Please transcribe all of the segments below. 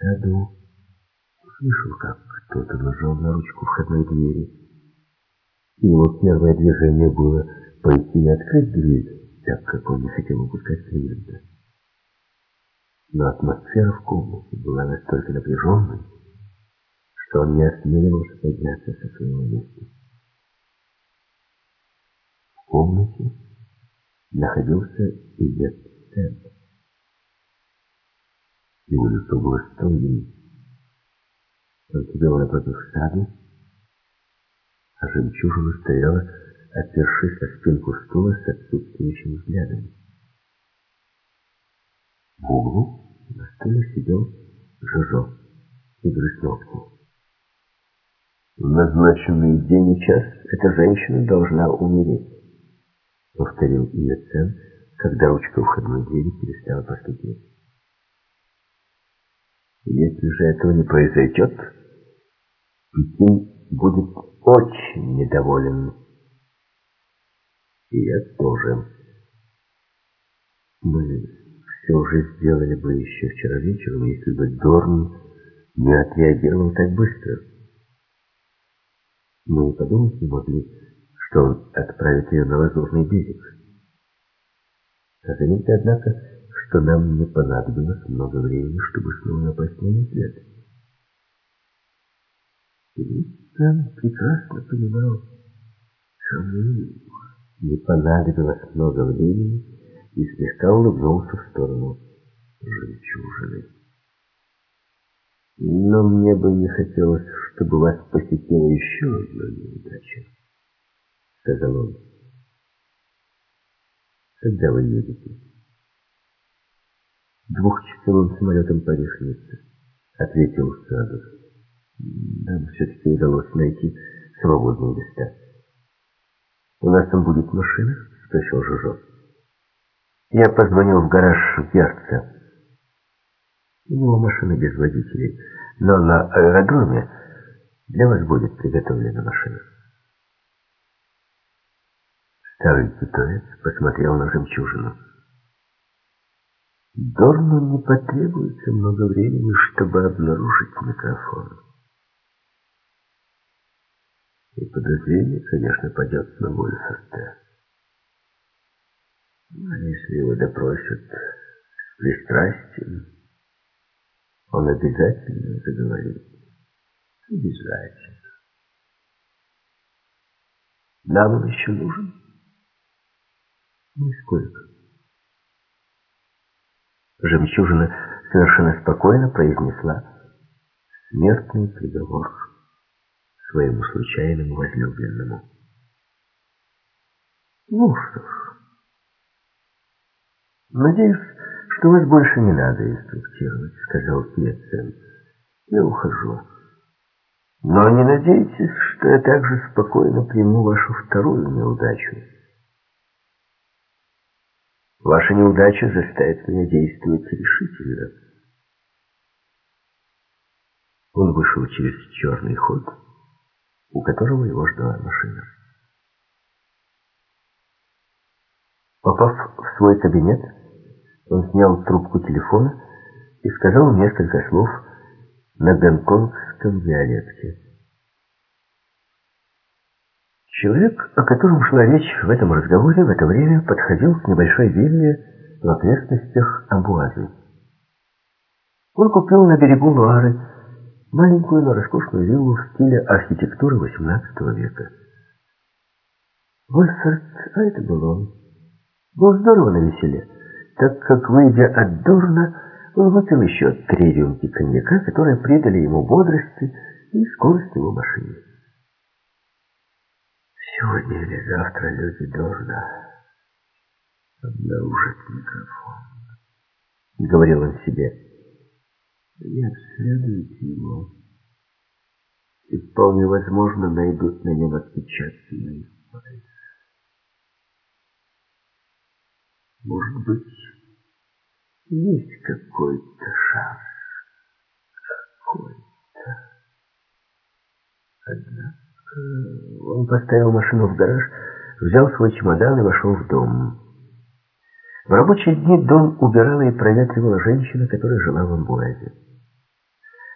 саду услышал, как кто-то нажал на ручку входной двери. И его первое движение было пойти и открыть дверь, так как он не хотел упускать клиента. Но атмосфера в комнате была настолько напряженной, что он не осмеливался подняться со своего места. В комнате находился Ивет Сент. Его лицо было строгим. Он сидел напротив сада, а жемчужина стояла, опершись о спинку стула с отсутствующим взглядом. В углу на стуле сидел Жожо и грыз. В назначенный день и час эта женщина должна умереть, повторил ее Цен, когда ручка входной двери перестала постукивать. Если же этого не произойдет, Пекин будет очень недоволен. И я тоже. Мы все уже сделали бы еще вчера вечером, если бы Дорн не отреагировал так быстро. Мы и подумать не могли, что он отправит ее на лазурный берег. Заметьте, однако, что нам не понадобилось много времени, чтобы снова напасть на след. Филиппен прекрасно понимал, что не понадобилось много времени, и слегка улыбнулся в сторону жемчужины. Но мне бы не хотелось, чтобы вас посетила еще одна неудача, сказал он. Когда вы едете? Двухчасовым самолетом Париж-Ницца, ответил Садов. Нам все-таки удалось найти свободные места. У нас там будет машина? Спросил Жужок. Я позвонил в гараж Герца. У него машина без водителей, но на аэродроме для вас будет приготовлена машина. Старый китаец посмотрел на жемчужину. Дорну не потребуется много времени, чтобы обнаружить микрофон. И подозрение, конечно, пойдет на Вольферта. А если его допросят с пристрастием, он обязательно заговорит. Обязательно. Нам он еще нужен? Нисколько. Жемчужина совершенно спокойно произнесла смертный приговор своему случайному возлюбленному. Ну что ж, «Надеюсь, что вас больше не надо инструктировать», — сказал Пьецен. «Я ухожу. Но не надейтесь, что я также спокойно приму вашу вторую неудачу. Ваша неудача заставит меня действовать решительно». Он вышел через черный ход, у которого его ждала машина. Попав в свой кабинет, он снял трубку телефона и сказал несколько слов на гонконгском диалекте. Человек, о котором шла речь в этом разговоре, в это время подходил к небольшой вилле в окрестностях Амбуазы. Он купил на берегу Луары маленькую, но роскошную виллу в стиле архитектуры XVIII века. Вольферт, а это был он, был здорово на веселе так как, выйдя от Дорна, он выпил еще три рюмки коньяка, которые придали ему бодрости и скорость его машине. Сегодня или завтра люди Дорна обнаружат микрофон, говорил он себе. Они обследуют его и вполне возможно найдут на нем отпечатки моих пальцев. Может быть, есть какой-то шанс. Какой-то. Однако он поставил машину в гараж, взял свой чемодан и вошел в дом. В рабочие дни дом убирала и проветривала женщина, которая жила в амбуазе.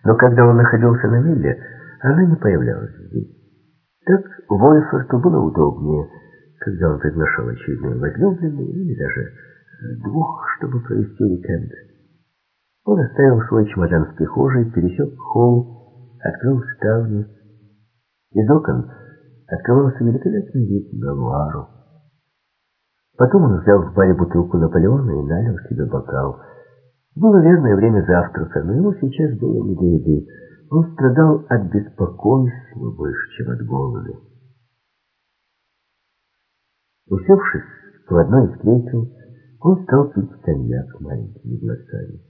Но когда он находился на вилле, она не появлялась здесь. Так Вольфорту было удобнее, когда он приглашал очередную возлюбленную или даже двух, чтобы провести уикенд. Он оставил свой чемодан в прихожей, пересек холл, открыл ставни. Из окон открывался великолепный вид на Луару. Потом он взял в баре бутылку Наполеона и налил себе бокал. Было верное время завтрака, но ему сейчас было не до еды. Он страдал от беспокойства больше, чем от голода. Усевшись в одной из кресел, он стал пить коньяк маленькими глазами.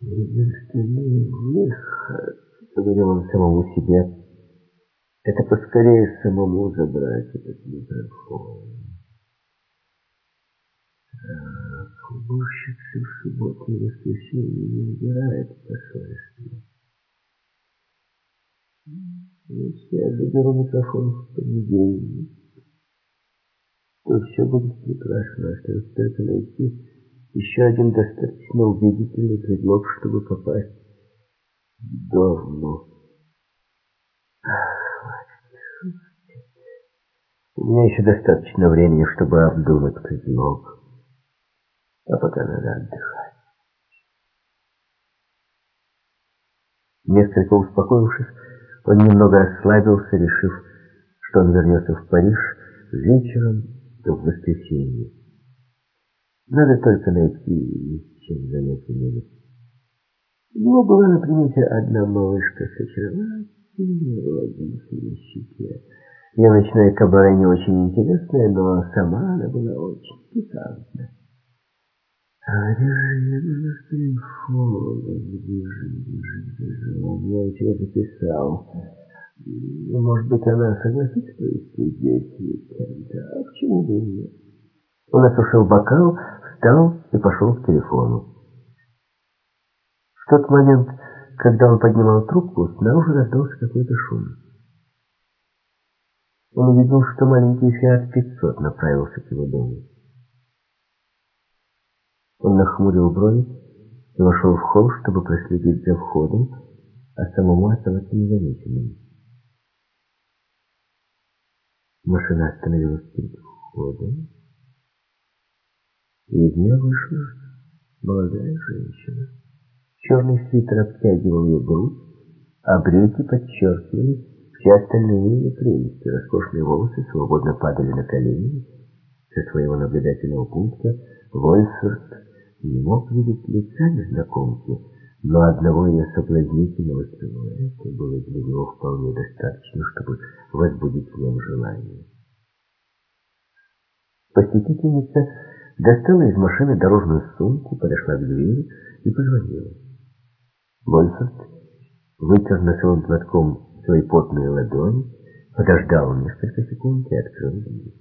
«Единственный выход», — говорил он самому себе, — «это поскорее самому забрать этот микрофон». Так, уборщица в субботу и воскресенье не убирает по совести. Если я заберу микрофон в понедельник, то все будет прекрасно. Остается только найти еще один достаточно убедительный предлог, чтобы попасть дом. У меня еще достаточно времени, чтобы обдумать предлог. А пока надо отдыхать. Несколько успокоившись, он немного расслабился, решив, что он вернется в Париж вечером в воскресенье. Надо только найти, чем занять время. У него была на примете одна малышка с очаровательной родинкой на щеке. Ее ночная кабаре не очень интересная, но сама она была очень пикантна. А режим на телефон, бежит, бежит, бежит. Я у тебя записал. Ну, может быть, она согласится провести здесь уикенд, а почему бы и нет? Он осушил бокал, встал и пошел к телефону. Тот момент, когда он поднимал трубку, снаружи раздался какой-то шум. Он увидел, что маленький Фиат 500 направился к его дому. Он нахмурил брови и вошел в холл, чтобы проследить за входом, а самому оставаться незамеченным. Машина остановилась перед входом. И из нее вышла молодая женщина. Черный свитер обтягивал ее грудь, а брюки подчеркивали все остальные ее прелести. Роскошные волосы свободно падали на колени. Со своего наблюдательного пункта Вольфорд не мог видеть лица незнакомки, но одного ее соблазнительного силуэта было для него вполне достаточно, чтобы возбудить в нем желание. Посетительница достала из машины дорожную сумку, подошла к двери и позвонила. Больфорд вытер носовым платком свои потные ладони, подождал несколько секунд и открыл дверь.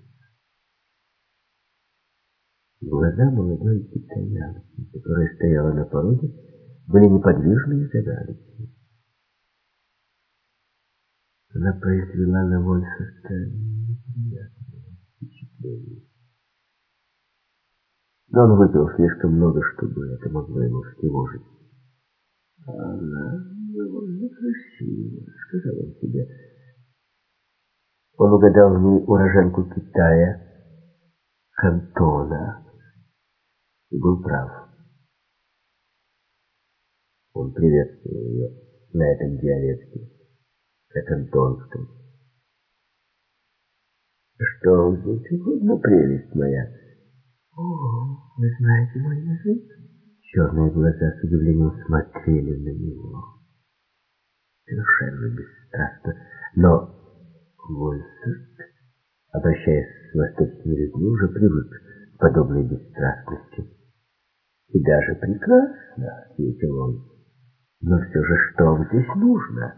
Глаза молодой китаянки, которая стояла на пороге, были неподвижны и загадочны. Она произвела на Вольфорта неприятное впечатление. Но он выпил слишком много, чтобы это могло его встревожить. «Она довольно красива», — сказал он себе. Он угадал в ней уроженку Китая, Кантона, и был прав. Он приветствовал ее на этом диалекте, на кантонском. «Что вам здесь угодно, прелесть моя?» «О, вы знаете мой язык?» Черные глаза с удивлением смотрели на него. Совершенно бесстрастно. Но Вольсерт, обращаясь с восточной людьми, уже привык к подобной бесстрастности. «И даже прекрасно», — ответил он. «Но все же что вам здесь нужно?»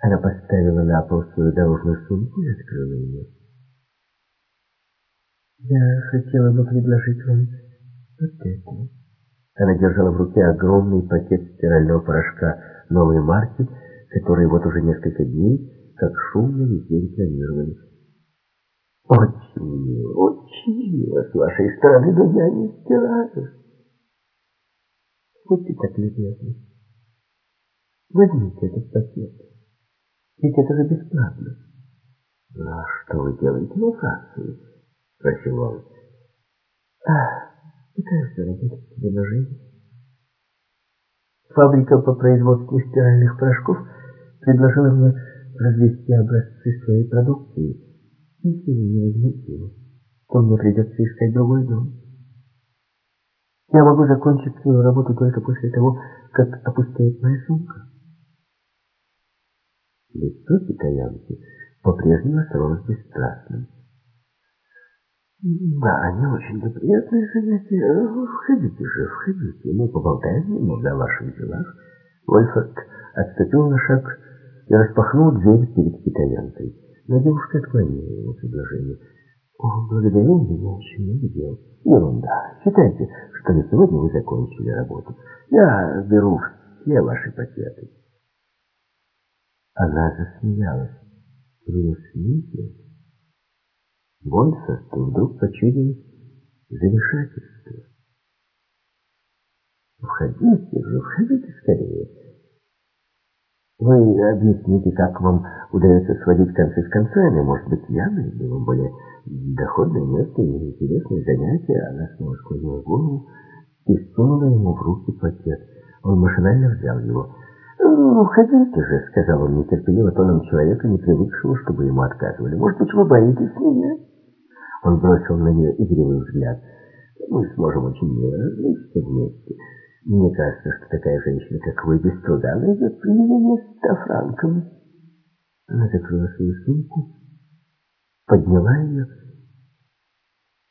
Она поставила на пол свою дорожную сумку и открыла ее. Я хотела бы предложить вам вот. Она держала в руке огромный пакет стирального порошка новой марки, который вот уже несколько дней как шумно везде рекламировали. Очень мило, очень мило с вашей стороны, но я не стираю. Будьте так любезны. Возьмите этот пакет. Ведь это же бесплатно. Ну, а что вы делаете во Франции? Спросил он. А, пытаюсь заработать себе на жизнь. Фабрика по производству стиральных порошков предложила мне развести образцы своей продукции. Если вы не возьмете его, то мне придется искать другой дом. Я могу закончить свою работу только после того, как опустеет моя сумка. Лицо китаянки по-прежнему оставалось бесстрастным. Да, не очень-то приятное занятие. Входите же, входите. Мы поболтаем немного о ваших делах. Вольфорд отступил на шаг и распахнул дверь перед китаянкой. Но девушка отклонила его предложение. «О, благодарю, у меня еще много дел». «Ерунда. Считайте, что на сегодня вы закончили работу. Я беру все ваши пакеты». Она засмеялась. «Вы смеетесь?» Вольфорту вдруг почудилось замешательство. «Входите же, входите скорее. Вы объясните, как вам удается сводить концы с концами. Может быть, я найду вам более доходное место и интересное занятие. Она снова склонила голову и сунула ему в руки пакет. Он машинально взял его. «Ну, ходите же», — сказал он нетерпеливо тоном человека, не привыкшего, чтобы ему отказывали. «Может быть, вы боитесь меня?» Он бросил на нее игривый взгляд. «Мы сможем очень мило развлечься вместе». Мне кажется, что такая женщина, как вы, без труда найдет применение ста франками. Она закрыла свою сумку, подняла ее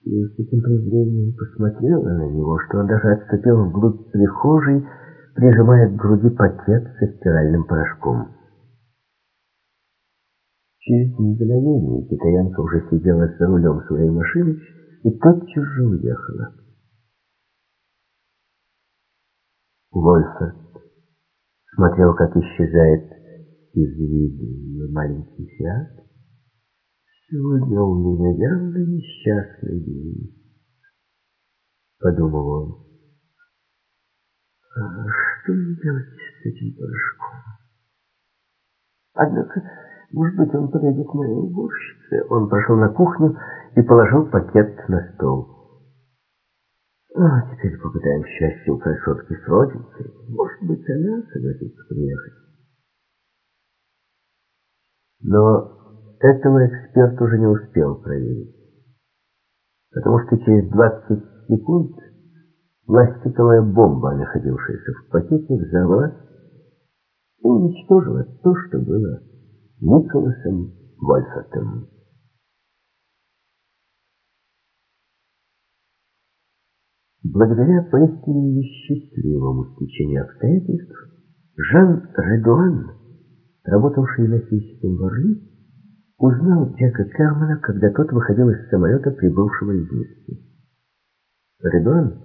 и с таким презрением посмотрела на него, что он даже отступил вглубь прихожей, прижимая к груди пакет со стиральным порошком. Через мгновение китаянка уже сидела за рулем своей машины и тотчас же уехала. Вольфорд смотрел, как исчезает из виду маленький фиат. «Сегодня у меня явно несчастный день», — подумал он. «А что делать с этим порошком?» Однако, может быть, он подойдет к моей уборщице. Он прошел на кухню и положил пакет на стол. А теперь попытаем счастье у красотки с родинкой. Может быть, она согласится приехать. Но этого эксперт уже не успел проверить. Потому что через 20 секунд пластиковая бомба, находившаяся в пакете, взорвалась и уничтожила то, что было Николасом Вольфортом. Благодаря поистине счастливому стечению обстоятельств, Жан Редуан, работавший носильщиком в Орли, узнал Джека Кермана, когда тот выходил из самолета, прибывшего из Минска. Редуан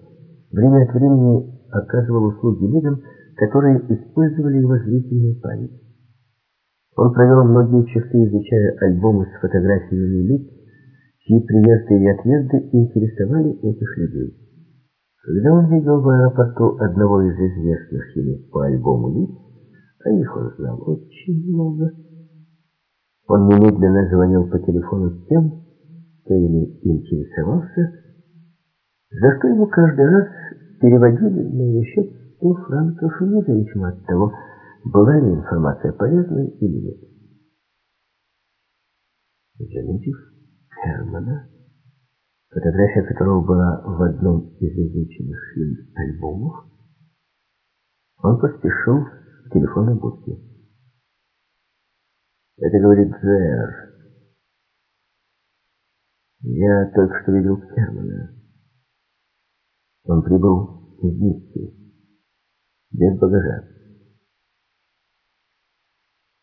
время от времени оказывал услуги людям, которые использовали его зрительную память. Он провел многие часы, изучая альбомы с фотографиями лиц, чьи приезды и отъезды интересовали этих людей. Когда он видел в аэропорту одного из известных ему по альбому лиц, а их он знал очень много, он немедленно звонил по телефону тем, кто ими интересовался, за что ему каждый раз переводили на его счет 100 франков, независимо от того, была ли информация полезной или нет. Заметив Хермана, фотография которого была в одном из изученных им альбомов, он поспешил в телефонной будке. Это говорит Зэр. Я только что видел Кермана. Он прибыл из Ниццы, без багажа.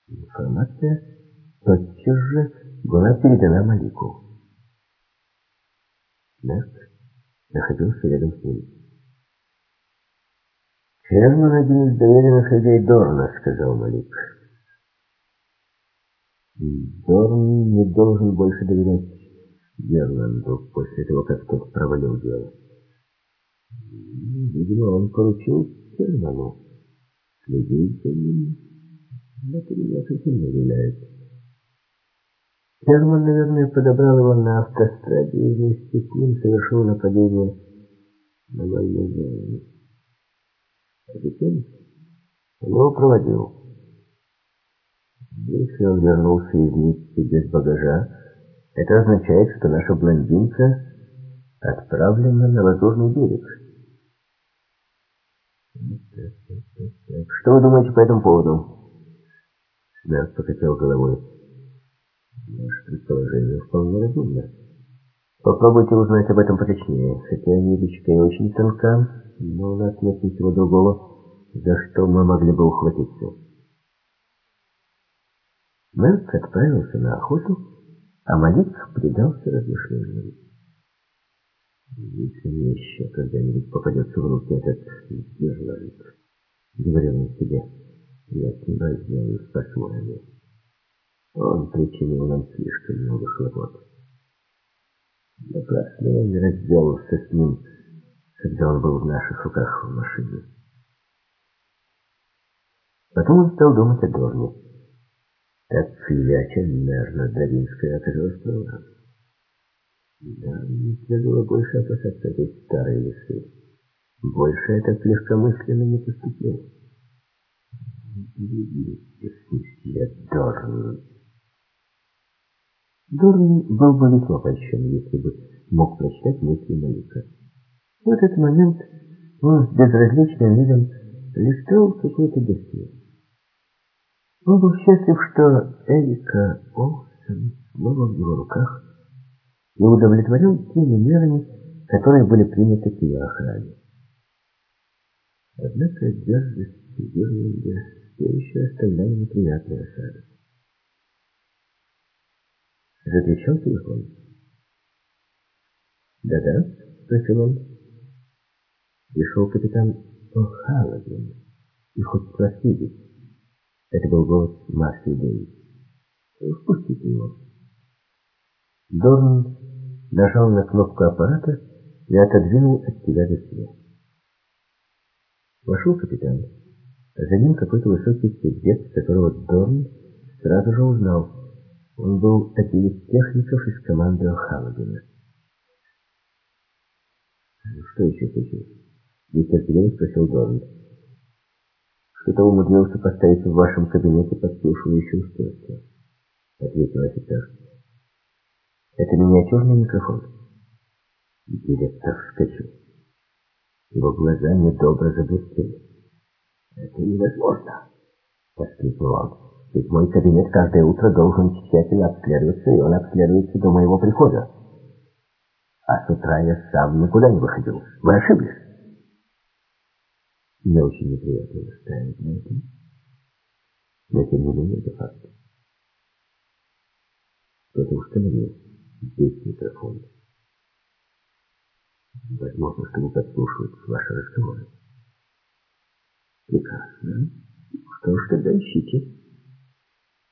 Информация тотчас же была передана Малику. Мерк находился рядом с ним. «Херман один из доверенных людей Дорна», — сказал Малик. Дорн не должен больше доверять Герланду после того, как тот провалил дело. Видимо, он поручил Керману следить за ним. Это меня совсем не удивляет. Керман, наверное, подобрал его на автостраде и вместе с ним совершил нападение на мою затем он его проводил. Если он вернулся из Ниццы без багажа, это означает, что наша блондинка отправлена на Лазурный берег. Что вы думаете по этому поводу? Смерть покачал головой. Наше предположение вполне разумно. Попробуйте узнать об этом поточнее, хотя ниточка и очень тонка, но у нас нет ничего другого, за что мы могли бы ухватиться. Мэрк отправился на охоту, а Малик предался размышлениям. Если мне еще когда-нибудь попадется в руки этот сдержанник, говорил он себе, я с ним разделаюсь по-своему. Он причинил нам слишком много хлопот. Напрасно я не разделался с ним, когда он был в наших руках в машине. Потом он стал думать о Дорне. Так Филяча, наверное, Дровинская оказалась права. Да, не следовало больше опасаться этой старой лисы. Больше это легкомысленно не поступило. Месье Дорн. Дорн был бы весьма польщен, если бы мог прочитать мысли Малика. В этот момент он с безразличным видом листал какой-то досье. Он был счастлив, что Эрика Олсен снова в его руках и удовлетворен теми мерами, которые были приняты к ее охране. Однако дерзость Гирлинга все еще оставляла неприятный осадок. Закричал телефон. «Да-да», — спросил он. Пришел капитан О'Халладин и хоть вас. Это был голос Марси Дэвис. «Впустите его». Дорн нажал на кнопку аппарата и отодвинул от себя досье. Вошел капитан. За ним какой-то высокий субъект, которого Дорн сразу же узнал. Он был одним из техников из команды О'Халлогана. «Что еще случилось?» Нетерпеливо спросил Дорн. Кто-то умудрился поставить в вашем кабинете подслушивающее устройство, ответил офицер. Это миниатюрный микрофон. Директор вскочил. Его глаза недобро заблестели. «Это невозможно!» — воскликнул он. «Ведь мой кабинет каждое утро должен тщательно обследоваться, и он обследуется до моего прихода. А с утра я сам никуда не выходил. Вы ошиблись?» Мне очень неприятно настаивать на этом. Но тем не менее это факт. Кто-то установил здесь микрофон. Возможно, чтобы подслушивать ваши разговоры. Прекрасно. Что ж, тогда ищите.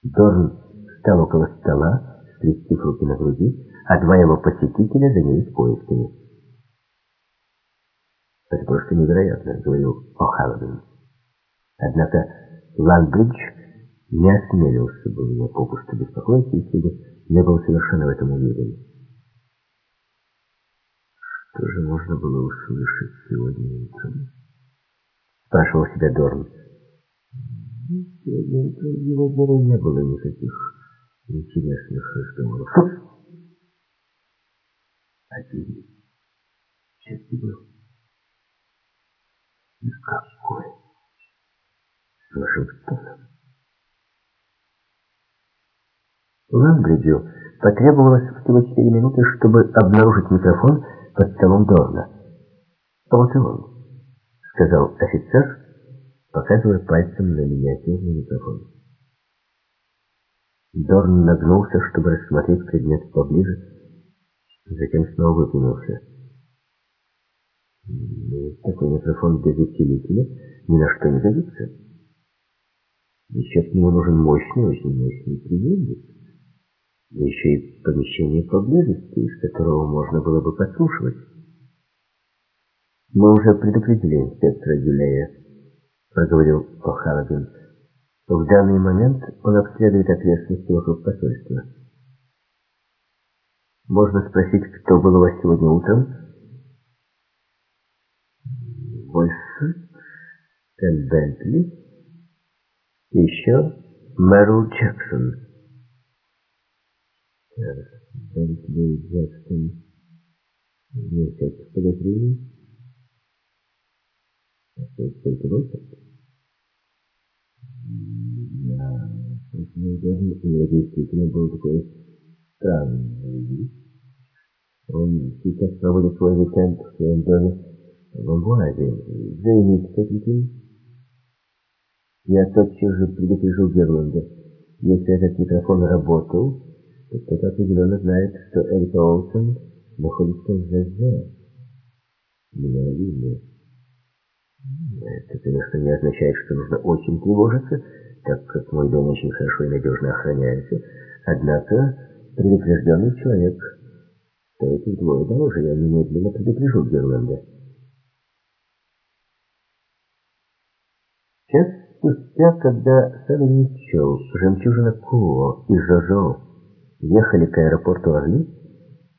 Дорн встал около стола, скрестив руки на груди, а два его посетителя занялись поисками. Это просто невероятно, говорил О'Халловин. Однако Ланбридж не осмелился бы меня попусту беспокоить, если бы не был совершенно в этом уверен. Что же можно было услышать сегодня утром? Спрашивал себя Дорн. Сегодня не было никаких интересных разговоров. Один. Счастье был. Какой? С Вашингтоном. Ламбриджу потребовалось всего четыре минуты, чтобы обнаружить микрофон под столом Дорна. «Вот и он», — сказал офицер, показывая пальцем на миниатюрный микрофон. Дорн нагнулся, чтобы рассмотреть предмет поближе, затем снова выпрямился. Ну, такой микрофон без усилителя ни на что не годится. Еще к нему нужен мощный, очень мощный приемник. Еще и помещение поблизости, из которого можно было бы подслушивать. Мы уже предупредили инспектора Юлея, проговорил О'Халлоген. В данный момент он обследует окрестности вокруг посольства. Можно спросить, кто был у вас сегодня утром? Вольфсон, Сэм Бентли, еще Мэрил Джексон. Бентли Джексон. Нет подозрений. А что, сколько Вольфсон? Да, очень неудобно. У него действительно был такой странный. Он сейчас проводит свой уикенд в своем доме в Амбуазе. Займите этим. Я тотчас же предупрежу Герланда. Если этот микрофон работал, то кто-то определенно знает, что Эрика Олсен находится в ЗЗ. Меня видно. Это, конечно, не означает, что нужно очень тревожиться, так как мой дом очень хорошо и надежно охраняется. Однако предупрежденный человек стоит вдвое дороже. Я немедленно предупрежу Герланда. Час спустя, когда Салли Митчелл, жемчужина Куо и Жожо ехали к аэропорту Орли,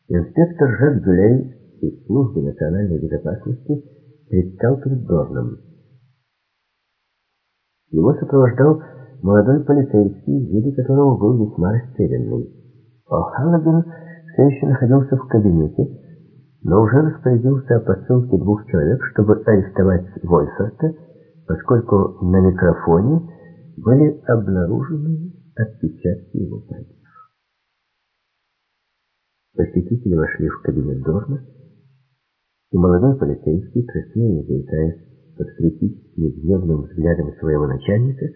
инспектор Жак Гюлей из службы национальной безопасности предстал перед Дорном. Его сопровождал молодой полицейский, виде которого был весьма растерянный. О'Халлоген все еще находился в кабинете, но уже распорядился о посылке двух человек, чтобы арестовать Вольфорта, поскольку на микрофоне были обнаружены отпечатки его пальцев. Посетители вошли в кабинет Дорна, и молодой полицейский, краснея и заикаясь под критическим взглядом своего начальника,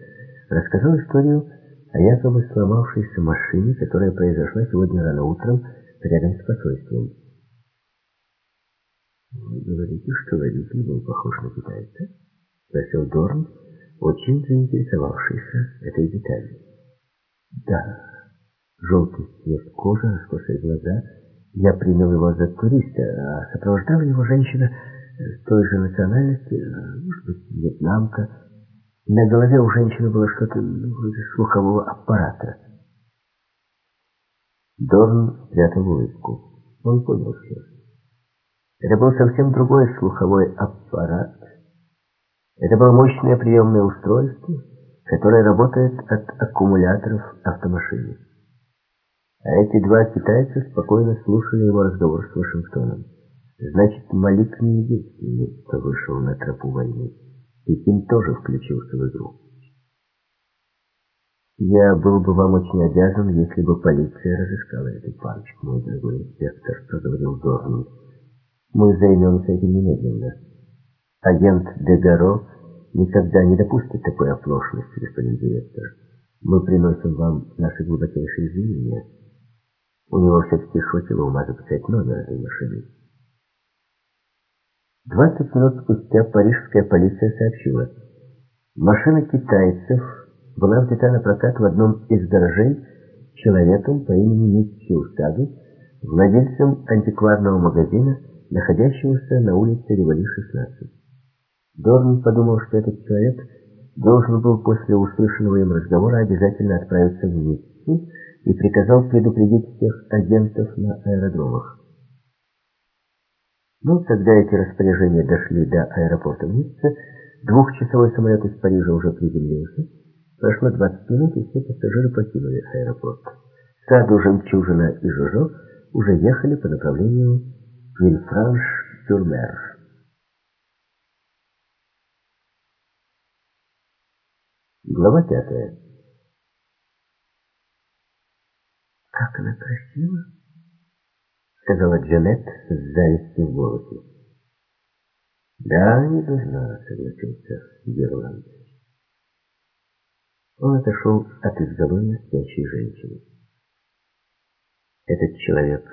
рассказал историю о якобы сломавшейся машине, которая произошла сегодня рано утром рядом с посольством. «Вы говорите, что водитель был похож на китайца?» — спросил Дорн, очень заинтересовавшийся этой деталью. «Да, желтый цвет кожи, раскосые глаза — я принял его за туриста, а сопровождала его женщина той же национальности, может быть, вьетнамка. На голове у женщины было что-то ну, вроде слухового аппарата. Дорн спрятал улыбку. Он понял все. Это был совсем другой слуховой аппарат. Это было мощное приемное устройство, которое работает от аккумуляторов автомашины. А эти два китайца спокойно слушали его разговор с Вашингтоном. Значит, Малик не единственный, кто вышел на тропу войны. Ким тоже включился в игру. Я был бы вам очень обязан, если бы полиция разыскала эту парочку, мой дорогой инспектор, проговорил Дорн. Мы займемся этим немедленно. Агент Дегаро никогда не допустит такой оплошности, господин директор. Мы приносим вам наши глубочайшие извинения. У него все-таки хватило ума записать номер этой машины. Двадцать минут спустя парижская полиция сообщила, машина китайцев была взята на прокат в одном из гаражей человеком по имени Митчи Саду, владельцем антикварного магазина, находящегося на улице Револи 16. Дорн подумал, что этот человек должен был после услышанного им разговора обязательно отправиться в Ниццу, и приказал предупредить всех агентов на аэродромах. Но когда эти распоряжения дошли до аэропорта в Ницце, двухчасовой самолет из Парижа уже приземлился. Прошло 20 минут, и все пассажиры покинули аэропорт. Саду, Жемчужина и Жужо уже ехали по направлению Вильфранш-Сюрмер. Глава пятая. «Как она красива!» — сказала Джанет с завистью в голосе. «Да, не должна», — согласился Герланд. Он отошел от изголовья спящей женщины. Этот человек,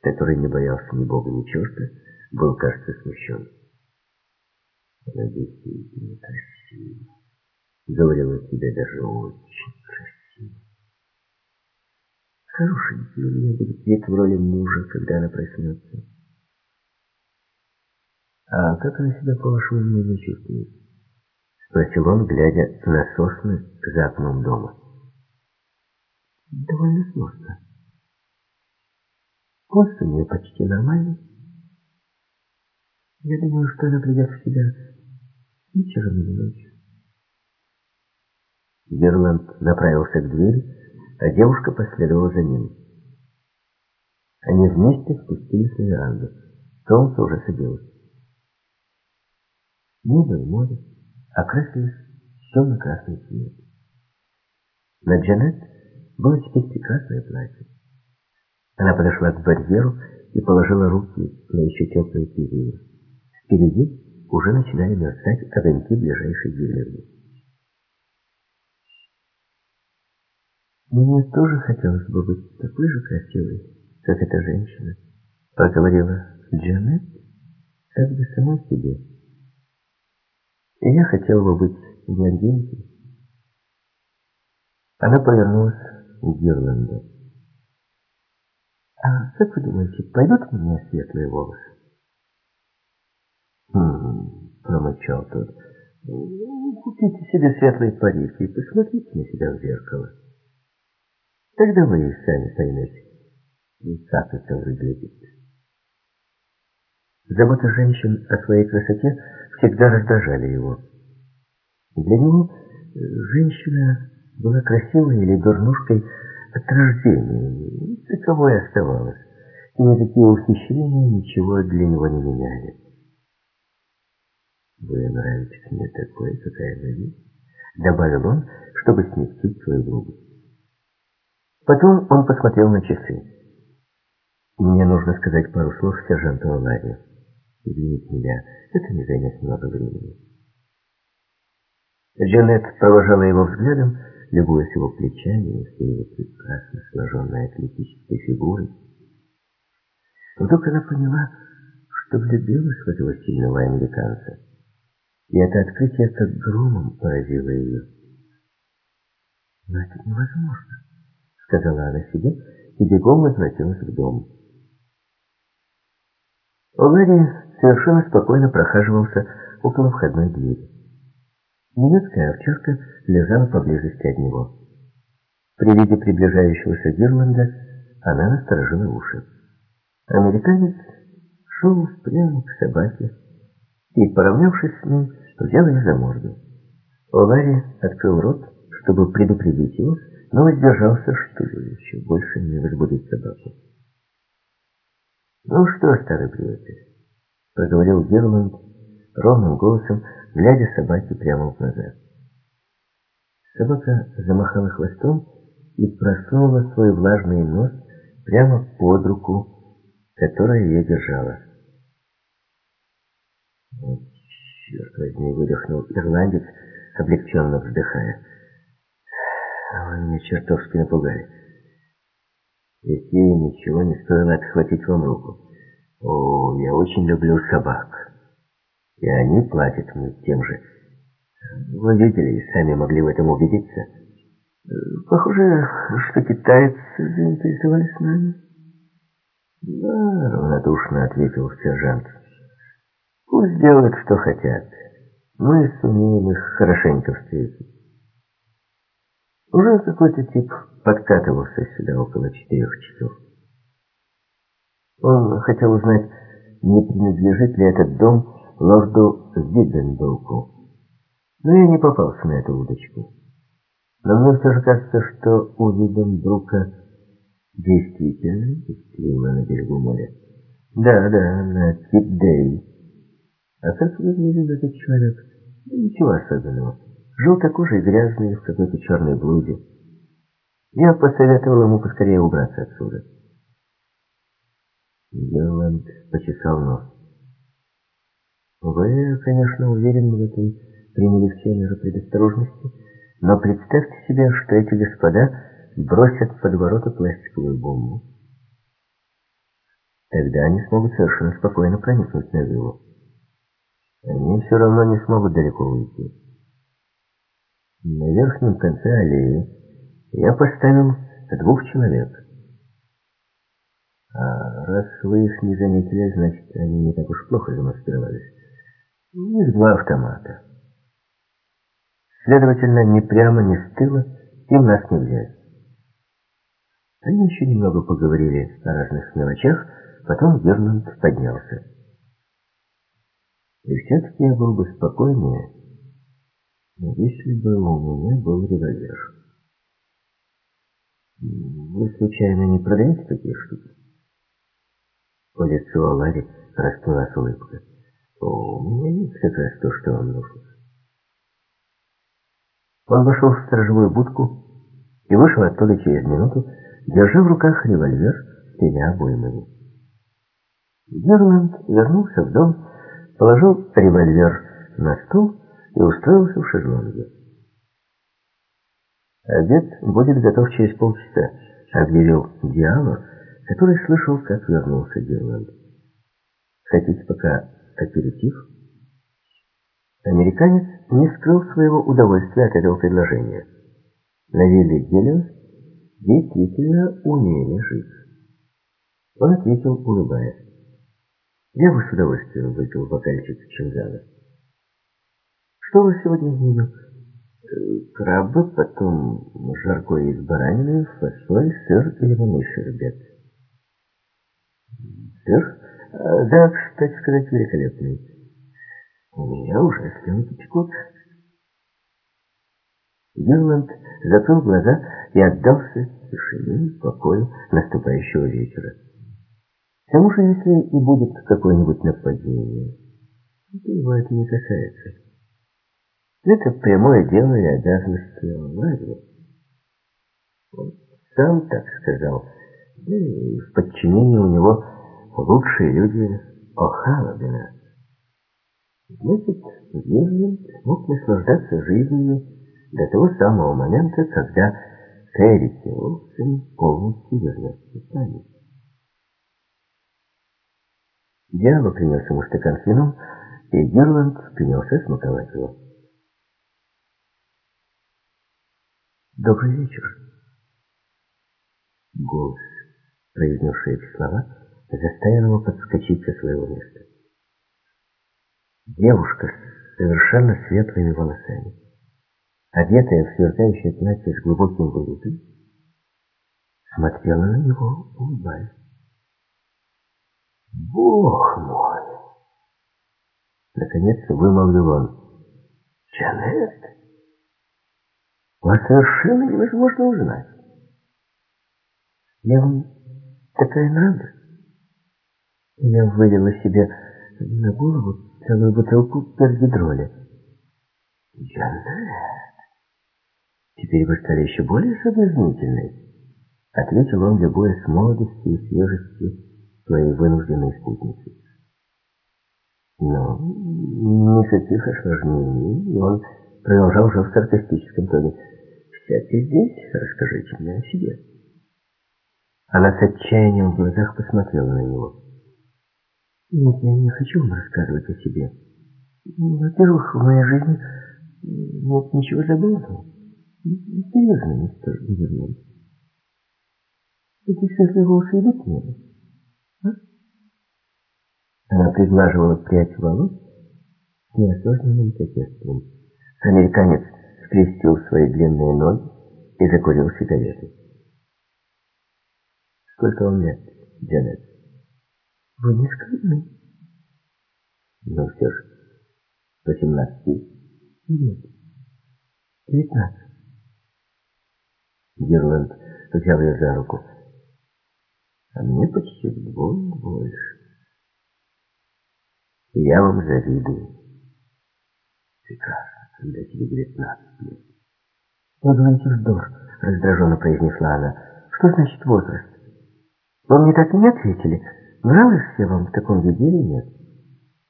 который не боялся ни Бога, ни черта, был, кажется, смущен. «Она действительно красива», — говорила себе даже очень красиво. Хорошенький у меня будет вид в роли мужа, когда она проснется. «А как она себя, по вашему мнению, чувствует?» — спросил он, глядя на сосны за окном дома. «Довольно сносно. Пульс у нее почти нормальный. Я думаю, что она придет в себя вечером или ночью». Герланд направился к двери, а девушка последовала за ним. Они вместе спустились на веранду. Солнце уже садилось. Небо и море окрасились в темно-красный цвет. На Джанет было теперь прекрасное платье. Она подошла к барьеру и положила руки на еще теплые перила. Впереди уже начинали мерцать огоньки ближайшей деревни. Мне тоже хотелось бы быть такой же красивой, как эта женщина, проговорила Джанет, как бы самой себе. И я хотела бы быть блондинкой. Она повернулась к Гирланду. «А как вы думаете, пойдут у меня светлые волосы?» «Хм...» — промычал тот. «Купите себе светлые парики и посмотрите на себя в зеркало». Тогда вы и сами поймете, как это выглядит. Забота женщин о своей красоте всегда раздражали его. Для него э, женщина была красивой или дурнушкой от рождения, таковой оставалась, и никакие ухищрения ничего для него не меняли. «Вы нравитесь мне такой, какая вы есть», — добавил он, чтобы смягчить свою грубость. Потом он посмотрел на часы. «Мне нужно сказать пару слов сержанту Ларри. Извините меня, это не займет много времени». Джанет провожала его взглядом, любуясь его плечами и всей его прекрасно сложенной атлетической фигурой. Вдруг она поняла, что влюбилась в этого сильного американца. И это открытие как громом поразило ее. Но это невозможно сказала она себе и бегом возвратилась в дом. Ларри совершенно спокойно прохаживался около входной двери. Немецкая овчарка лежала поблизости от него. При виде приближающегося Гирланда она насторожила уши. Американец шел прямо к собаке и, поравнявшись с ним, взял ее за морду. Ларри открыл рот, чтобы предупредить его, но воздержался, что ли, еще больше не возбудить собаку. «Ну что, старый приятель?» — проговорил Герланд ровным голосом, глядя собаке прямо в глаза. Собака замахала хвостом и просунула свой влажный нос прямо под руку, которая ее держала. «Вот черт возьми!» — выдохнул ирландец, облегченно вздыхая. Вы меня чертовски напугали. Ведь ей ничего не стоило отхватить вам руку. О, я очень люблю собак. И они платят мне тем же. Вы видели и сами могли в этом убедиться. Похоже, что китайцы заинтересовались нами. Да, равнодушно ответил сержант. Пусть делают, что хотят. Мы сумеем их хорошенько встретить. Уже какой-то тип подкатывался сюда около четырех часов. Он хотел узнать, не принадлежит ли этот дом лорду Виденбруку. Но я не попался на эту удочку. Но мне все же кажется, что у Виденбрука действительно вилла на берегу моря. Да, да, на Кит-Дэй. А как выглядит этот человек? Ничего особенного желтокожий, грязный, в какой-то черной блузе. Я посоветовал ему поскорее убраться отсюда. Герланд почесал нос. Вы, конечно, уверены в этом, приняли все меры предосторожности, но представьте себе, что эти господа бросят под ворота пластиковую бомбу. Тогда они смогут совершенно спокойно проникнуть на виллу. Они все равно не смогут далеко уйти. На верхнем конце аллеи я поставил двух человек. А раз вы их не заметили, значит, они не так уж плохо замаскировались. У них два автомата. Следовательно, ни прямо, ни с тыла им нас не взять. Они еще немного поговорили о разных мелочах, потом Герланд поднялся. И все-таки я был бы спокойнее, если бы у меня был револьвер. Вы случайно не продаете такие штуки? По лицу Алари расплылась улыбка. О, у меня есть как раз то, что вам нужно. Он вошел в сторожевую будку и вышел оттуда через минуту, держа в руках револьвер с тремя обоймами. Герланд вернулся в дом, положил револьвер на стол и устроился в шезлонге. «Обед будет готов через полчаса», — объявил Диало, который слышал, как вернулся Герланд. «Хотите пока аперитив?» Американец не скрыл своего удовольствия от этого предложения. На вилле Гелиос действительно умели жить. Он ответил, улыбаясь. Я бы с удовольствием выпил бокальчик чингана. Что вас сегодня в меню? Э, крабы, потом жаркое из баранины, фасоль, сыр и лимонный шербет. Сыр? Да, кстати сказать, великолепный. У меня уже слюнки текут. Герланд закрыл глаза и отдался тишине и покою наступающего вечера. К тому же, если и будет какое-нибудь нападение, то его это не касается. Это прямое дело и обязанности Ларри. Он сам так сказал. И в подчинении у него лучшие люди О'Халлабина. Значит, Вильям мог наслаждаться жизнью до того самого момента, когда Кэрри Уилсон полностью вернется с нами. Диаго принес ему стакан с вином, и Гирланд принялся смаковать его. «Добрый вечер!» Голос, произнесший эти слова, заставил его подскочить со своего места. Девушка с совершенно светлыми волосами, одетая в сверкающее платье с глубоким вырезом, смотрела на него, улыбаясь. «Бог мой!» Наконец вымолвил он. «Джанет, вас совершенно невозможно узнать. Я вам такая нравлюсь. Я вылила себе на голову целую бутылку пергидроля. Джанет, теперь вы стали еще более соблазнительной, ответил он, любуясь молодостью и свежестью своей вынужденной спутницы. Но никаких осложнений, и он продолжал уже в саркастическом тоне. «Сядьте здесь, расскажите мне о себе». Она с отчаянием в глазах посмотрела на него. Нет, я не хочу вам рассказывать о себе. Во-первых, в моей жизни нет ничего забавного. Серьезно, мистер Иверман. Эти светлые волосы идут мне? А? Она приглаживала прядь волос с неосознанным кокетством. Американец скрестил свои длинные ноги и закурил сигарету. «Сколько вам лет, Джанет?» Вы не скрытны. Ну все ж, восемнадцати. Нет, девятнадцать. Герланд взял ее за руку. А мне почти вдвое больше. Я вам завидую. Прекрасно, когда тебе девятнадцать лет. Вы говорите вздор, раздраженно произнесла она. Что значит возраст? Вы мне так и не ответили. Нравлюсь я вам в таком виде или нет?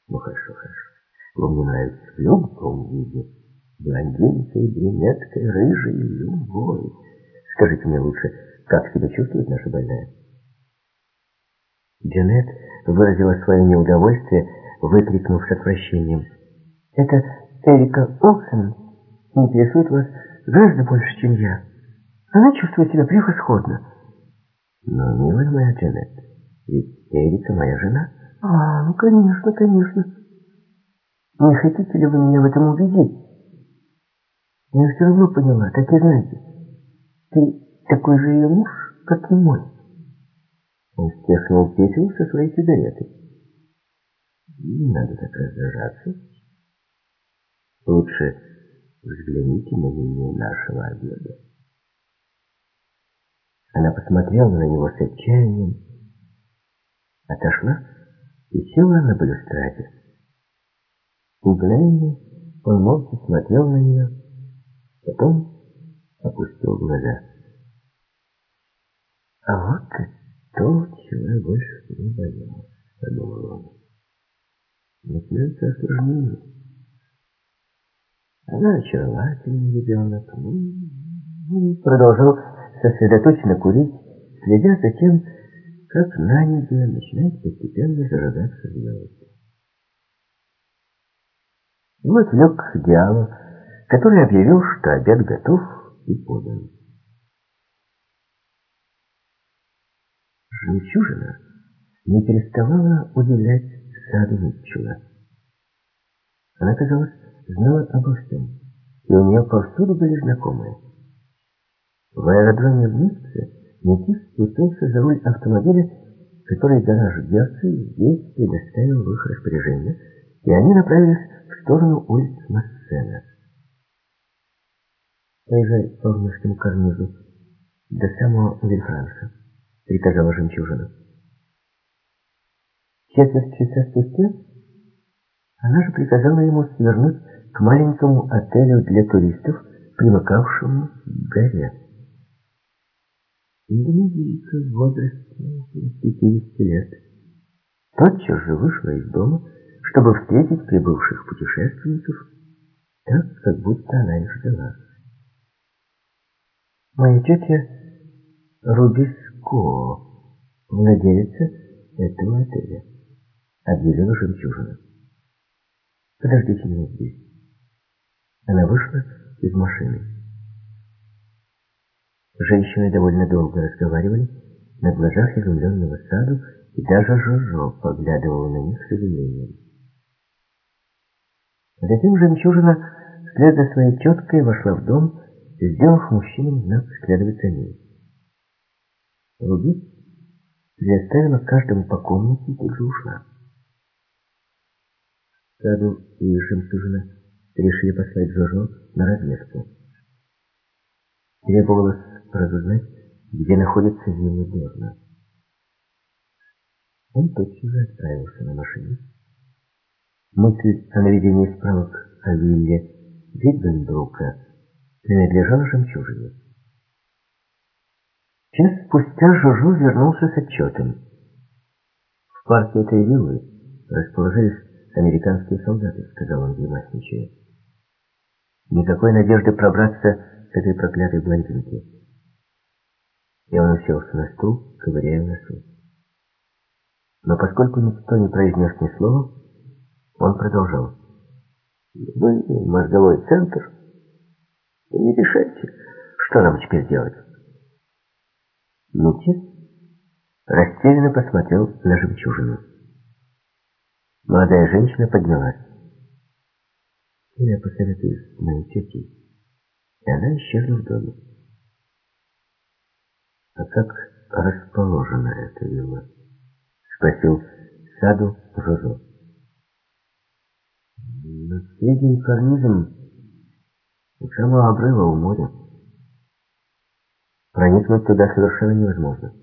Ну хорошо, хорошо. Вам не нравится в любом виде. Блондинкой, брюнеткой, рыжей, любой. Скажите мне лучше, как себя чувствует наша больная? Джанет выразила свое неудовольствие, выкрикнув с отвращением. Это Эрика Олсен интересует вас гораздо больше, чем я. Она чувствует себя превосходно. Но, милая моя Джанет, ведь Эрика моя жена. А, ну, конечно, конечно. Не хотите ли вы меня в этом убедить? Я все равно поняла, так и знаете. Ты такой же ее муж, как и мой. Он стеснул пепел со своей сигареты. Не надо так раздражаться. Лучше взгляните на меню нашего обеда. Она посмотрела на него с отчаянием, отошла и села на балюстраде. Мгновение он молча смотрел на нее, потом опустил глаза. А вот то, чего я больше не боялся, подумал он. Начнется осложнение. Она очаровательный ребенок. Ну, продолжал сосредоточенно курить, следя за тем, как на небе начинает постепенно зажигаться звезды. Вот лег Диалу, который объявил, что обед готов и подан. Жемчужина не переставала удивлять саду Митчелла. Она, казалось, знала обо всем, и у нее повсюду были знакомые. В аэродроме в Ницце Никис спустился за руль автомобиля, который гараж Герци здесь предоставил в их распоряжение, и они направились в сторону улиц Массена. «Поезжай по внешнему карнизу до самого Вильфранса», — приказала жемчужина. Четверть часа спустя она же приказала ему свернуть к маленькому отелю для туристов, примыкавшему к горе. Индонезийка в возрасте 50 лет тотчас же вышла из дома, чтобы встретить прибывших путешественников, так, как будто она их ждала. Моя тетя Рубиско, владелица этого отеля, объявила жемчужина. Подождите меня здесь. Она вышла из машины. Женщины довольно долго разговаривали, на глазах изумленного саду, и даже Жожо поглядывал на них с изумлением. Затем жемчужина вслед за своей теткой вошла в дом, сделав мужчинам знак следовать за ней. Руби предоставила каждому по комнате и тут же ушла. Саду и жемчужина решили послать Жожо на разведку. Требовалось разузнать, где находится вилла Дорна. Он тотчас же отправился на машине. Мысль о наведении справок о вилле Витбенбрука принадлежала жемчужине. Час спустя Жужу вернулся с отчетом. В парке этой виллы расположились американские солдаты, сказал он гримасничая. Никакой надежды пробраться к этой проклятой блондинке. И он уселся на стул, ковыряя носу. Но поскольку никто не произнес ни слова, он продолжал. Вы мозговой центр. Не решайте, что нам теперь делать. Никит растерянно посмотрел на жемчужину. Молодая женщина поднялась. Я посоветуюсь с моей тетей. И она исчезла в доме. А как расположена эта вилла? Спросил Саду Жозо. Над средним карнизом у самого обрыва у моря. Проникнуть туда совершенно невозможно.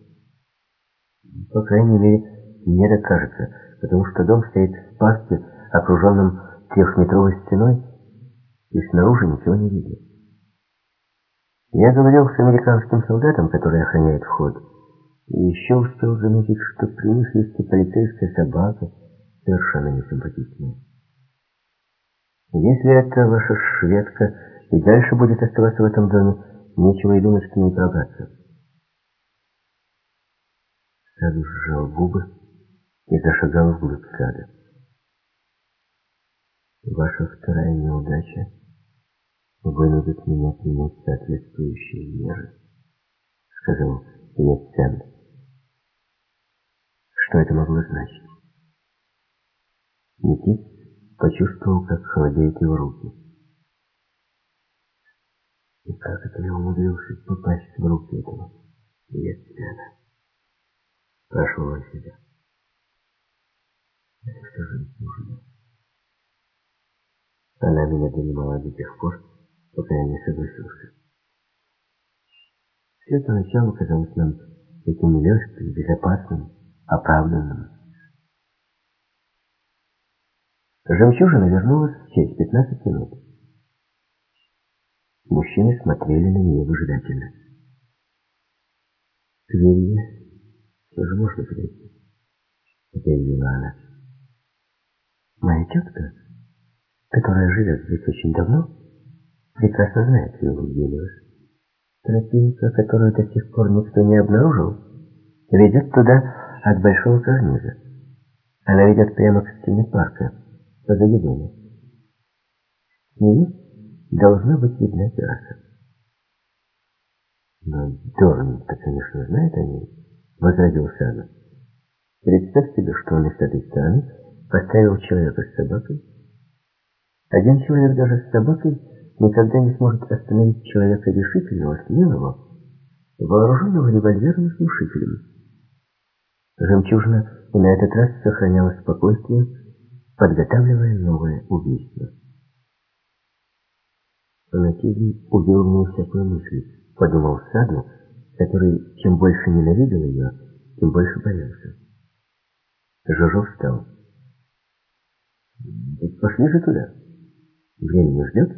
По крайней мере, мне так кажется, потому что дом стоит в парке, окруженном трехметровой стеной, и снаружи ничего не видно. Я говорил с американским солдатом, который охраняет вход, и еще успел заметить, что при них есть полицейская собака, совершенно несимпатичная. Если это ваша шведка и дальше будет оставаться в этом доме, нечего и думать к ней пробраться. Саду сжал губы и зашагал вглубь сада. Ваша вторая неудача вынудит меня принять соответствующие меры, сказал Ецен. Что это могло значить? Никит почувствовал, как холодеют его руки. И как это я умудрился попасть в руки этого Ветсена? Прошел он себя. Это что же нужно? Она меня донимала до тех пор, пока я не согласился. Все это начало казалось нам таким легким, безопасным, оправданным. Жемчужина вернулась через 15 минут. Мужчины смотрели на нее выжидательно. К Вилье все же можно подойти. Заявила она. Моя тетка, которая живет здесь очень давно, прекрасно знает Виллу Гелиус. Тропинка, которую до сих пор никто не обнаружил, ведет туда от большого карниза. Она ведет прямо к стене парка, позади дома. С нее должна быть видна терраса. Но Дорн-то, конечно, знает о ней, возразил Сана. Представь себе, что он с этой стороны поставил человека с собакой. Один человек даже с собакой никогда не сможет остановить человека решительного, смелого, вооруженного револьвером с глушителем. Жемчужина и на этот раз сохраняла спокойствие, подготавливая новое убийство. Фанатизм убил мне всякую мысль, подумал Саду, который чем больше ненавидел ее, тем больше боялся. Жожо встал. «Пошли же туда. Время не ждет?»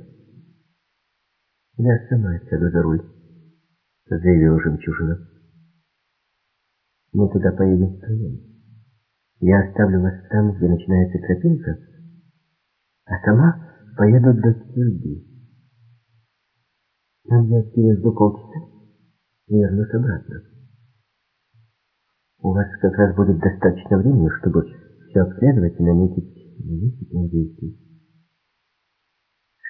«Я сама сяду за руль», — заявила жемчужина. «Мы туда поедем втроем. Я оставлю вас там, где начинается тропинка, а сама поеду до Кирби. Там я пережду полчаса и вернусь обратно. У вас как раз будет достаточно времени, чтобы все обследовать и наметить, наметить на действий.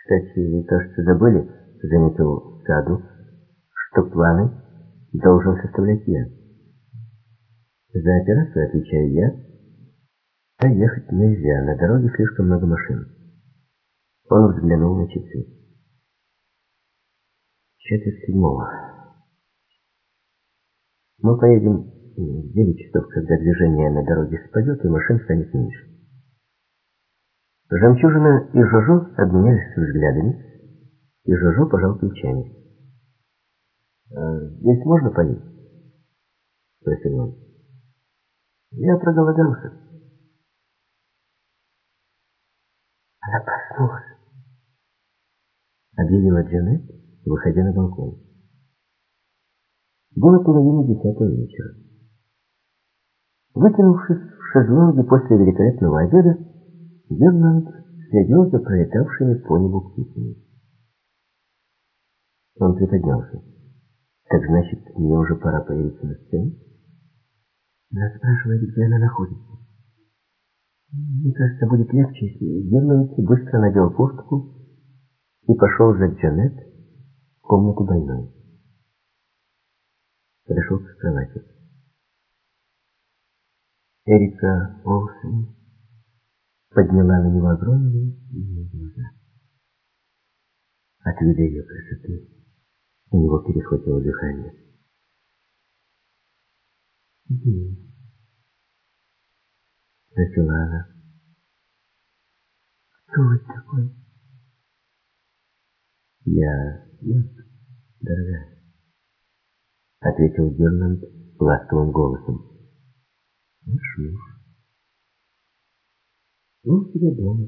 Кстати, вы, кажется, забыли, заметил Саду, что планы должен составлять я. За операцию отвечаю я, а ехать нельзя, на дороге слишком много машин. Он взглянул на часы. Четверть седьмого. Мы поедем в девять часов, когда движение на дороге спадет, и машин станет меньше. Жемчужина и Жожо обменялись взглядами, и Жожо пожал плечами. «А «Здесь можно поесть?» — спросил он. «Я проголодался». Она проснулась, объявила Джанет, выходя на балкон. Было половина десятого вечера. Вытянувшись в шезлонге после великолепного обеда, Гернанд следил за пролетавшими по небу птицами. Он приподнялся. Так значит, мне уже пора появиться на сцене? Она спрашивает, где она находится. Мне кажется, будет легче, если Герман быстро надел куртку и пошел за Джанет в комнату больной. Подошел к кровати. Эрика Олсен подняла на него огромные синие глаза. От вида ее красоты у него перехватило дыхание. «Где?» — спросила она. «Кто вы такой?» «Я... нет, дорогая», — ответил Гернанд ласковым голосом. «Ваш муж. Он тебя дома.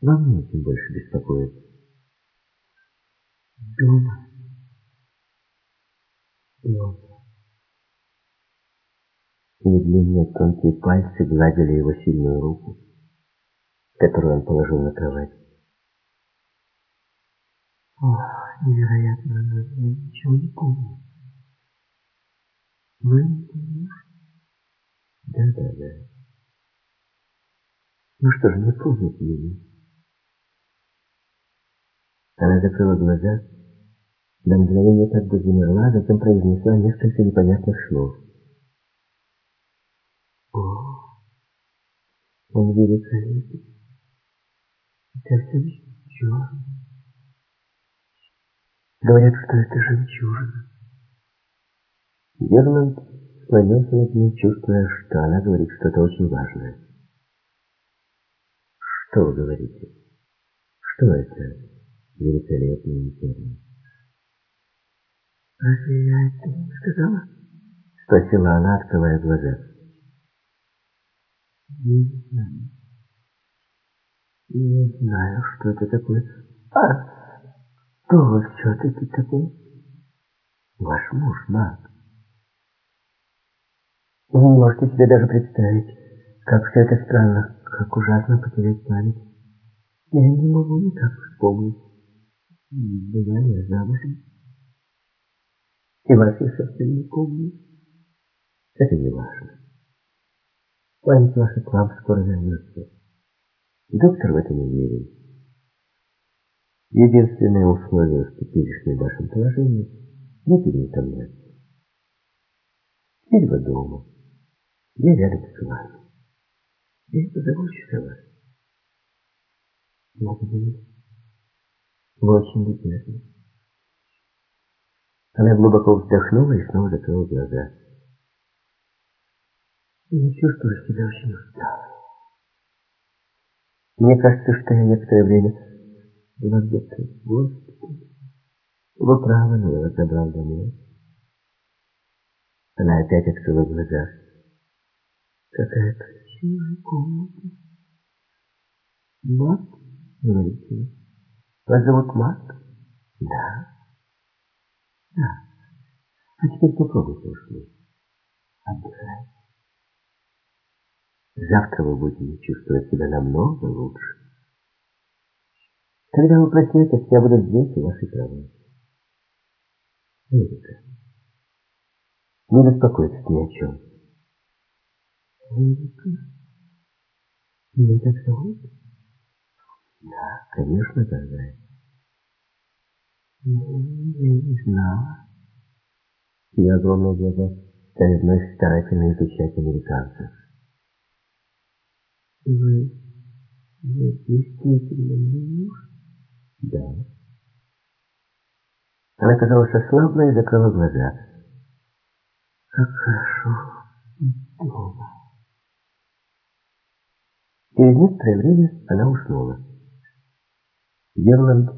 Вам не очень больше беспокоит». Дома. Дома. Ее длинные тонкие пальцы гладили его сильную руку, которую он положил на кровать. Ох, невероятно, но я ничего не помню. Вы муж? Да, да, да. Ну что же, не помните меня? Она закрыла глаза, на мгновение как бы замерла, затем произнесла несколько непонятных слов. О, Он великолепен. Совсем черный. Говорят, что это жемчужина. Герланд склонился над ней, чувствуя, что она говорит что-то очень важное. Что вы говорите? Что это великолепный интерьер? Разве я это не сказала? Спросила она, открывая глаза. Не знаю. Не знаю, что это такое. А, кто вы все-таки такой? Ваш муж, Мак. Вы не можете себе даже представить, как все это странно, как ужасно потерять память. Я не могу никак вспомнить. Была я замужем. И совсем не помню. Это не важно. Память ваша к вам скоро вернется. Доктор в это не верит. Единственное условие в теперешнем вашем положении — не переутомляться. Теперь вы дома. Я рядом с вами. Я позабочусь о вас. Благодарю. Вы очень любезны. Она глубоко вздохнула и снова закрыла глаза. Я чувствую себя очень усталой. Мне кажется, что я некоторое время была где-то в госпитале. Вы правы, но я вас забрал домой. Она опять открыла глаза. Какая красивая комната. Мак, говорите? Вас зовут Мак? Да. Да. А теперь попробуйте уснуть. Отдыхайте. Завтра вы будете чувствовать себя намного лучше. Когда вы проснетесь, я буду здесь, у вашей кровати. Эрика, не беспокойтесь ни о чем. Эрика? Меня так зовут? Да, конечно, дорогая. Ну, я не знала. Ее огромные глаза стали вновь старательно изучать американцев. Вы... вы действительно мой муж? Да. Она казалась ослабла и закрыла глаза. Как хорошо дома. Через некоторое время она уснула. Герланд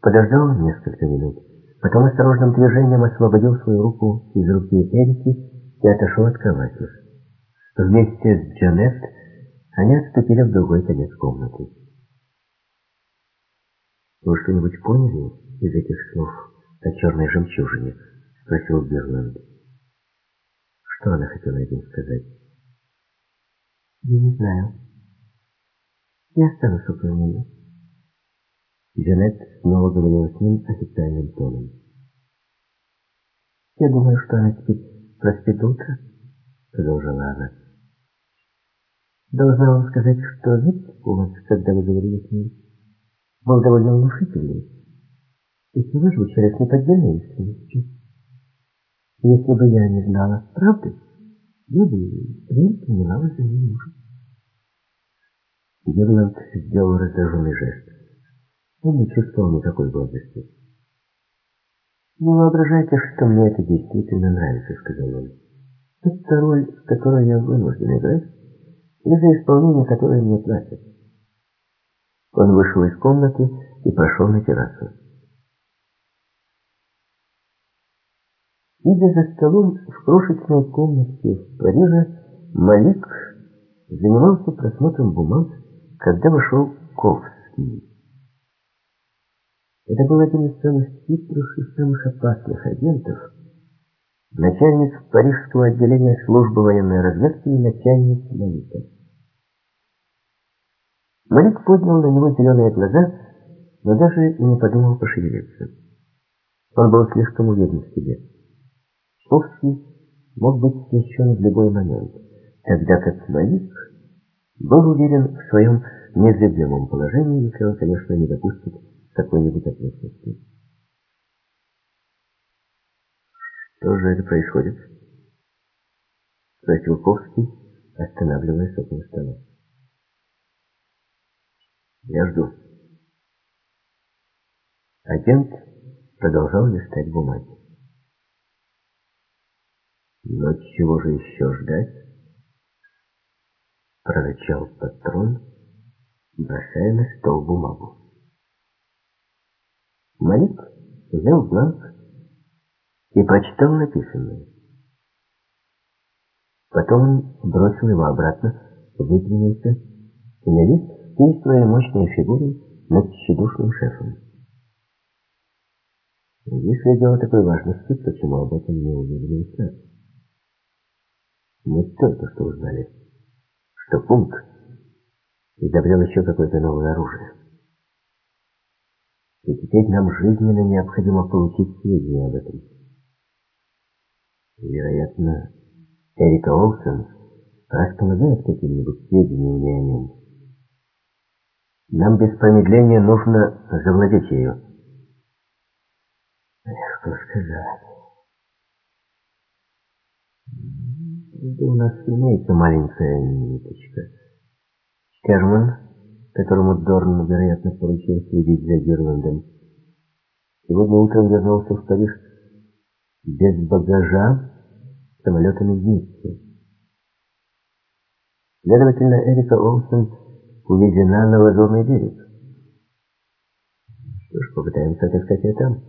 подождал несколько минут, потом осторожным движением освободил свою руку из руки Эрики и отошел от кровати. Вместе с Джанет они отступили в другой конец комнаты. «Вы что-нибудь поняли из этих слов о черной жемчужине?» — спросил Герланд. Что она хотела этим сказать? Я не знаю. Я останусь около нее. Джанет снова говорила с ним официальным тоном. Я думаю, что она теперь проспит утро, продолжала она. Должна вам сказать, что вид у вас, когда вы говорили с ней, был довольно внушительный. И вы звучали с неподдельной искренностью. Если бы я не знала правды, я бы приняла вас за ее мужа. Герланд сделал раздраженный жест. Он не чувствовал никакой гордости. «Не воображайте, что мне это действительно нравится», — сказал он. «Это роль, в которой я вынужден играть, и за исполнение которой мне платят». Он вышел из комнаты и прошел на террасу. Сидя за столом в крошечной комнатке в Париже, Малик занимался просмотром бумаг, когда вошел Ковский. Это был один из самых хитрых и самых опасных агентов, начальник парижского отделения службы военной разведки и начальник Малика. Малик поднял на него зеленые глаза, но даже и не подумал пошевелиться. Он был слишком уверен в себе. Ковский мог быть смещен в любой момент, тогда как Малик был уверен в своем незыблемом положении, если он, конечно, не допустит какой-нибудь оплошности. «Что же это происходит?» — спросил Ковский, останавливаясь около стола. Я жду. Агент продолжал листать бумаги. Но чего же еще ждать? Прорычал патрон, бросая на стол бумагу. Малик взял бланк и прочитал написанное. Потом он бросил его обратно, выдвинулся и навис всей своей мощной фигурой над тщедушным шефом. Если дело такой важности, почему об этом не уведомили нас? Мы только что узнали, что пункт изобрел еще какое-то новое оружие. И теперь нам жизненно необходимо получить сведения об этом. Вероятно, Эрика Олсен располагает какими-нибудь сведениями о нем. Нам без промедления нужно завладеть ею. Что сказать? Да у нас имеется маленькая ниточка. Керман, которому Дорн, вероятно, поручил следить за Герландом, сегодня утром вернулся в Париж без багажа самолетом из Ниццы. Следовательно, Эрика Олсен увезена на Лазурный берег. Что ж, попытаемся отыскать ее там.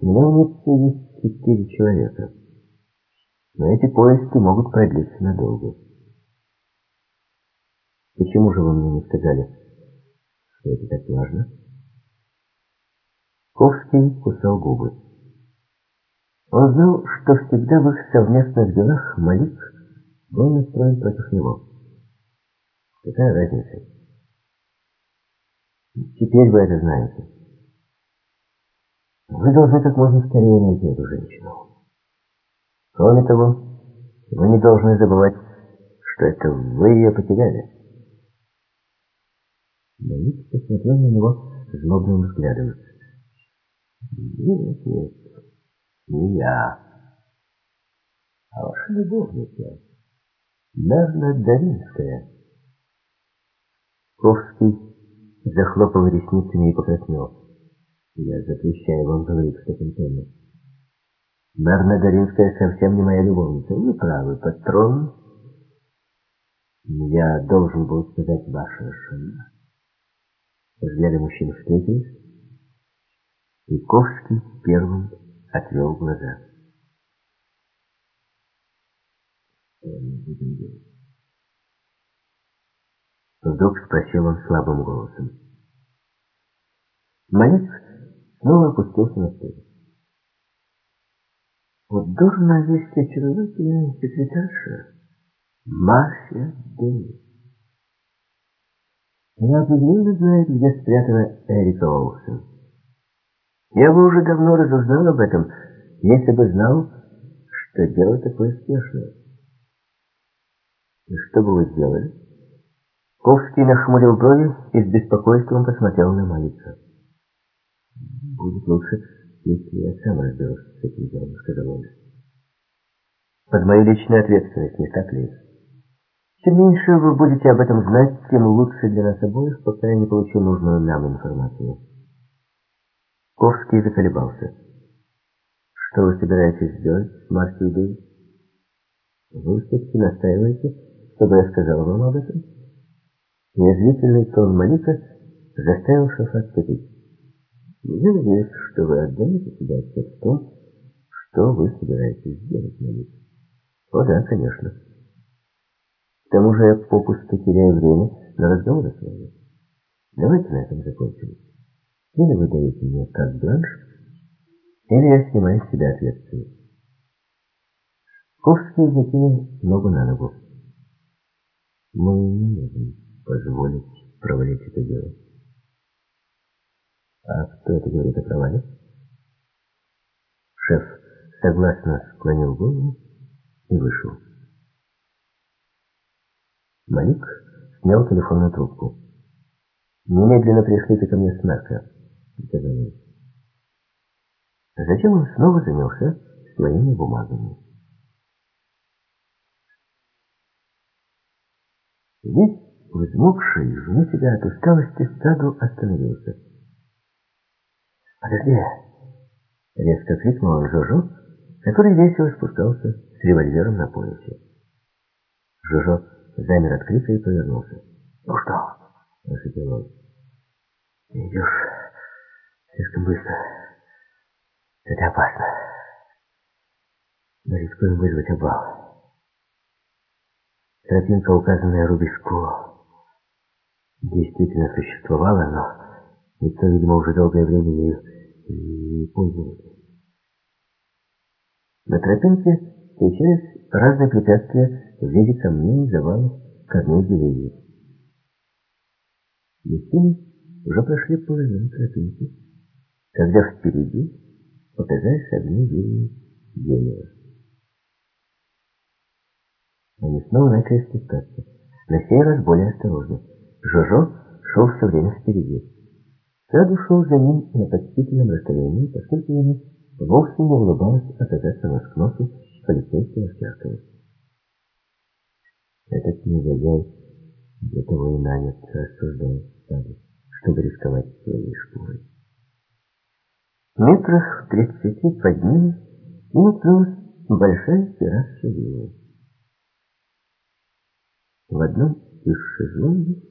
У меня в Ницце есть четыре человека. Но эти поиски могут продлиться надолго. Почему же вы мне не сказали, что это так важно? Ковский кусал губы. Он знал, что всегда в их совместных делах Малик был настроен против него. Какая разница? Теперь вы это знаете. Вы должны как можно скорее найти эту женщину. Кроме того, вы не должны забывать, что это вы ее потеряли. Давид посмотрел на него злобным взглядом. Нет, нет, не я, а ваша любовница, Нарна Даринская. Ковский захлопал ресницами и покраснел. Я запрещаю вам говорить в таком Марна Горинская совсем не моя любовница. Вы правы, патрон. Я должен был сказать ваша жена. Взгляды мужчин встретились, и Ковский первым отвел глаза. Что? Вдруг спросил он слабым голосом. Малец снова опустился на стул. Вот должна вести очаровательная секретарша Марфия Дэнни. Она определенно знает, где спрятана Эрика Олсен. Я бы уже давно разузнал об этом, если бы знал, что дело такое спешное. И что бы вы сделали? Ковский нахмурил брови и с беспокойством посмотрел на Малика. Будет лучше, если я сам разберусь с этим делом, сказал он. Под мою личную ответственность, не так ли? Чем меньше вы будете об этом знать, тем лучше для нас обоих, пока я не получу нужную нам информацию. Ковский заколебался. Что вы собираетесь сделать Марсией Дэвис? Вы все-таки настаиваете, чтобы я сказал вам об этом? Неизвительный тон Малика заставил шефа отступить. Я надеюсь, что вы отдаете себе отчет в что вы собираетесь сделать, Малик. О да, конечно. К тому же я попусту теряю время на разговор с вами. Давайте на этом закончим. Или вы даете мне как бланш, или я снимаю с себя ответственность. Ковский закинул ногу на ногу. Мы не можем позволить провалить это дело. А кто это говорит о провале? Шеф согласно склонил голову и вышел. Малик снял телефонную трубку. «Немедленно пришлите ко мне Смерка», — сказал он. Затем он снова занялся своими бумагами. Здесь взмокший, вне себя от усталости, Саду остановился. «Подожди!» — резко крикнул Жожо, который весело спускался с револьвером на поясе. Жожо замер от крика и повернулся. «Ну что?» — прошепел он. «Идешь слишком быстро. Это опасно. Мы рискуем вызвать обвал. Тропинка, указанная Рубиску, действительно существовала, но никто, видимо, уже долгое время ею не пользовался. На тропинке встречались разные препятствия в виде камней, завалов, корней деревьев. Мужчины уже прошли половину тропинки, когда впереди показались огни виллы Генера. Они снова начали спускаться, на сей раз более осторожно. Жожо шел все время впереди. Саду шел за ним на почтительном расстоянии, поскольку ему вовсе не улыбалось оказаться на носу полицейского всякого. Этот негодяй для того и нанят, рассуждал Саду, чтобы рисковать своей шкурой. Метрах в тридцати под ним им открылась большая терраса виллы. В одном из шезлонгов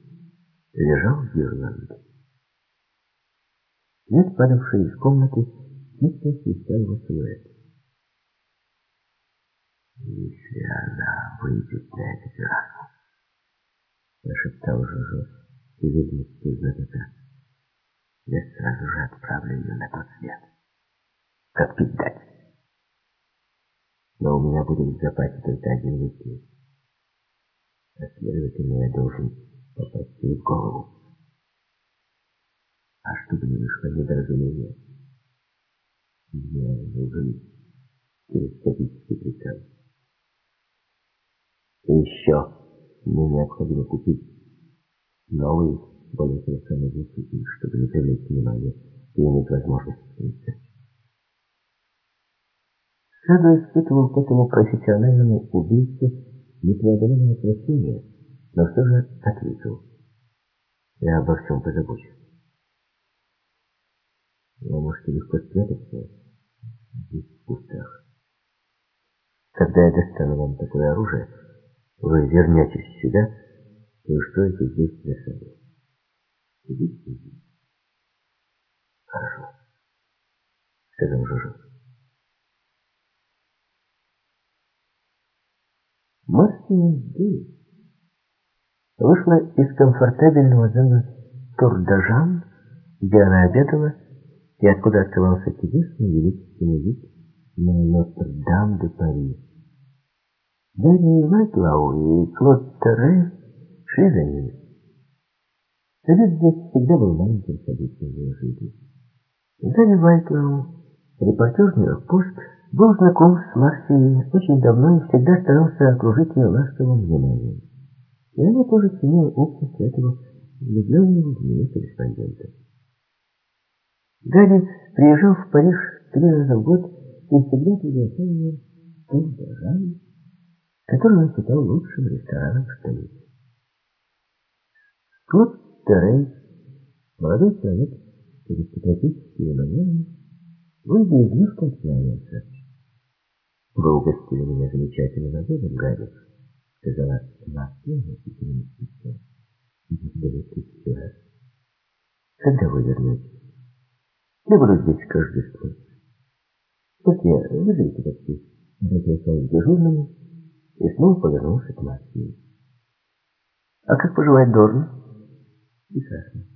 лежал Гирланд. Свет, падавший из комнаты, тихо освещал его силуэт. «Если она выйдет на эту террасу», — прошептал Жужо с уверенностью знатока, — «я сразу же отправлю ее на тот свет, как пить дать. Но у меня будет в запасе только один выстрел, а следовательно, я должен попасть ей в голову. А чтобы не вышло недоразумение, мне нужен телескопический прицел. И еще мне необходимо купить новый, более совершенный высокий, чтобы не привлечь внимание и иметь возможность скрыться. Саду испытывал к этому профессиональному убийце непреодолимое отвращение, но все же ответил. Я обо всем позабочусь. Вы можете легко спрятаться здесь, в кустах. Когда я достану вам такое оружие, вы вернетесь сюда и устроите здесь засаду. Идите здесь. Хорошо, сказал Жужу. Марсия здесь вышла из комфортабельного зала Турдажан, где она обедала, и откуда открывался чудесный величественный вид на Нотр-Дам-де-Пари. Дэнни Вайтлау и Клод Терре шли за ними. Совет здесь всегда был маленьким событием в его жизни. Дэнни Вайтлау, репортер Нью-Йорк-Пост, был знаком с Марсией очень давно и всегда старался окружить ее ласковым вниманием. И она тоже ценила общество этого влюбленного в нее корреспондента. Гарри приезжал в Париж три раза в год и всегда приглашал ее в Толь-Дажан, который он считал лучшим рестораном в столице. Клод Террей, молодой человек с аристократическими манерами, выйдя из лифта, откланялся. «Вы угостили меня замечательным обедом, Гарри», — сказала Настя, относительно спустя. «Благодарю тысячу раз. Когда вы вернетесь?» Я буду здесь к Рождеству. Портье, вызовите такси. Обратился он к дежурному и снова повернулся к Марсии. А как поживает Дорн? Прекрасно.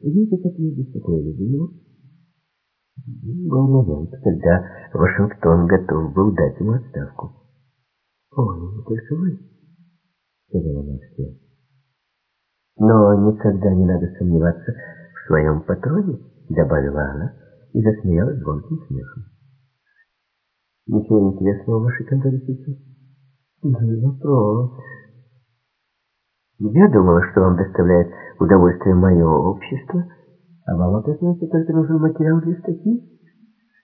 Видите, как я беспокоили за него? Был момент, когда Вашингтон готов был дать ему отставку. «О, не только вы», — сказала Марсия. «Но никогда не надо сомневаться, своем патроне, добавила она и засмеялась звонким смехом. Ничего интересного в вашей конторе сейчас? Не вопрос. Я думала, что вам доставляет удовольствие мое общество, а вам, оказывается, только нужен материал для статьи?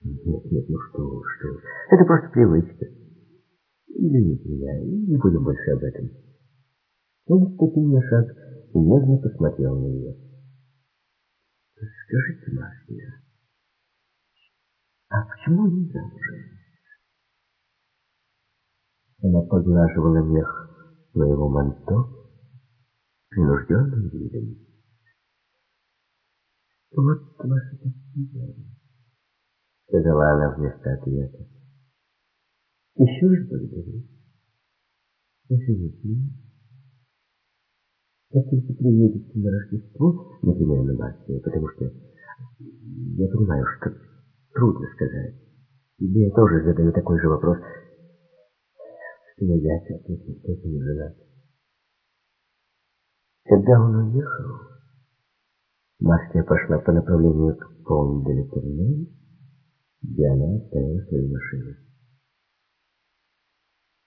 Нет, нет, ну что что. Это просто привычка. Извините меня, не будем больше об этом. Он ступил на шаг и нежно посмотрел на нее. Скажите, Марсия, а почему не замужем? Она поглаживала мех своего манто принужденным видом. «Вот ваше достижение», — сказала она вместо ответа. «Еще раз благодарю. Поживите меня. Как только приедете на Рождество, на Марсию, потому что я понимаю, что трудно сказать. Тебе я тоже задаю такой же вопрос, что я соответственно, что не женат. Когда он уехал, Марсия пошла по направлению к Пон-де-Летерней, где она оставила свою машину.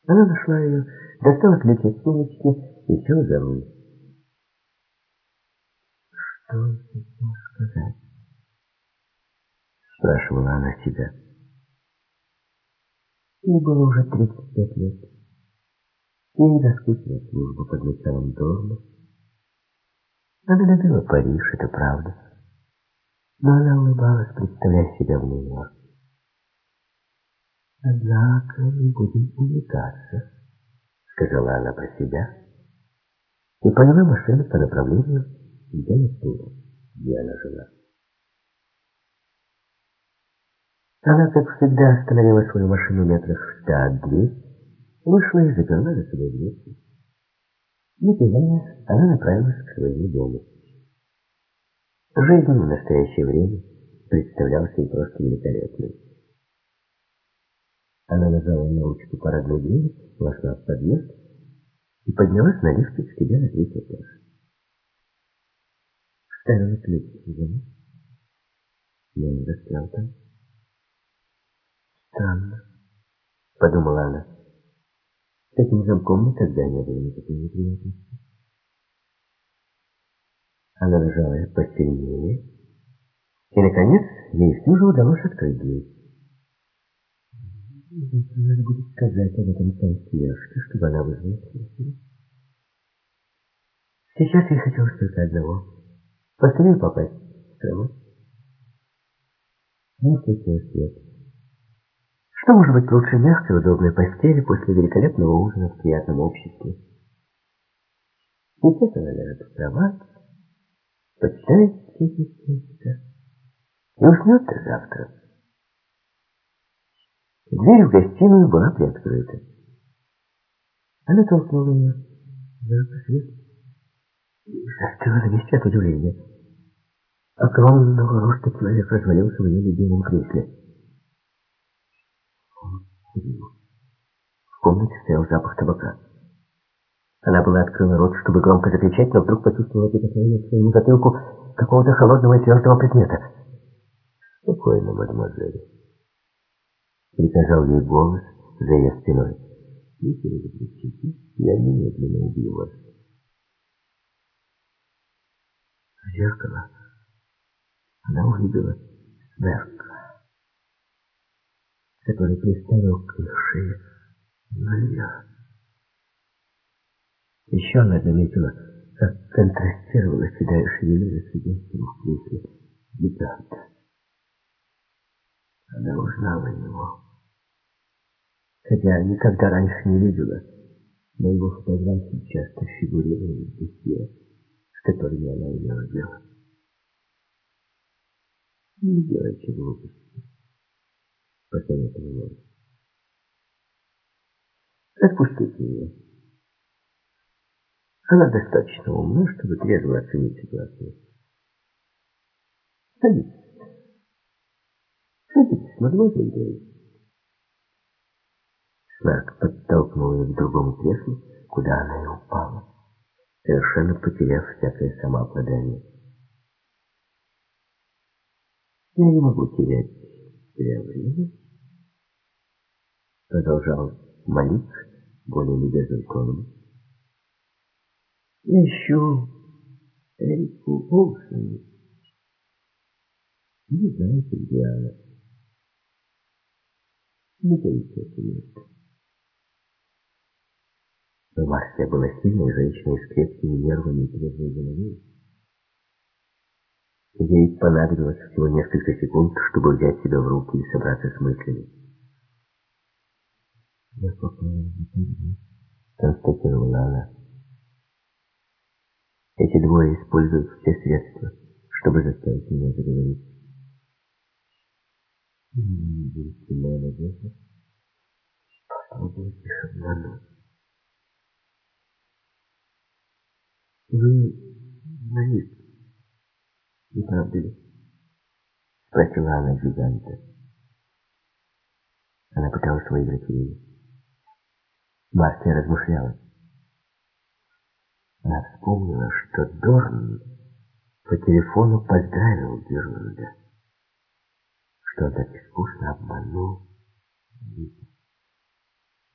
Она нашла ее, достала ключ от сумочки и села за руль. «Что хотел сказать?» Спрашивала она себя. Ей было уже 35 лет. Ей заскучила служба под началом Дорна. Она любила Париж, это правда. Но она улыбалась, представляя себя в Нью-Йорке. Однако не будем увлекаться, сказала она про себя и повела машину по направлению к Денису, где она жила. Она, как всегда, остановила свою машину метрах в ста от дверь, вышла и заперла за собой дверь. Не пиная, она направилась к своему дому. Жизнь в настоящее время представлялась ей просто великолепной. Она нажала на ручку парадной двери, вошла в подъезд и поднялась на лифте к себе на третий этаж. Не застрял там. Странно, подумала она. С этим замком никогда не было никакой неприятности. Она нажала посильнее, и, наконец, ей все же удалось открыть дверь. Надо будет сказать об этом консьержке, чтобы она вызвала. Сейчас я хотел только одного. Поскорее попасть в. Не включила свет. Что может быть лучше мягкой, удобной постели после великолепного ужина в приятном обществе? Сейчас она ляжет в кровать, почитает стихи и уснет до завтра. Дверь в гостиную была приоткрыта. Она толкнула ее. Зажгла свет. Застыла на месте от удивления. Огромного роста человек развалился в ее любимом кресле. В комнате стоял запах табака. Она была открыла рот, чтобы громко закричать, но вдруг почувствовала прикосновение к своему затылку какого-то холодного и твердого предмета. «Спокойно, мадемуазель», приказал ей голос за ее спиной. Если вы закричите, я немедленно убью вас. В зеркало она увидела Сверка, который приставил к их шее нолья. Еще она заметила, как контрастировала седая шевелюра сидящего в кресле гиганта. Она узнала его хотя никогда раньше не видела. На его фотографии часто фигурировали досье, с которыми она имела дело. Не делайте глупости, посоветовал он. Отпустите ее. Она достаточно умна, чтобы трезво оценить ситуацию. Садитесь. Садитесь, мадемуазель Грей. Сларк подтолкнул ее к другому креслу, куда она и упала, совершенно потеряв всякое самообладание. «Я не могу терять зря время», — продолжал Малик более любезным тоном. «Я ищу Эрику Олсен. Не знаете, где она?» «Не место». Но Марсия была сильной женщиной с крепкими нервами и трезвой головой. Ей понадобилось всего несколько секунд, чтобы взять себя в руки и собраться с мыслями. «Я попала констатировала она. Эти двое используют все средства, чтобы заставить меня заговорить. Если моя надежда, попробуйте обмануть. Вы наив, не правда ли? Спросила она гиганта. Она пыталась выиграть ее. Марсия размышляла. Она вспомнила, что Дорн по телефону поздравил Герланда, что он так искусно обманул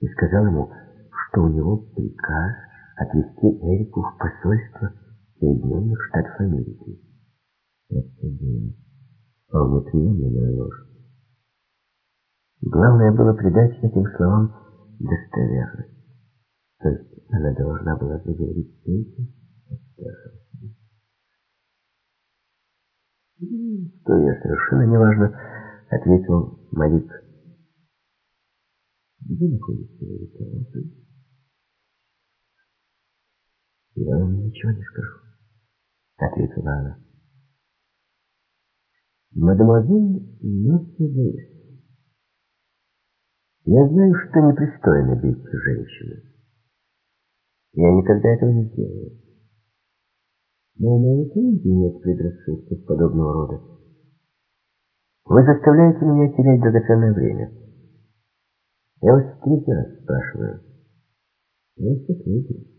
и сказал ему, что у него приказ отвезти Эрику в посольство Соединенных Штатов Америки. Это было вполне приемлемая ложь. Главное было придать этим словам достоверность. То есть она должна была заговорить с этим Что я совершенно неважно, ответил Малик. Где находится Великолепие? Я вам ничего не скажу, ответила она. Мадемуазель Мерседес, я знаю, что непристойно бить женщину. Я никогда этого не сделаю. Но у моего клиента нет предрассудков подобного рода. Вы заставляете меня терять драгоценное время. Я вас третий раз спрашиваю. Я все ответил.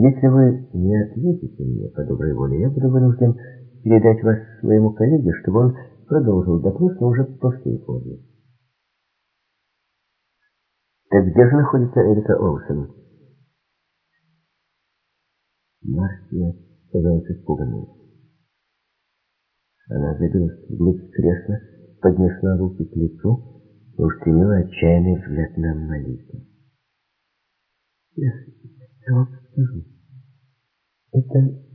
Если вы не ответите мне по доброй воле, я буду вынужден передать вас своему коллеге, чтобы он продолжил допрос, но уже по всей форме. Так где же находится Эрика Олсен? Марсия казалась испуганной. Она забилась вглубь кресла, поднесла руки к лицу и устремила отчаянный взгляд на Малика. «Я, вам скажу. Это...»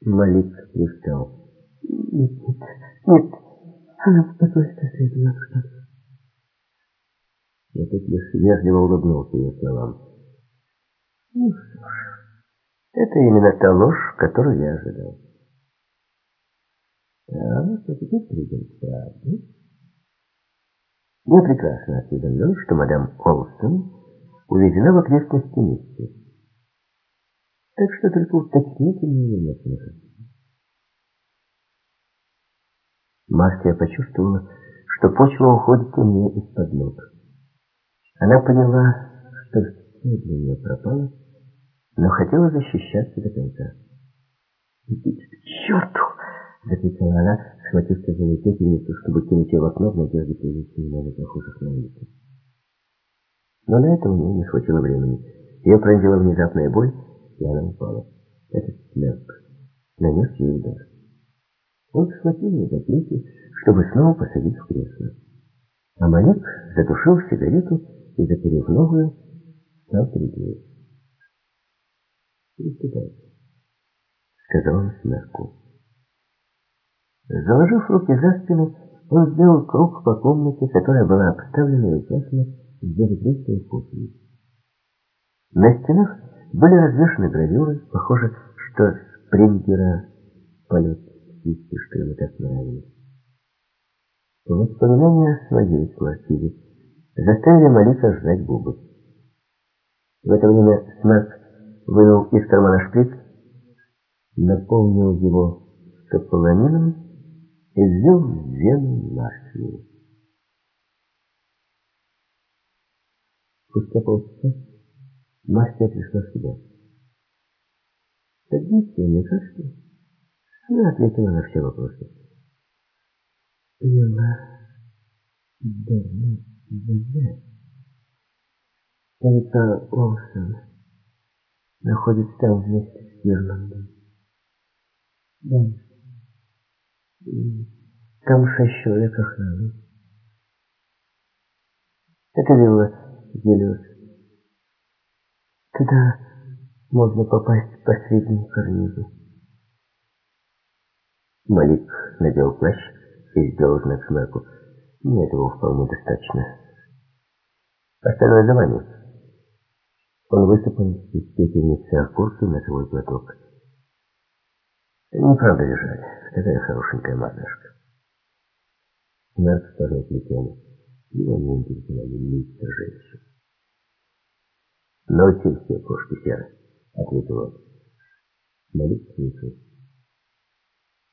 Малик привстал. «Нет, нет, нет. Она позволит следовать что Я тут лишь вежливо улыбнулся ее словам. Ну что ж, это именно та ложь, которую я ожидал. А вот теперь придем к правде. Я прекрасно осведомлен, что мадам Олсен увезена в окрестности миссии. Так что только уточните мне местных. Марсия почувствовала, что почва уходит у нее из-под ног. Она поняла, что все для нее пропало, но хотела защищаться до конца. «Идите черту!» — закричала она, схватившись за летительницу, чтобы кинуть ее в окно в надежде привести немного прохожих на улицу. Но на это у нее не хватило времени. Ее пронзила внезапная боль, она упала. Этот Мерк нанес ей удар. Он схватил ее за плечи, чтобы снова посадить в кресло. А Малек затушил сигарету и, закурив новую, стал перед ней. «Приступайте», — сказал он смерку. Заложив руки за спину, он сделал круг по комнате, которая была обставлена и украшена серебристой кухней. На стенах были развешаны гравюры, похоже, что Спрингера полет птицы, что ему так нравилось. Воспоминания о своей квартире заставили Малика сжать губы. В это время Смерк вынул из кармана шприц, наполнил его скополамином и ввел в вену Марсию. Спустя полчаса Марсия пришла в себя. Так действие, мне кажется, она ответила на все вопросы. Лила Дорна Безе. Это Олсен находится там вместе с Ирландом. Да. И там шесть человек охраны. Это вилла Гелиос. Туда можно попасть по среднему карнизу. Малик надел плащ и сделал знак Смерку. Мне этого вполне достаточно. Остальное за вами. Он высыпал из пепельницы окурки на свой платок. Неправда ли жаль? Такая хорошенькая мордашка. Смерк пожал плечами. Его не интересовали лица женщин. «Ночью все кошки серы», — ответил он. Малик слышал.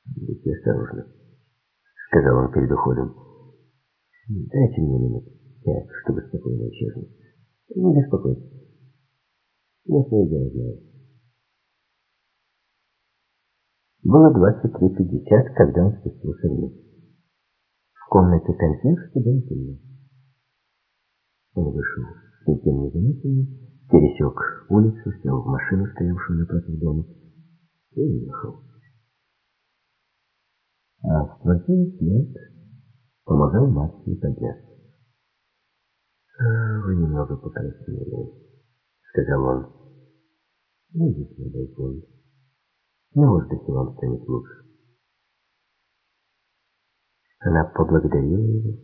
«Будьте осторожны», — сказал он перед уходом. «Дайте мне минут пять, чтобы спокойно исчезнуть. Не беспокойтесь. Я свое дело знаю». Было 23.50, когда он спустился вниз. В комнате консьержки было темно. Он вышел с не замеченным, пересек улицу, сел в машину, стоявшую напротив дома, и уехал. А в квартире Смит помогал Марсе подняться. «А, «Вы немного покраснели», — сказал он. «Выйдите на балкон. На воздухе вам станет лучше». Она поблагодарила его,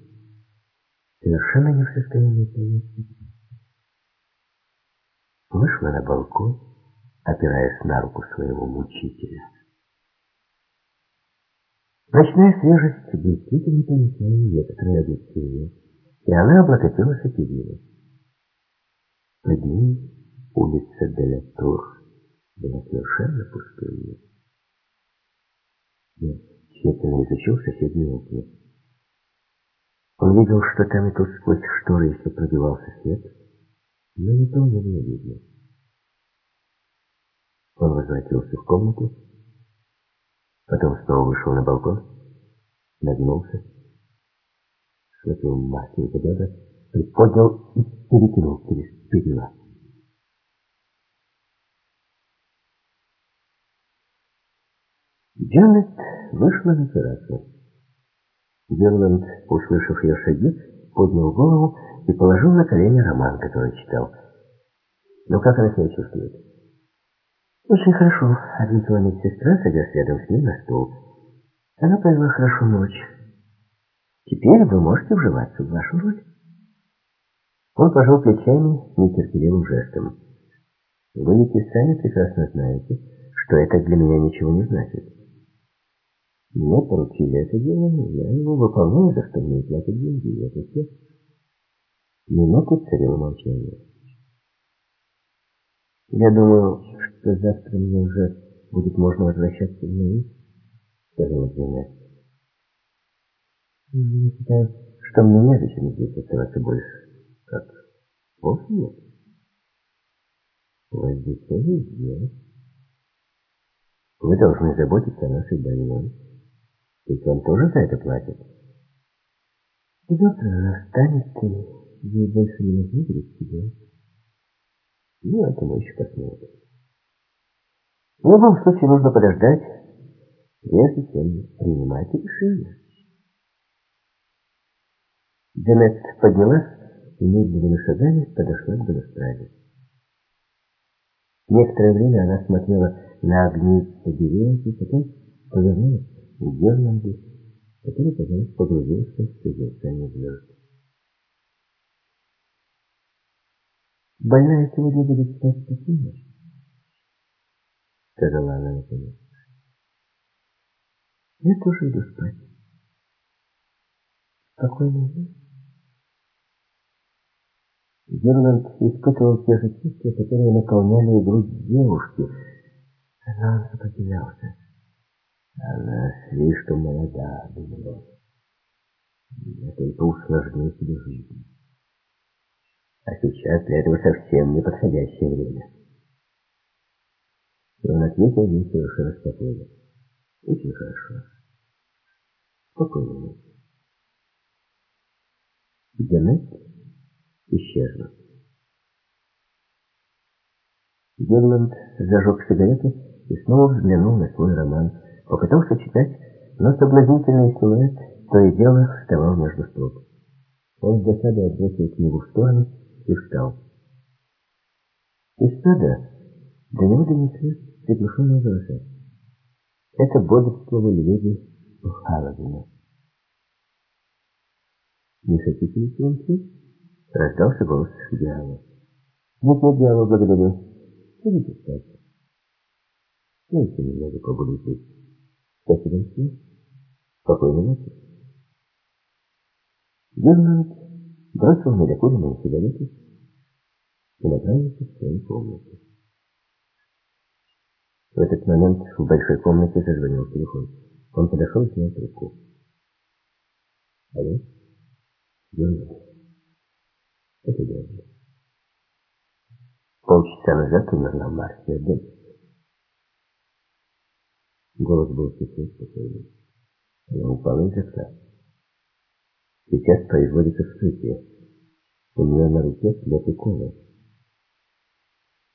совершенно не в состоянии понять Вышла на балкон, опираясь на руку своего мучителя. Ночная свежесть действительно понесла некоторые облегчение, и она облокотилась о перила. Под ней улица Делятур была совершенно пустынной. Я тщательно изучил соседние окна. Он видел, что там и тут сквозь шторы еще пробивался свет, но никого не было видно. Он возвратился в комнату, потом снова вышел на балкон, нагнулся, схватил Мартин за бедра, приподнял и перекинул через перила. Джанет вышла террасу. Герланд, услышав ее шаги, поднял голову и положил на колени роман, который читал. «Ну как она себя чувствует?» «Очень хорошо», — ответила медсестра, садясь рядом с ней на стул. «Она провела хорошо ночь. Теперь вы можете вживаться в вашу роль». Он пожал плечами нетерпеливым жестом. «Вы ведь сами прекрасно знаете, что это для меня ничего не значит. Мне поручили это дело, я его выполняю, за что мне платят деньги, и это все». Минуту царило молчание. «Я думаю, что завтра мне уже будет можно возвращаться в Нью, сказала Джанет. Я считаю, что мне незачем здесь оставаться больше. Как? Вовсе нет. У здесь тоже есть. Вы должны заботиться о нашей больной. Ведь вам тоже за это платят. И завтра она встанет, и ей больше не нужно будет себя. Ну, это мы еще посмотрим. В любом случае нужно подождать, прежде чем принимать решение. Джанет поднялась и медленными шагами подошла к балюстраде. Некоторое время она смотрела на огни деревьев и потом повернулась к Герланду, который, казалось, погрузился в созерцание звезд. Больная сегодня будет спать спокойно, сказала она наконец. Я тоже иду спать. Спокойной ночи. Герланд испытывал те же чувства, которые наполняли грудь девушки, но он сопротивлялся. Она слишком молода, думал он. Я только усложню себе жизнь. А сейчас для этого совсем неподходящее время. И он ответил ей совершенно спокойно. Очень хорошо. Спокойной ночи. Джанет исчезла. Герланд зажег сигарету и снова взглянул на свой роман. Попытался читать, но соблазнительный силуэт то и дело вставал между строк. Он с досадой отбросил книгу в сторону и встал. Из сада до него донесли приглушенные голоса. Это бодрствовали люди Халавина. «Не хотите ли уйти?» — раздался голос Дианы. «Нет, нет, Диана, благодарю. Идите спать. Я еще немного побуду здесь. Всем. Спокойной ночи». Германт бросил недокуренные сигареты и направился в свою комнату. В этот момент в большой комнате зазвонил телефон. Он подошел и снял трубку. Алло? Германт. Это верно. Полчаса назад умерла Марсия Дэнс. Голос был тихий, спокойный. Она упала из окна. Сейчас производится вскрытие. У нее на руке след укола.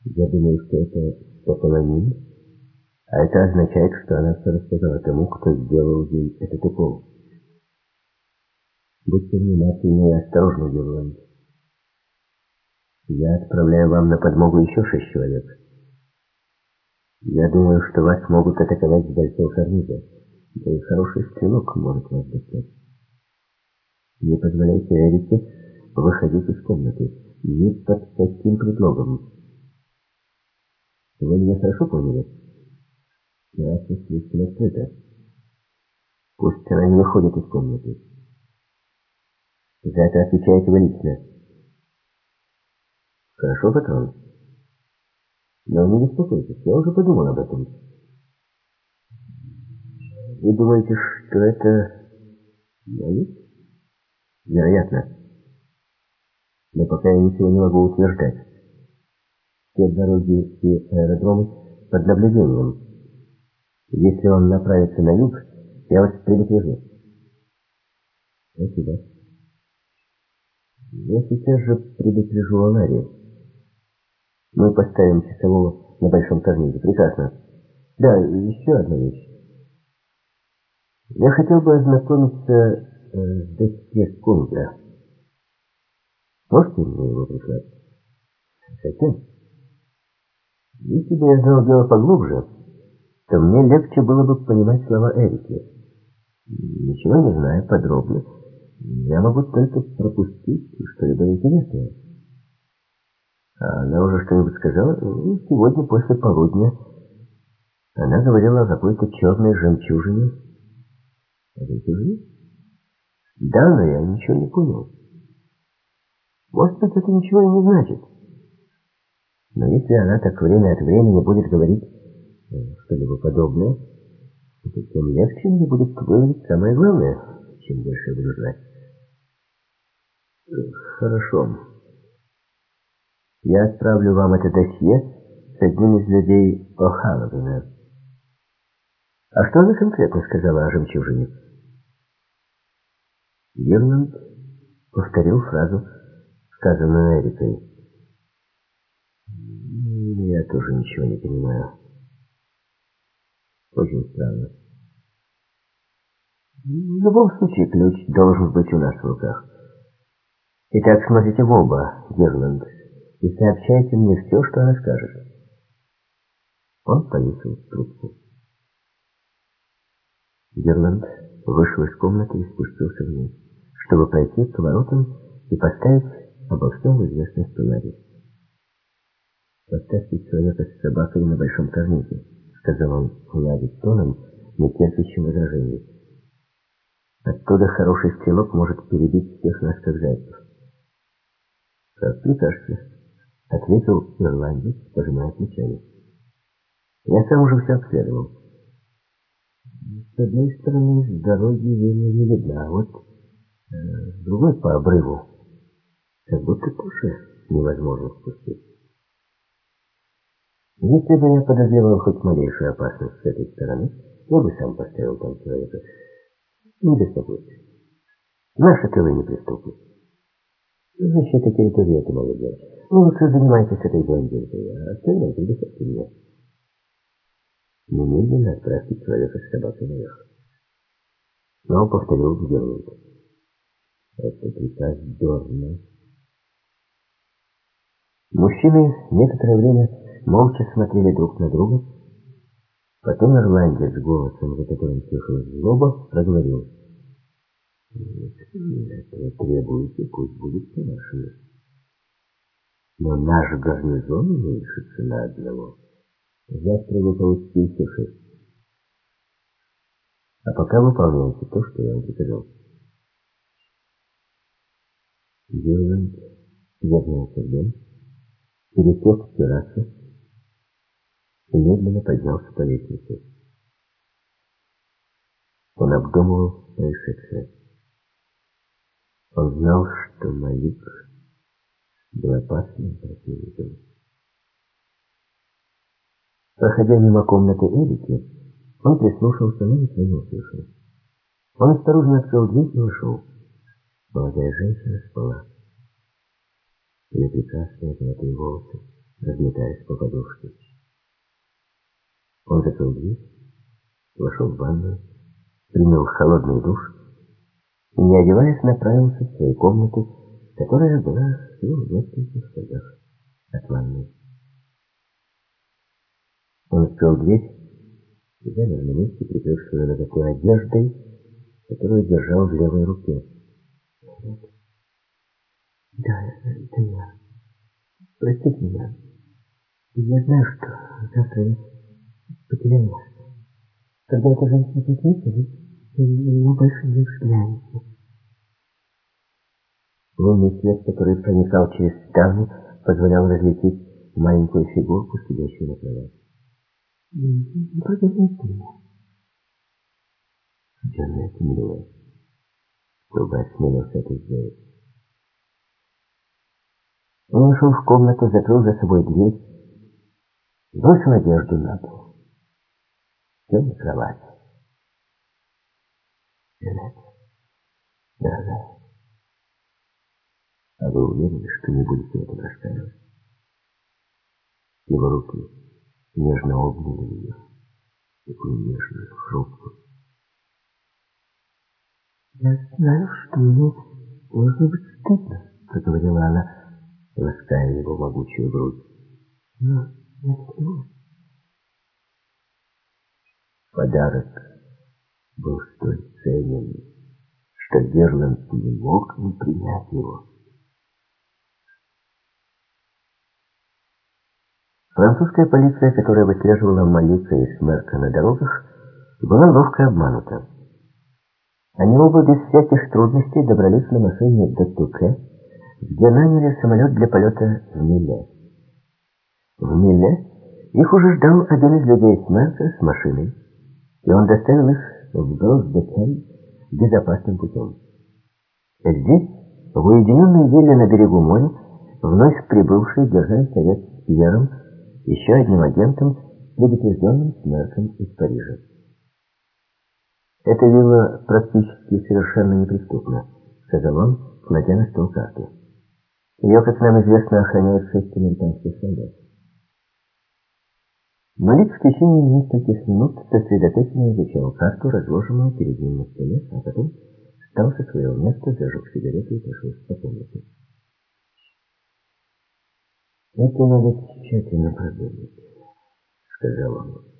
Я думаю, что это пополонин, а это означает, что она все рассказала тому, кто сделал ей этот укол. Будьте внимательны и осторожны, Герланд. Я отправляю вам на подмогу еще шесть человек. Я думаю, что вас могут атаковать с большого карниза. Да и хороший стрелок может вас достать. Не позволяйте Эрике выходить из комнаты. Ни под каким предлогом. Вы меня хорошо поняли? Терраса слишком открыта. Пусть она не выходит из комнаты. За это отвечаете вы лично. Хорошо, патрон. Но не беспокойтесь, я уже подумал об этом. Вы думаете, что это... Молит? Вероятно. Но пока я ничего не могу утверждать. Все дороги и аэродромы под наблюдением. Если он направится на юг, я вас предупрежу. Спасибо. Я сейчас же предупрежу Аларию. Мы поставим часового на большом карнизе. Прекрасно. Да, еще одна вещь. Я хотел бы ознакомиться э, с досье Кунга. Можете мне его прислать? Зачем? Если бы я знал дело поглубже, то мне легче было бы понимать слова Эрики. Ничего не зная подробно, я могу только пропустить что-либо интересное. А она уже что-нибудь сказала? Ну, сегодня после полудня она говорила о какой-то черной жемчужине. Жемчужине? Да, но я ничего не понял. Может быть, это ничего и не значит. Но если она так время от времени будет говорить э, что-либо подобное, то тем легче мне будет выводить самое главное, чем больше я буду знать. Хорошо. Я отправлю вам это досье с одним из людей О'Халловина. А что она конкретно сказала о жемчужине? Герланд повторил фразу, сказанную Эрикой. Я тоже ничего не понимаю. Очень странно. В любом случае, ключ должен быть у нас в руках. Итак, смотрите в оба, Герланд и сообщайте мне все, что она скажет. Он повесил трубку. Герланд вышел из комнаты и спустился вниз, чтобы пройти к воротам и поставить обо всем известность Тунаре. «Поставьте человека с собакой на большом карнизе», — сказал он Тунаре тоном, не терпящим возражений. «Оттуда хороший стрелок может перебить всех нас, как зайцев». «Как прикажете», — ответил ирландец, пожимая плечами. «Я сам уже все обследовал. С одной стороны, с дороги ельня не видно, а вот э, с другой по обрыву. Как будто тоже невозможно спустить. Если бы я подозревал хоть малейшую опасность с этой стороны, я бы сам поставил там человека. Не беспокойтесь. Наши не преступны. Защита территории — это мое дело. Вы лучше занимайтесь этой блондинкой, а остальное предоставьте мне. Немедленно отправьте человека с собакой наверх. Снова повторил Герланд. Это приказ Дорна. Мужчины некоторое время молча смотрели друг на друга. Потом ирландец голосом, за которым слышалась злоба, проговорил. «Если вы требуете, пусть будет по-вашему. Но наш гарнизон уменьшится на одного. Завтра вы получите еще шесть. А пока выполняйте то, что я вам приказал. Дюрланд вернулся в дом, пересек террасу и медленно поднялся по лестнице. Он обдумывал происшедшее. Он знал, что Малик был опасным противником. Проходя мимо комнаты Эдики, он прислушался, но ничего не услышал. Он осторожно открыл дверь и вышел. Молодая женщина спала. Ее прекрасные золотые волосы разметаясь по подушке. Он закрыл дверь, вошел в ванную, принял холодный душ и, не одеваясь, направился в свою комнату, которая была всего в нескольких шагах от ванной. Он открыл дверь и замер на месте, прикрыв свою ноготу одеждой, которую держал в левой руке. Да, это я. Простите меня. Я знаю, что завтра я потеряю вас. Когда эта женщина приснится, вы меня больше не взглянете. Лунный свет, который проникал через ставни, позволял различить маленькую фигурку, сидящую на кровати. Не подумайте меня. Джанет, милая, кто бы осмелился это сделать? Он вошел в комнату, закрыл за собой дверь, бросил одежду на пол. Сел на кровать. Джанет, дорогая, а вы уверены, что не будете этом рассказывать? Его руки нежно обняли ее, такую нежную, хрупкую. Я знаю, что мне должно быть стыдно, проговорила она, лаская его могучую грудь. Но я. Подарок был столь ценен, что Герланд не мог не принять его. Французская полиция, которая выслеживала Малика и Смерка на дорогах, была ловко обманута. Они оба без всяких трудностей добрались на машине до Туке, где наняли самолет для полета в Миле. В Миле их уже ждал один из людей Смерка с машиной, и он доставил их в Гроссбекель безопасным путем. Здесь, в уединенной вилле на берегу моря, вновь прибывшие держали совет с Пьером, еще одним агентом, предупрежденным Смерком из Парижа. «Эта вилла практически совершенно неприступна», — сказал он, кладя на стол карту. «Ее, как нам известно, охраняют шесть американских солдат». Малик в течение нескольких минут сосредоточенно изучал карту, разложенную перед ним на столе, а потом встал со своего места, зажег сигарету и пошел по комнате. «Это надо тщательно продумать», — сказал он.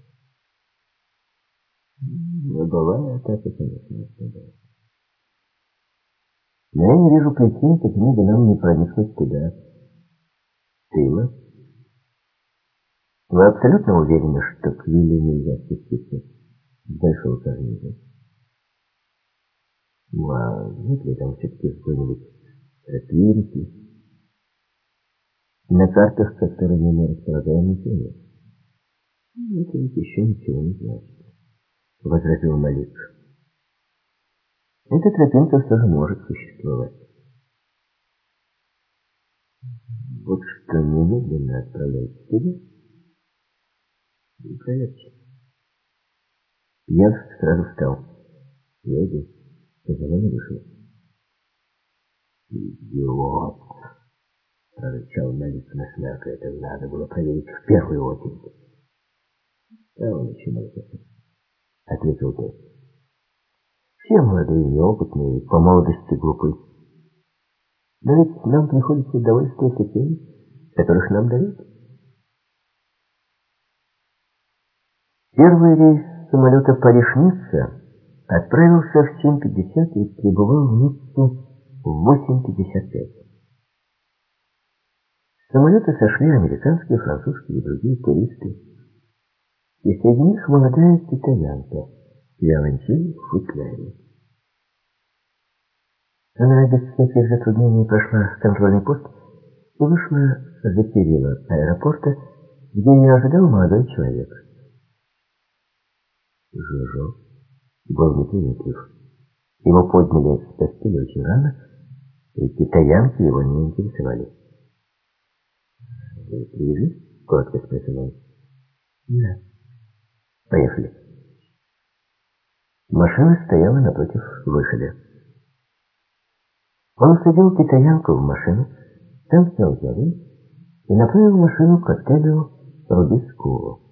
Лобовая атака, конечно, отпадает. Но я не вижу причин, почему бы нам не проникнуть туда. Тыла. Вы абсолютно уверены, что к Вилле нельзя спуститься большого карниза? Ну, а нет ли там все-таки какой-нибудь тропинки? На картах, которыми мы располагаем, ничего нет. Это ведь еще ничего не значит. — возразил Малик. «Эта тропинка все же может существовать. Вот что немедленно отправляйте туда и проверьте». Я сразу встал. «Я иду», — он и вышел. «Идиот!» — прорычал Малик на смерка. «Это надо было проверить в первую очередь». Да он еще молодец. — ответил тот. «Все молодые и неопытные, по молодости глупы. Но ведь нам приходится удовольствоваться тем, которых нам дают. Первый рейс самолета Париж-Ницца отправился в 7.50 и прибывал в Ниццу в 8.55. С самолета сошли американские, французские и другие туристы. И среди них молодая китаянка, Виолончель в футляре. Она без всяких затруднений прошла контрольный пост и вышла за перила аэропорта, где ее ожидал молодой человек. Жожо был неприветлив. Его подняли с постели очень рано, и китаянки его не интересовали. «Вы привезли?» — коротко спросил он. «Да». «Поехали». Машина стояла напротив выхода. Он усадил китаянку в машину, сел за руль и направил машину к отелю Рубискулу.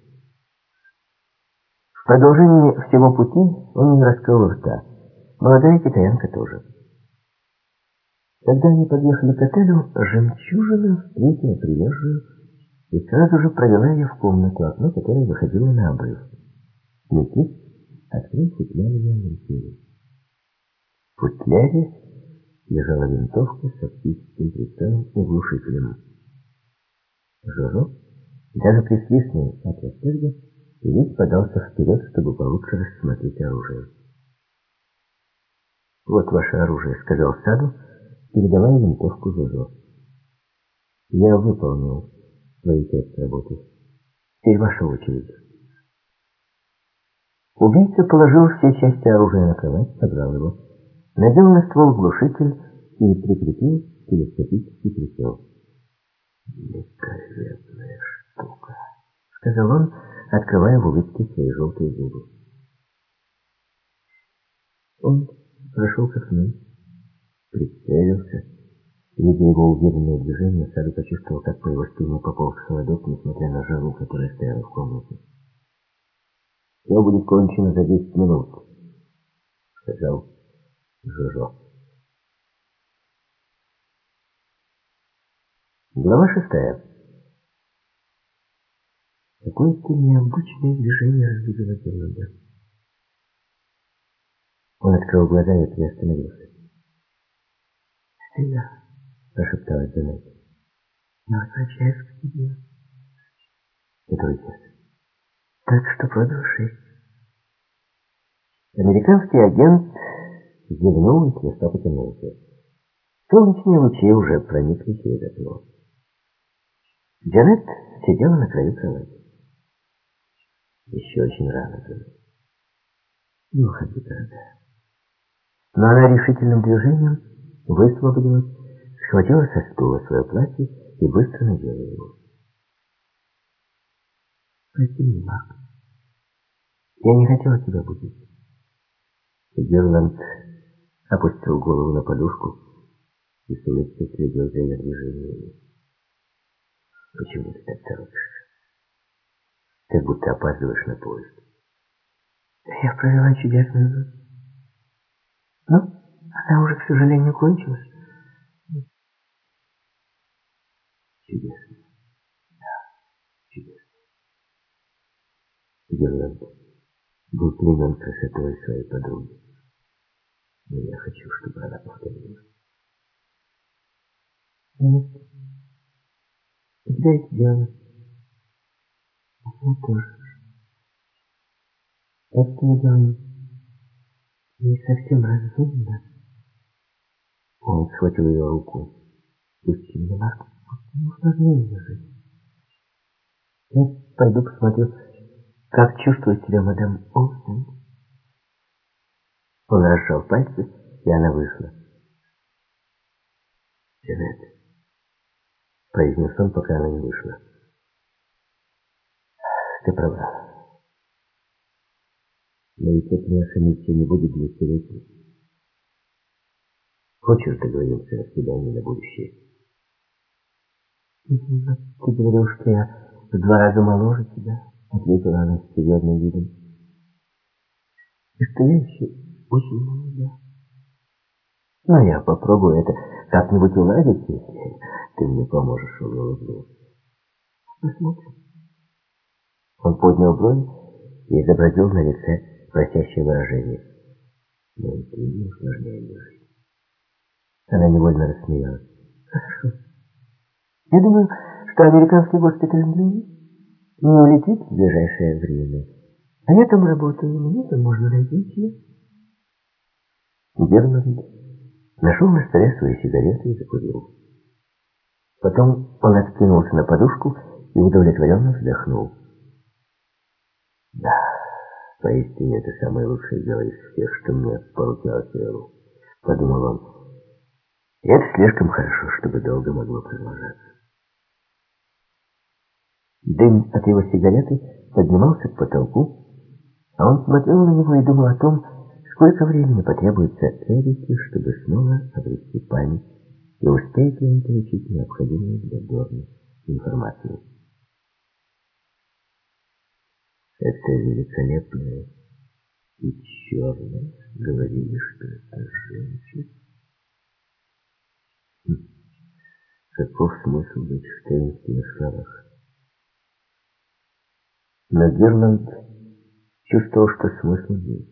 Продолжении всего пути он не раскрыл рта. Молодая китаянка тоже. Когда они подъехали к отелю, жемчужина встретила приезжую и сразу же провела ее в комнату, окно которой выходило на обрыв. Никит открыл футляр Виолончели. В футляре лежала винтовка с оптическим прицелом и глушителем. Жорок даже присвистнул от восторга весь подался вперед, чтобы получше рассмотреть оружие. «Вот ваше оружие», — сказал Саду, передавая винтовку Жожо. «Я выполнил свою часть работы. Теперь ваша очередь». Убийца положил все части оружия на кровать, собрал его, надел на ствол глушитель и прикрепил телескопический прицел. «Великолепная штука», — сказал он, открывая в улыбке свои желтые зубы. Он прошел к окну, прицелился. Видя его уверенное движение, Саду почувствовал, как по его спине пополз холодок, несмотря на жару, которая стояла в комнате. «Все будет кончено за десять минут», — сказал Жужо. Глава шестая. Какое-то необычное движение разбудило Германа. Он открыл глаза и приостановился. «Это я», — прошептала Джанет. «Я возвращаюсь к тебе». «Который час?» «Так что продолжай». Американский агент зевнул и слегка потянулся. Солнечные лучи уже проникли через окно. Джанет сидела на краю кровати. Еще очень рано, Джанет. Не уходи, дорогая. Но она решительным движением высвободилась, схватила со стула свое платье и быстро надела его. Прости меня, Марк. Я не хотела тебя будить. Герланд опустил голову на подушку и с улыбкой следил за ее движениями. Почему ты так торопишься? Как будто опаздываешь на поезд. Я провела чудесную ночь. Ну, она уже, к сожалению, кончилась. Чудесно. Да, чудесно. Герланд был пленен красотой своей подруги. Но я хочу, чтобы она повторила. Нет. Когда это делать? Я тоже. Это делаю не совсем разумно. Он схватил ее руку. Пусти меня, Марк, не усложняй ее жизнь. Я пойду посмотрю, как чувствует себя мадам Олсен. Он разжал пальцы, и она вышла. Джанет, произнес он, пока она не вышла. Ты права. Но ведь эта наша миссия не будет десятилетней. Хочешь, договоримся о свидании на будущее? Ты говорил, что я в два раза моложе тебя, ответила она с серьезным видом. И что я еще очень молода. Ну, я попробую это как-нибудь уладить, если ты мне поможешь, он улыбнулся. Посмотрим. Он поднял брови и изобразил на лице просящее выражение. Но не усложняй мне жизнь. Она невольно рассмеялась. Хорошо. Я думаю, что американский госпиталь не улетит в ближайшее время. А я там работаю, мне там можно найти ее. Герман нашел на столе свои сигареты и закурил. Потом он откинулся на подушку и удовлетворенно вздохнул. Да, поистине это самое лучшее дело из всех, что мне поручал Сиэлу, подумал он. И это слишком хорошо, чтобы долго могло продолжаться. Дым от его сигареты поднимался к потолку, а он смотрел на него и думал о том, сколько времени потребуется Эрике, чтобы снова обрести память, и успеет ли он получить необходимую для Дорна информацию. Это великолепное и черное, говорили, что это женщина. Хм. Каков смысл в этих таинственных словах? Но Герланд чувствовал, что смысл есть.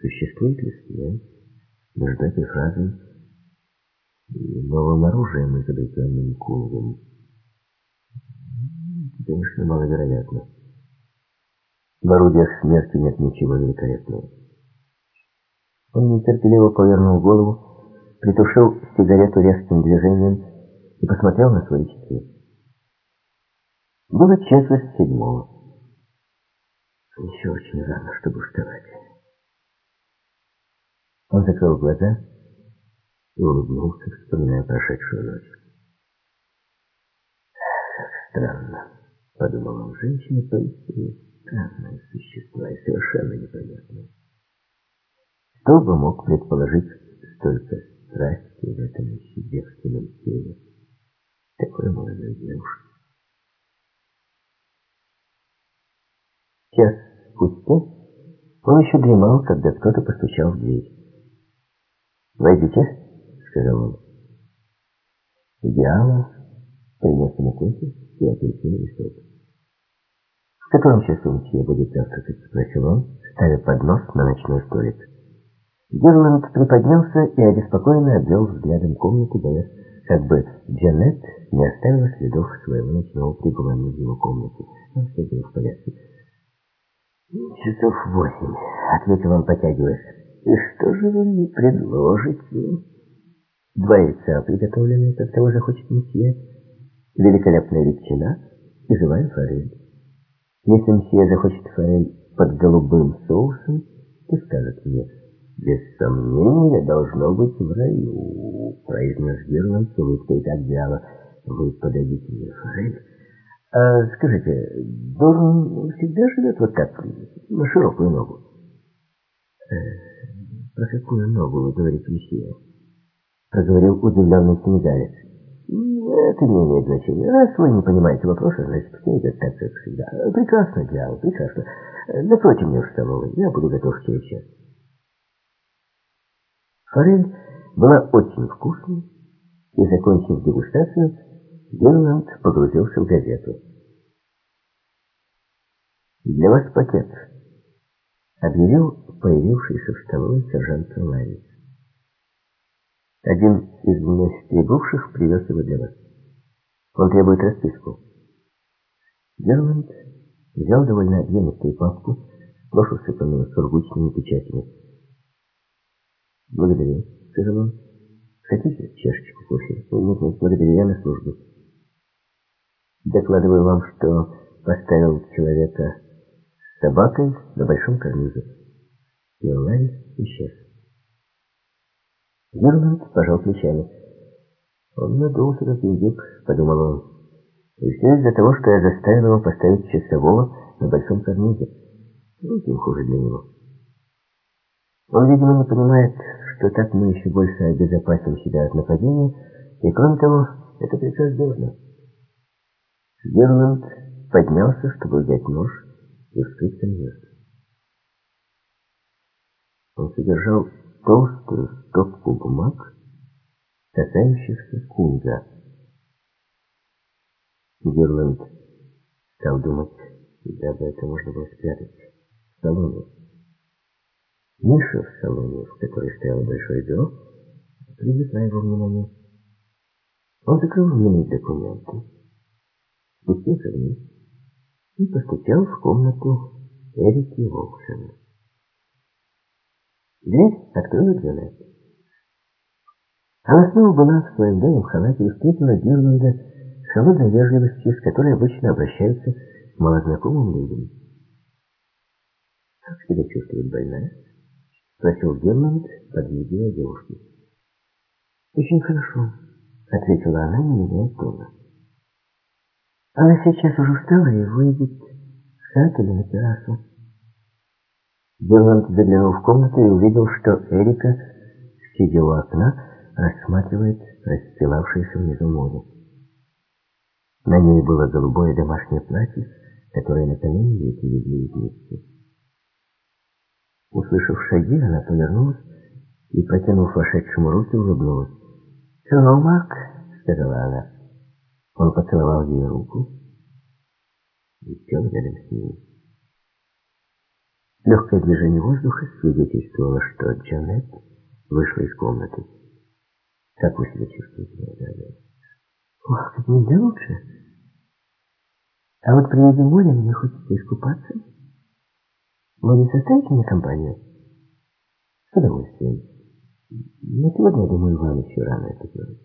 Существует ли связь между этой фразой и новым оружием, изобретенным Кунгом? Конечно, маловероятно. В орудиях смерти нет ничего великолепного. Он нетерпеливо повернул голову, притушил сигарету резким движением и посмотрел на свои часы. Было четверть седьмого. Еще очень рано, чтобы вставать. Он закрыл глаза и улыбнулся, вспоминая прошедшую ночь. Как странно, подумал он, женщины поистине странные существа и совершенно непонятные. Кто бы мог предположить столько страсти в этом еще девственном теле, такой молодой девушки? Час спустя он еще дремал, когда кто-то постучал в дверь. «Войдите», — сказал он. Диана принес ему кофе и апельсиновый сок. «В котором часу мсье будет завтракать?» — спросил он, ставя поднос на ночной столик. Герланд приподнялся и обеспокоенно обвел взглядом комнату, боясь, как бы Джанет не оставила следов своего ночного пребывания в его комнате. Но все было в порядке. «Часов восемь», — ответил он, потягиваясь. «И что же вы мне предложите?» «Два яйца, приготовленные, как того захочет месье, великолепная ветчина и живая форель. Если месье захочет форель под голубым соусом, то скажет мне, без сомнения, должно быть в раю», — произнес Герланд с улыбкой так вяло. «Вы подадите мне форель?» А скажите, Дорн всегда живет вот так, на широкую ногу? Э, про какую ногу вы говорите, месье? Проговорил удивленный сенегалец. Это не имеет значения. Раз вы не понимаете вопроса, значит, все идет так, как всегда. Прекрасно, Диал, прекрасно. Накройте мне столовой, я буду готов через час. Форель была очень вкусной, и, закончив дегустацию, Гелланд погрузился в газету. «Для вас пакет», — объявил появившийся в столовой сержант Ларис. «Один из вновь прибывших привез его для вас. Он требует расписку». Герланд взял довольно объемистую папку, сплошь усыпанную сургучными печатями. «Благодарю», — сказал он. «Хотите чашечку кофе?» «Нет, нет, благодарю, я на службе». Докладываю вам, что поставил человека с собакой на большом карнизе. И Ларис исчез. Герланд пожал плечами. Он надулся, как индюк, подумал он. И все из-за того, что я заставил его поставить часового на большом карнизе. Ну, тем хуже для него. Он, видимо, не понимает, что так мы еще больше обезопасим себя от нападения, и, кроме того, это приказ Дорна. Герланд поднялся, чтобы взять нож и вскрыть конверт. Он содержал толстую стопку бумаг, касающихся Кунга. Гирланд стал думать, дабы это можно было спрятать в салоне. Ниша в салоне, в которой стояло большое бюро, привлекла его внимание. Он закрыл в документы, спустился вниз и постучал в комнату Эрики Волшина. Дверь открыла Джанет. Она снова была в своем белом халате и встретила Герланда с холодной вежливостью, с которой обычно обращаются к малознакомым людям. «Как себя чувствует больная?» — спросил Герланд, подвигая девушки. «Очень хорошо», — ответила она, не меняя тона. «Она сейчас уже встала и выйдет в сад или на террасу». Герланд заглянул в комнату и увидел, что Эрика, сидя у окна, рассматривает расстилавшееся внизу море. На ней было голубое домашнее платье, которое ей привезли из Ниццы. Услышав шаги, она повернулась и, протянув вошедшему руки, улыбнулась. «Hello, Марк», — сказала она. Он поцеловал ей руку и сел рядом с ней. Легкое движение воздуха свидетельствовало, что Джанет вышла из комнаты. Как вы себя чувствуете, дорогая? Ох, как нельзя лучше. А вот при виде моря мне хочется искупаться. Вы не составите мне компанию? С удовольствием. Но сегодня, я думаю, вам еще рано это делать.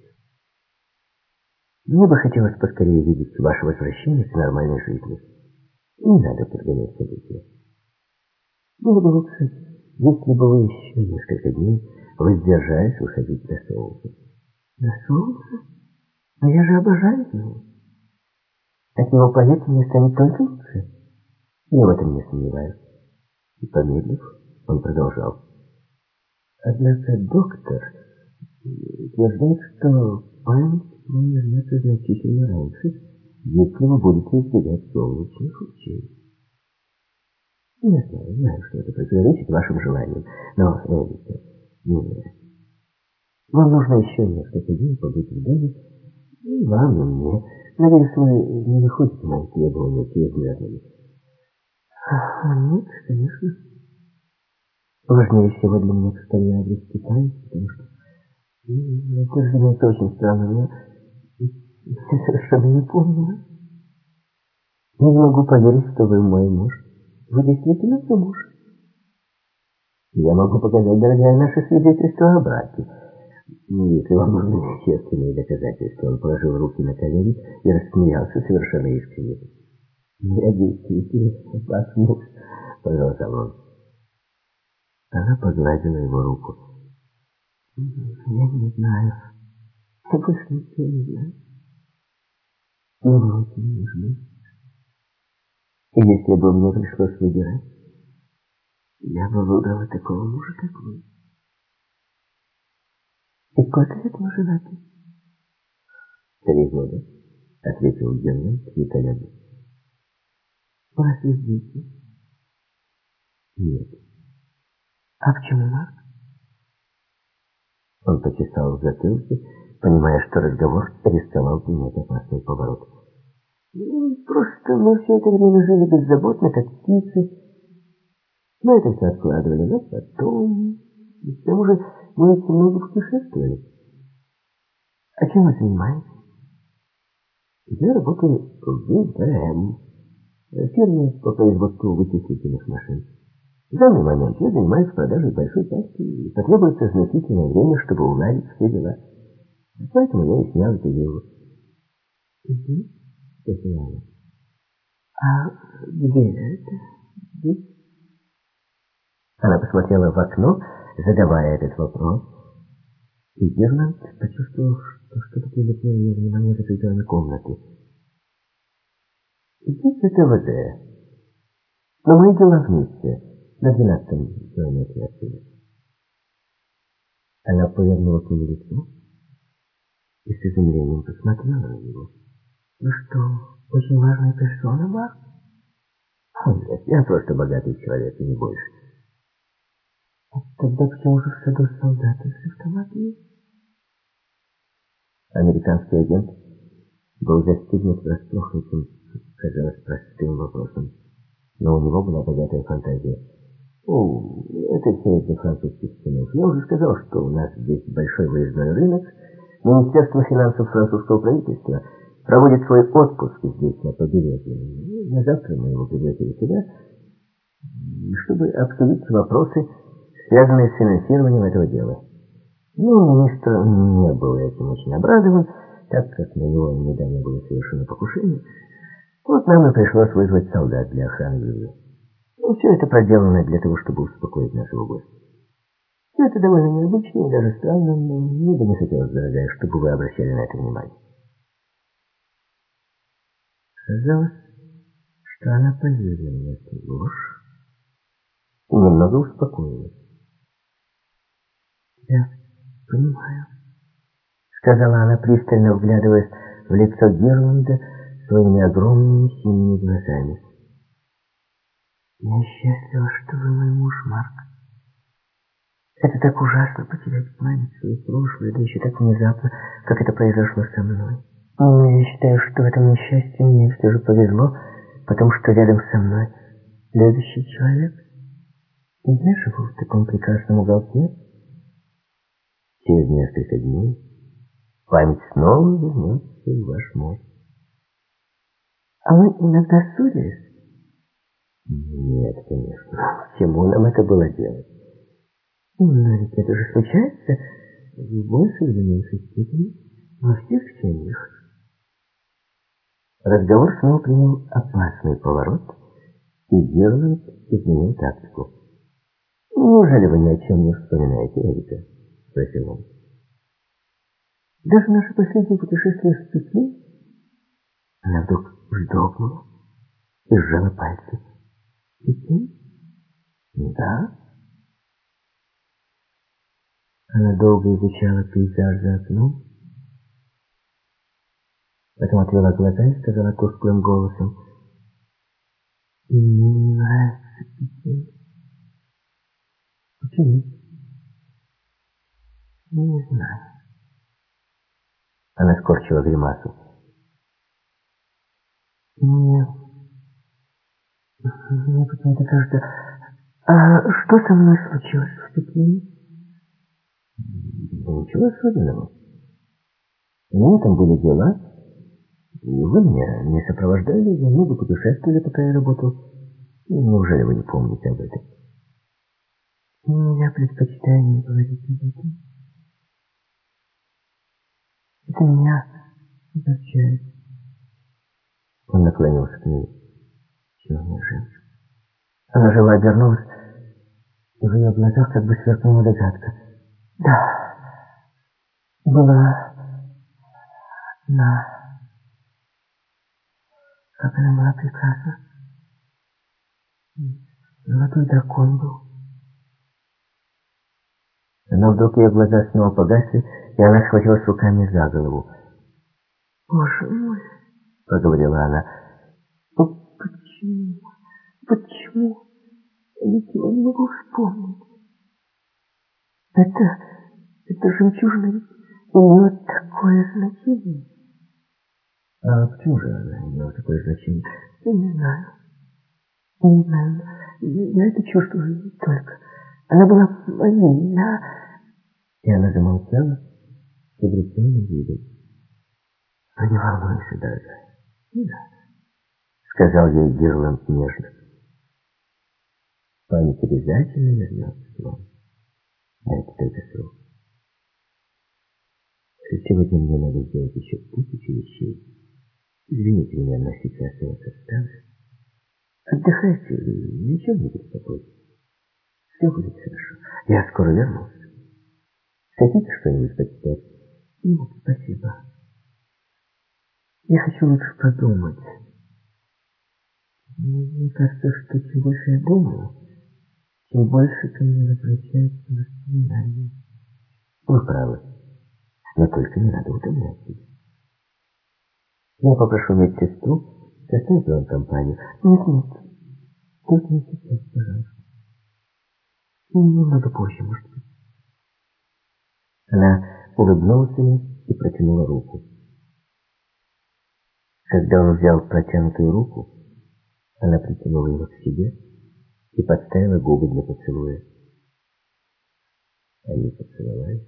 Мне бы хотелось поскорее видеть ваше возвращение к нормальной жизни. Не надо подгонять события. Было бы лучше, если бы вы еще несколько дней воздержались выходить на солнце. На солнце? Но я же обожаю его. От него, поверьте, мне станет только лучше. Я в этом не сомневаюсь. И помедлив, он продолжал. Однако доктор утверждает, что память моя вернется значительно раньше, если вы будете избегать солнечных лучей. Я знаю, знаю, что это противоречит вашим желаниям, но, Эрика, нет. Вам нужно еще несколько дней побыть в доме, и вам, и мне. Надеюсь, вы не находите мои требования чрезмерными. Нет, конечно. Важнее всего для меня постоянно адрес Китая, потому что это становится очень странно. Я совершенно не помню. Не могу поверить, что вы мой муж. Вы действительно замуж? Я могу показать, дорогая, наше свидетельство о браке. Если вам нужны вещественные доказательства, он положил руки на колени и рассмеялся совершенно искренне. Я действительно ваш муж, продолжал он. Она погладила его руку. Я не знаю. Я больше ничего не знаю. Вы очень нужны. Если бы мне пришлось выбирать, я бы выбрала такого мужа, как вы. И сколько лет мы женаты? Три года, ответил Геннон, не колеблясь. У вас есть дети? Нет. А почему Марк? Он почесал в затылке, понимая, что разговор рисковал принять опасный поворот. Ну, просто мы все это время жили беззаботно, как птицы. Мы это все откладывали на потом. И к тому же мы очень много путешествовали. А чем вы занимаетесь? Я работаю в ВБМ, фирме по производству вычислительных машин. В данный момент я занимаюсь продажей большой части и потребуется значительное время, чтобы уладить все дела. Поэтому я и снял эту виллу. Угу она. «А где это? Здесь?» Она посмотрела в окно, задавая этот вопрос. И Герман почувствовал, что что-то привлекло ее внимание за пределами комнаты. «Здесь это ВД. Но мои дела вместе, на двенадцатом километре отсюда». Она повернула к нему лицо и с изумлением посмотрела на него. Вы что, очень важная персона, Марк? Нет, я просто богатый человек, и не больше. А тогда почему же в саду солдаты с автоматами? Американский агент? был застигнут врасплох этим, казалось, простым вопросом. Но у него была богатая фантазия. «О, это все из-за французских стенов. Я уже сказал, что у нас здесь большой выездной рынок. Министерство финансов французского правительства проводит свой отпуск здесь, на побережье. На завтра мы его пригласили сюда, чтобы обсудить вопросы, связанные с финансированием этого дела. Ну, министр не был этим очень обрадован, так как на него недавно было совершено покушение. Вот нам и пришлось вызвать солдат для охраны. Ну, все это проделано для того, чтобы успокоить нашего гостя. Все это довольно необычно и даже странно, но мне бы не хотелось, дорогая, чтобы вы обращали на это внимание. Казалось, что она поверила в эту ложь и немного успокоилась. «Я понимаю», — сказала она, пристально вглядываясь в лицо Герланда своими огромными синими глазами. «Я счастлива, что вы мой муж, Марк. Это так ужасно потерять память свою прошлое, да еще так внезапно, как это произошло со мной. Но я считаю, что в этом несчастье мне все же повезло, потому что рядом со мной любящий человек. И я живу в таком прекрасном уголке. Через несколько дней память снова вернется в ваш мозг. А мы иногда ссорились. Нет, конечно. Чему нам это было делать? Но ведь это же случается в большей или меньшей степени во всех семьях. Разговор снова принял опасный поворот, и Герланд изменил тактику. «Неужели вы ни о чем не вспоминаете, Эрика?» — спросил он. «Даже наше последнее путешествие в Пекин?» Она вдруг вздрогнула и сжала пальцы. «Пекин?» «Да». Она долго изучала пейзаж за окном, Потом отвела глаза и сказала тусклым голосом. «Мне не нравится Пекин». «Почему?» «Не знаю». Она скорчила гримасу. «Мне... Мне почему-то кажется... А что со мной случилось в Пекине?» «Ничего особенного. У меня там были дела». Вы меня не сопровождали, я много путешествовали, пока я работал. Неужели вы не помните об этом? Я предпочитаю не говорить об этом. Это меня огорчает. Он наклонился к ней. Черная женщина. Она живо обернулась, и в ее глазах как бы сверкнула догадка. Да, была одна... Как она была прекрасна. Золотой дракон был. Но вдруг ее глаза снова погасли, и она схватилась руками за голову. «Боже мой!» — проговорила она. «Почему? Почему? Я ничего не могу вспомнить. Это... это жемчужина имеет такое значение». А почему же она имела такое значение? Я не знаю. Я не знаю. Я это чувствую только. Она была моей, я... И она замолчала с обреченным видом. «Ну, не волнуйся, дорогая, не надо», — сказал ей Гирланд нежно. «Память обязательно вернется к вам. А это только срок. Сегодня мне надо сделать еще тысячу вещей. Извините меня, но сейчас я вас оставлю. Отдыхайте ничего не беспокойтесь. Все будет хорошо. Я скоро вернусь. Хотите что-нибудь почитать? Нет, спасибо. Я хочу лучше подумать. Мне кажется, что чем больше я думаю, тем больше ко мне возвращаются воспоминания. Вы правы. Но только не надо утомлять себя. Я попрошу медсестру составить вам компанию. Нет, нет. Только не сейчас, пожалуйста. Немного позже, может быть. Она улыбнулась ему и протянула руку. Когда он взял протянутую руку, она притянула его к себе и подставила губы для поцелуя. Они поцеловались,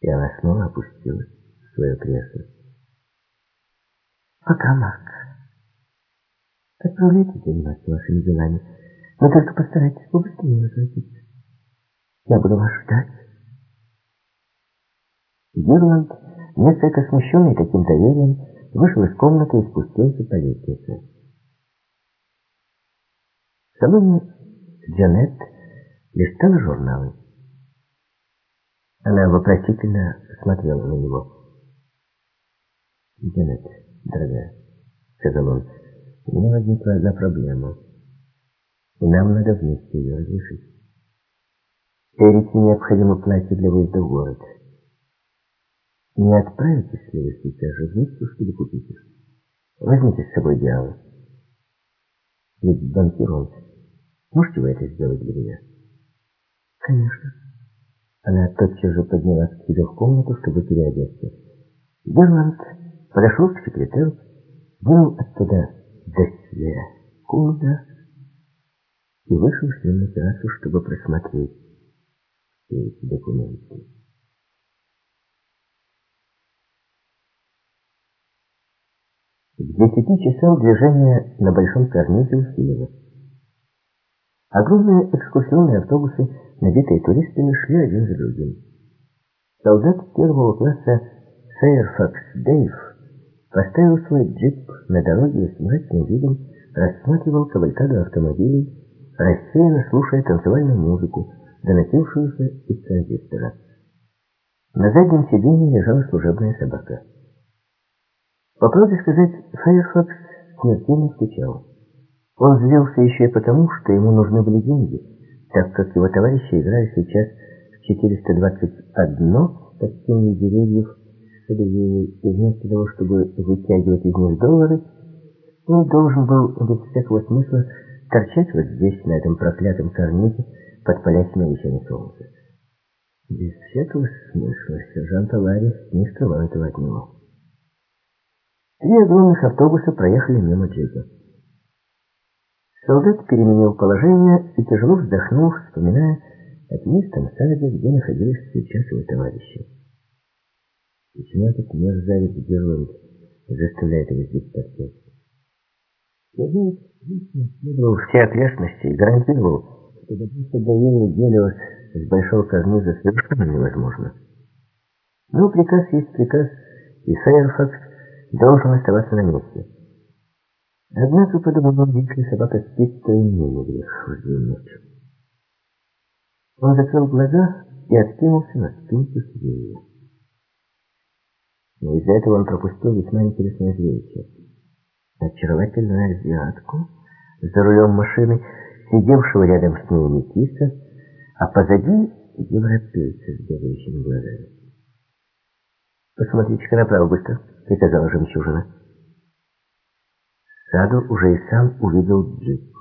и она снова опустилась в свое кресло. «Пока, Марк. Отправляйтесь заниматься вашими делами, но только постарайтесь побыстрее возвратиться. Я буду вас ждать». Гирланд, несколько смущенный таким доверием, вышел из комнаты и спустился по лестнице. В салоне Джанет листала журналы. Она вопросительно смотрела на него. «Джанет, дорогая», — сказал он, — «у меня возникла одна проблема, и нам надо вместе ее разрешить. Эрике необходимо платье для выезда в город». Не отправитесь ли вы сейчас же вместе, чтобы купить их? Возьмите с собой Диану. Ведь банкир он. Можете вы это сделать для меня? Конечно. Она тотчас же поднялась к себе в комнату, чтобы переодеться. Герланд подошел к секретарю, вынул оттуда досье Куда и вышел с ним на террасу, чтобы просмотреть все эти документы. К десяти часам движение на Большом карнизе усилилось. Огромные экскурсионные автобусы, набитые туристами, шли один за другим. Солдат первого класса Фэйрфакс Дэйв поставил свой джип на дороге и с мрачным видом рассматривал кавалькаду автомобилей, рассеянно слушая танцевальную музыку, доносившуюся из транзистора. На заднем сиденье лежала служебная собака. По правде сказать, Файерфокс смертельно скучал. Он злился еще и потому, что ему нужны были деньги, так как его товарищи играли сейчас в 421 под тенью деревьев и вместо того, чтобы вытягивать из них доллары, он должен был без всякого смысла торчать вот здесь, на этом проклятом карнизе, под палящими лучами солнца. Без всякого смысла сержант Алари не скрывал этого от него. Три огромных автобуса проехали мимо джипа. Солдат переменил положение и тяжело вздохнул, вспоминая о тенистом саде, где находились сейчас его товарищи. Почему этот мерзавец Герланд заставляет его здесь торчать? Следует, следовал все окрестности и гарантировал, что добиться до Юрия Гелиос с большого карниза совершенно невозможно. Но приказ есть приказ, и Фейерфакс должен оставаться на месте. Однако, подумал он, если собака спит, то и мне не грех вздремнуть. Он закрыл глаза и откинулся на спинку сиденья. Но из-за этого он пропустил весьма интересное зрелище. Очаровательную азиатку за рулем машины, сидевшего рядом с ней Никиса, а позади европейца с бегающими глазами. «Посмотрите-ка направо быстро», — приказала жемчужина. Саду уже и сам увидел джип.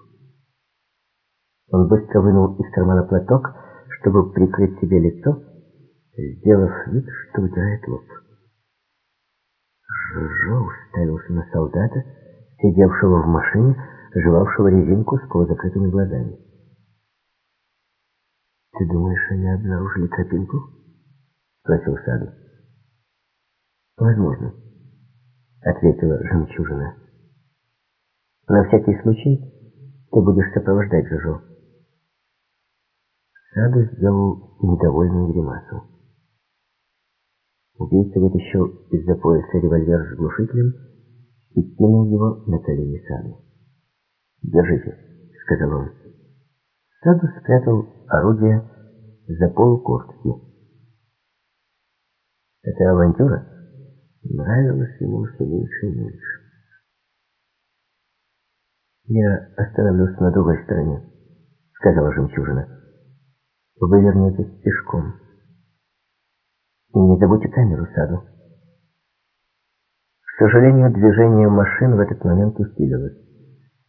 Он быстро вынул из кармана платок, чтобы прикрыть себе лицо, сделав вид, что вытирает лоб. Жужжо уставился на солдата, сидевшего в машине, жевавшего резинку с полузакрытыми глазами. «Ты думаешь, они обнаружили тропинку?» — спросил Саду. «Возможно», — ответила жемчужина. «На всякий случай ты будешь сопровождать Жужу». Саду сделал недовольную гримасу. Убийца вытащил из-за пояса револьвер с глушителем и кинул его на колени Саду. «Держите», — сказал он. Саду спрятал орудие за куртки. «Это авантюра?» нравилось ему все меньше и меньше. «Я остановлюсь на другой стороне», — сказала жемчужина. «Вы вернетесь пешком. И не забудьте камеру саду». К сожалению, движение машин в этот момент усилилось.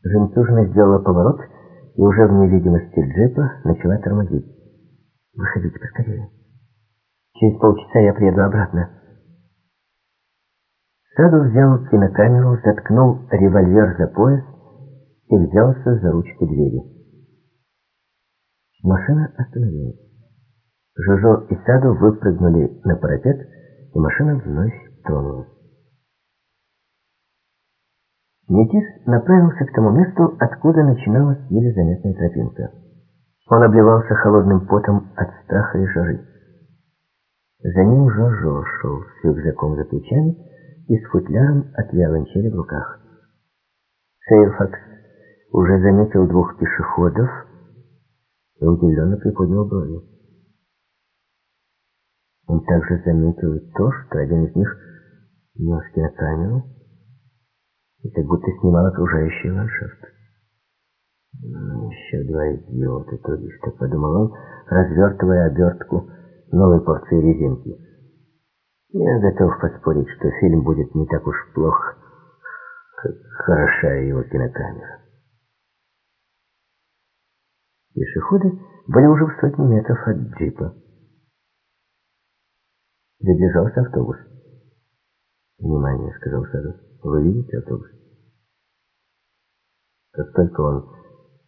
Жемчужина сделала поворот и уже в невидимости джипа начала тормозить. «Выходите поскорее. Через полчаса я приеду обратно». Саду взял кинокамеру, заткнул револьвер за пояс и взялся за ручку двери. Машина остановилась. Жужо и Саду выпрыгнули на парапет, и машина вновь тронулась. Никис направился к тому месту, откуда начиналась еле заметная тропинка. Он обливался холодным потом от страха и жары. За ним Жожо шел с рюкзаком за плечами и с футляром от виолончели в руках. Сейрфакс уже заметил двух пешеходов и удивленно приподнял брови. Он также заметил то, что один из них нес кинокамеру и как будто снимал окружающий ландшафт. «Ну, «Еще два идиота туриста», — подумал он, развертывая обертку новой порции резинки. «Я готов поспорить, что фильм будет не так уж плох, как хороша его кинокамера». Пешеходы были уже в сотни метров от джипа. Приближался автобус. «Внимание», — сказал Саду. «Вы видите автобус?» «Как только он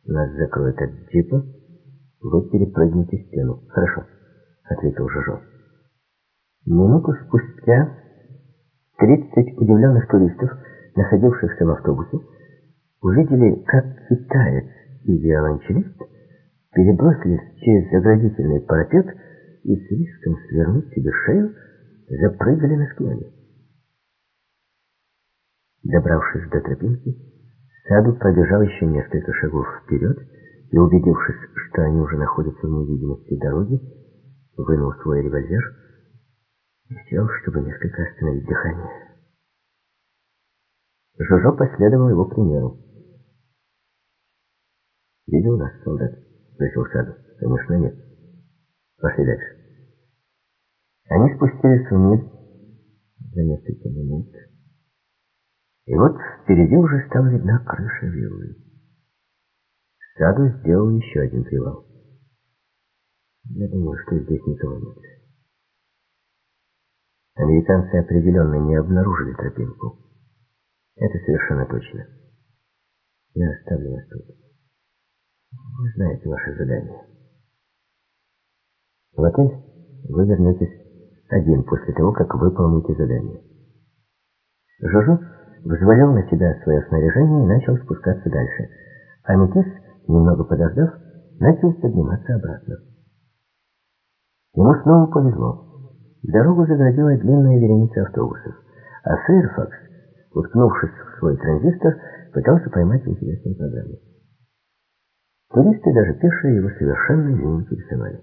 нас закроет от джипа, вы перепрыгнете стену». «Хорошо», — ответил Жожо. Минуту спустя тридцать удивленных туристов, находившихся в автобусе, увидели, как китаец и виолончелист перебросились через заградительный парапет и с риском свернуть себе шею запрыгали на склоне. Добравшись до тропинки, Саду пробежал еще несколько шагов вперед и, убедившись, что они уже находятся в невидимости дороги, вынул свой револьвер и сел, чтобы несколько остановить дыхание. Жужо последовал его примеру. «Видел нас, солдат?» — спросил Саду. «Конечно, нет. Пошли дальше». Они спустились вниз за несколько минут. И вот впереди уже стала видна крыша виллы. Саду сделал еще один привал. Я думаю, что здесь никого нет. Американцы определенно не обнаружили тропинку. Это совершенно точно. Я оставлю вас тут. Вы знаете ваше задание. В отель вы вернетесь один после того, как выполните задание. Жожо взвалил на себя свое снаряжение и начал спускаться дальше. А Метис, немного подождав, начал подниматься обратно. Ему снова повезло. Дорогу заградила длинная вереница автобусов, а Фейрфакс, уткнувшись в свой транзистор, пытался поймать интересную программу. Туристы, даже пешие, его совершенно не интересовали.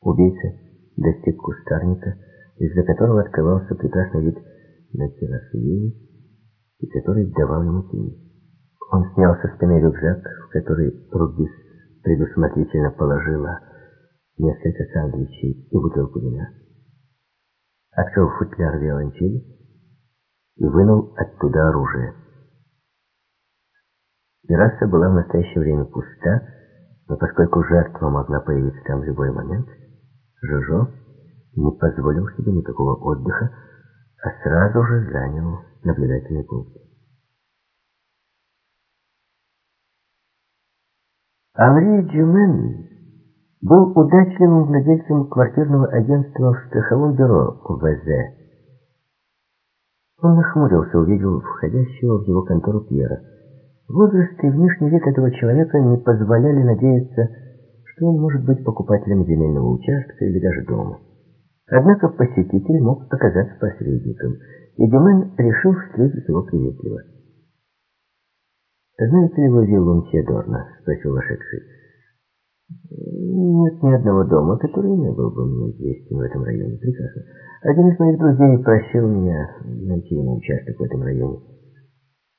Убийца достиг кустарника, из-за которого открывался прекрасный вид на террасу Вилли, и который давал ему тень. Он снял со спины рюкзак, в который Рубис предусмотрительно положила несколько сандвичей и бутылку вина. Открыл футляр виолончели и вынул оттуда оружие. Терраса была в настоящее время пуста, но поскольку жертва могла появиться там в любой момент, Жужо не позволил себе никакого отдыха, а сразу же занял наблюдательный пункт. Анри Дюмен был удачливым владельцем квартирного агентства в страховом бюро ВЗ. Он нахмурился, увидел входящего в его контору Пьера. Возраст и внешний вид этого человека не позволяли надеяться, что он может быть покупателем земельного участка или даже дома. Однако посетитель мог оказаться посредником, и Дюмен решил встретить его приветливо. «Знаете ли вы виллу Мсьедорна?» — спросил вошедший. «Нет ни одного дома, который не был бы мне известен в этом районе. Прекрасно. Один из моих друзей просил меня найти ему участок в этом районе.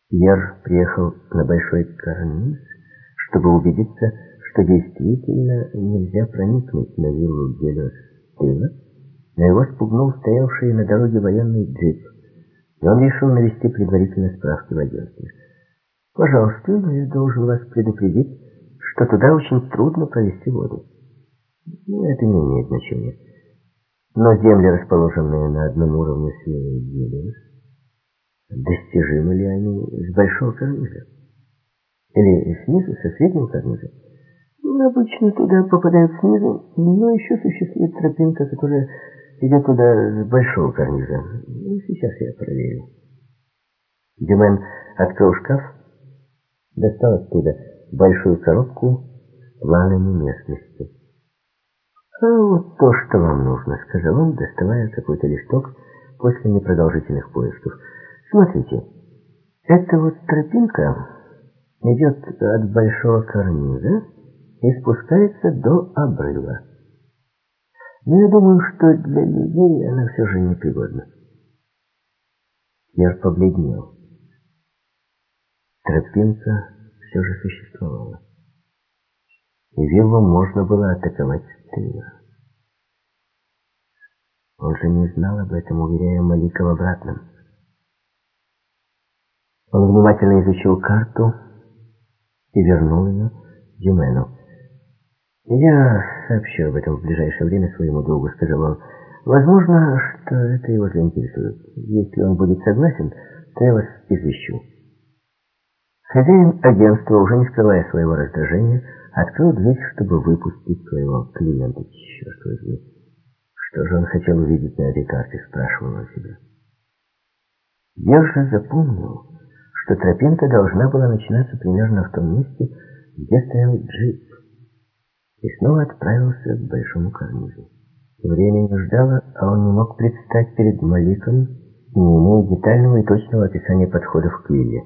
Пьер приехал на Большой Карниз, чтобы убедиться, что действительно нельзя проникнуть на виллу Гелиос с тыла, но его спугнул стоявший на дороге военный джип, и он решил навести предварительно справки в агентстве. «Пожалуйста, я должен вас предупредить, что туда очень трудно провести воду». Ну, это не имеет значения. Но земли, расположенные на одном уровне с Виллой Гиллиус, достижимы ли они с большого карниза? Или снизу, со среднего карниза? Обычно туда попадают снизу, но еще существует тропинка, которая идет туда с большого карниза. Ну, сейчас я проверю. Дюмен открыл шкаф, достал оттуда большую коробку с планами местности. «А вот то, что вам нужно», — сказал он, доставая какой-то листок после непродолжительных поисков. «Смотрите, эта вот тропинка идет от большого карниза и спускается до обрыва. Но я думаю, что для людей она все же непригодна». Пьер побледнел. Тропинка все же существовала. И виллу можно было атаковать с. Он же не знал об этом, уверяя Малика в обратном. Он внимательно изучил карту и вернул ее Дюмену. «Я сообщу об этом в ближайшее время своему другу», — сказал он. «Возможно, что это его заинтересует. Если он будет согласен, то я вас извещу». Хозяин агентства, уже не скрывая своего раздражения, открыл дверь, чтобы выпустить своего клиента. Черт возьми, что же он хотел увидеть на этой карте, спрашивал он себя. Я же запомнил, что тропинка должна была начинаться примерно в том месте, где стоял джип, и снова отправился к большому карнизу. Время не ждало, а он не мог предстать перед Маликом, не имея детального и точного описания подходов к вилле.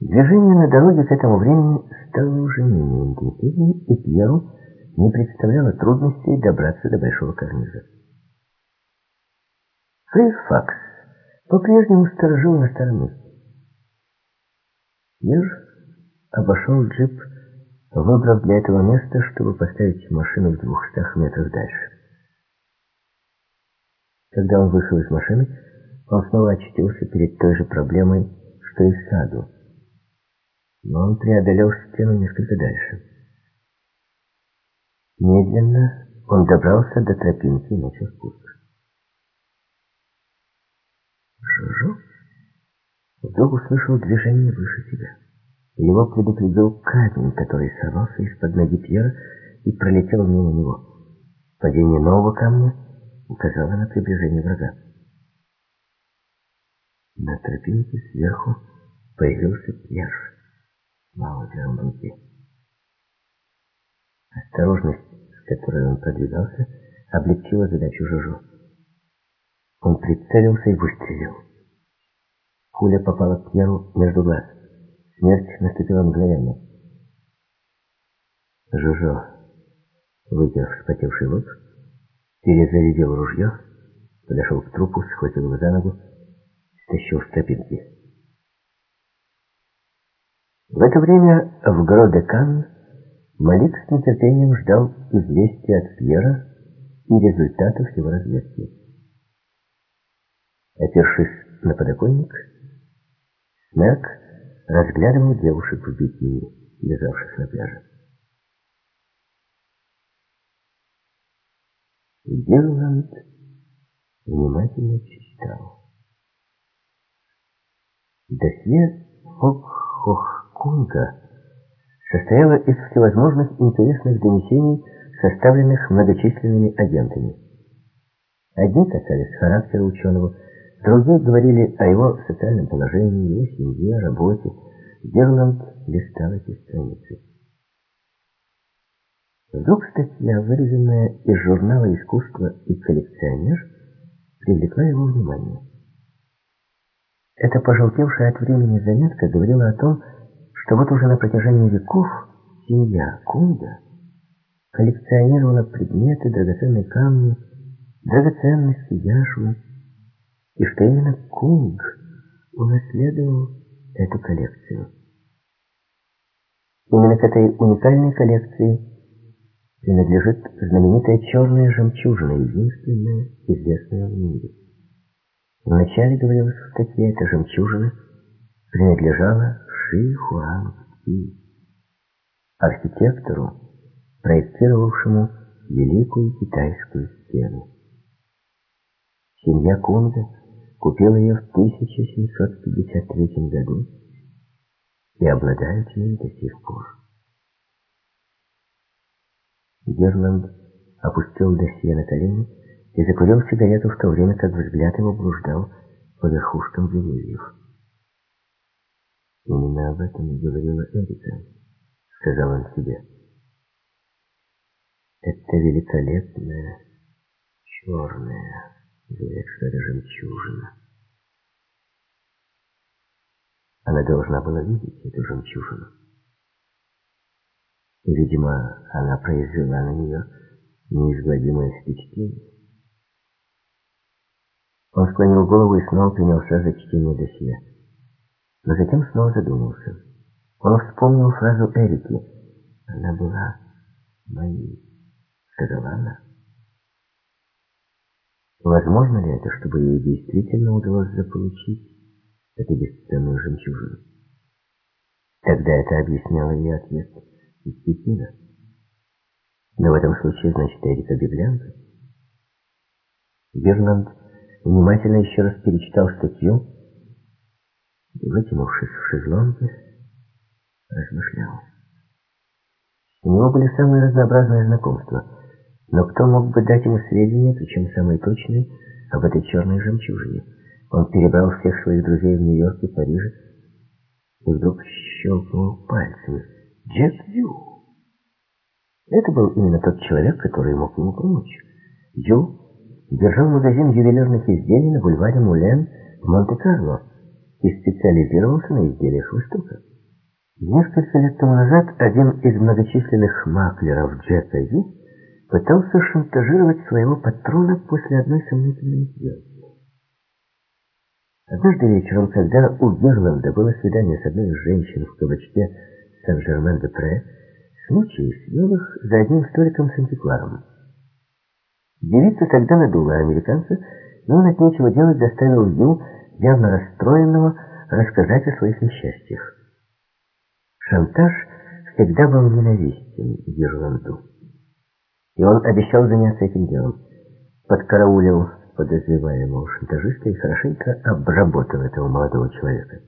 Движение на дороге к этому времени стало уже менее интенсивным, и Пьеру не представляло трудностей добраться до Большого карниза. Фейрфакс по-прежнему сторожил на старом месте. Пьер обошел джип, выбрав для этого место, чтобы поставить машину в двухстах метрах дальше. Когда он вышел из машины, он снова очутился перед той же проблемой, что и в саду но он преодолел стену несколько дальше. Медленно он добрался до тропинки и начал спуск. Жужу вдруг услышал движение выше себя. Его предупредил камень, который сорвался из-под ноги Пьера и пролетел мимо него. Падение нового камня указало на приближение врага. На тропинке сверху появился Пьер в руки. Осторожность, с которой он продвигался, облегчила задачу Жужу. Он прицелился и выстрелил. Пуля попала Пьеру между глаз. Смерть наступила мгновенно. Жужо вытер вспотевший лоб, перезарядил ружье, подошел к трупу, схватил его за ногу, стащил с тропинки. В это время в Гродекан Малик с нетерпением ждал известия от Пьера и результатов его разведки. Опершись на подоконник, Снег разглядывал девушек в бикини, лежавших на пляже. Герланд внимательно читал. Досье Фокхох Конга состояла из всевозможных интересных донесений, составленных многочисленными агентами. Одни касались характера ученого, другие говорили о его социальном положении, его семье, работе. Герланд листал эти страницы. Вдруг статья, вырезанная из журнала «Искусство и коллекционер», привлекла его внимание. Эта пожелтевшая от времени заметка говорила о том, что вот уже на протяжении веков семья Кунда коллекционировала предметы, драгоценные камни, драгоценности, яшмы, и что именно Кунг унаследовал эту коллекцию. Именно к этой уникальной коллекции принадлежит знаменитая черная жемчужина, единственная известная в мире. Вначале говорилось в эта жемчужина принадлежала Ши Хуан Ци, архитектору, проектировавшему Великую Китайскую стену. Семья Кунга купила ее в 1753 году и обладает ею до сих пор. Герланд опустил досье на колени и закурил сигарету в то время, как взгляд его блуждал по верхушкам деревьев. Именно об этом и говорила Эрика, сказал он себе. Это великолепная черная, говорят, что это жемчужина. Она должна была видеть эту жемчужину. И, видимо, она произвела на нее неизгладимое впечатление. Он склонил голову и снова принялся за чтение досье. Но затем снова задумался. Он вспомнил фразу Эрики. «Она была моей», — сказала она. Возможно ли это, чтобы ей действительно удалось заполучить эту бесценную жемчужину? Тогда это объясняло ее отъезд из Пекина. Но в этом случае, значит, Эрика беглянка. Герланд внимательно еще раз перечитал статью и, вытянувшись в шезлонге, размышлял. У него были самые разнообразные знакомства, но кто мог бы дать ему сведения, причем самые точные, об этой черной жемчужине? Он перебрал всех своих друзей в Нью-Йорке, Париже, и вдруг щелкнул пальцами. Джек Ю. Это был именно тот человек, который мог ему помочь. Ю держал магазин ювелирных изделий на бульваре Мулен в Монте-Карло и специализировался на изделиях Востока. Несколько лет тому назад один из многочисленных маклеров Джека Ю пытался шантажировать своего патрона после одной сомнительной сделки. Однажды вечером, когда у Герланда было свидание с одной из женщин в кабачке Сен-Жермен-де-Пре, случай свел их за одним столиком с антикваром. Девица тогда надула американца, и он от нечего делать заставил Ю, явно расстроенного, рассказать о своих несчастьях. Шантаж всегда был ненавистен Герланду. И он обещал заняться этим делом. Подкараулил подозреваемого шантажиста и хорошенько обработал этого молодого человека.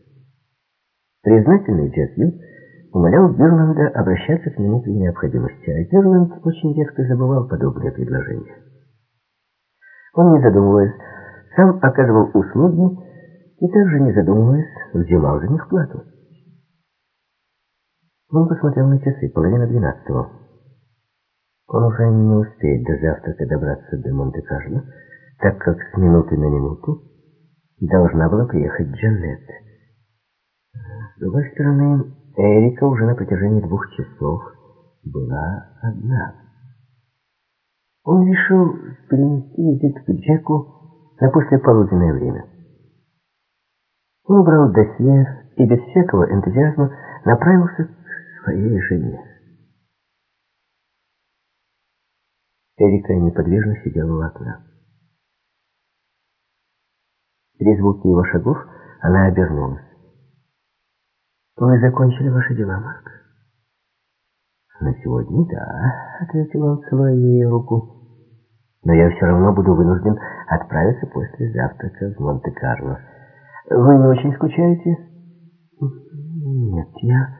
Признательный Джет Ю умолял Герланда обращаться к нему при необходимости, а Герланд очень редко забывал подобные предложения. Он, не задумываясь, сам оказывал услуги и также, не задумываясь, взимал за них плату. Он посмотрел на часы, половина двенадцатого. Он уже не успеет до завтрака добраться до Монте-Карло, так как с минуты на минуту должна была приехать Джанет. С другой стороны, Эрика уже на протяжении двух часов была одна. Он решил перенести визит к Джеку на послеполуденное время. Он убрал досье и без всякого энтузиазма направился к своей жене. Эрика неподвижно сидела у окна. При звуке его шагов она обернулась. «Вы закончили ваши дела, Марк?» «На сегодня да», — ответил он, целуя руку. «Но я все равно буду вынужден отправиться после завтрака в Монте-Карло. Вы не очень скучаете?» «Нет, я...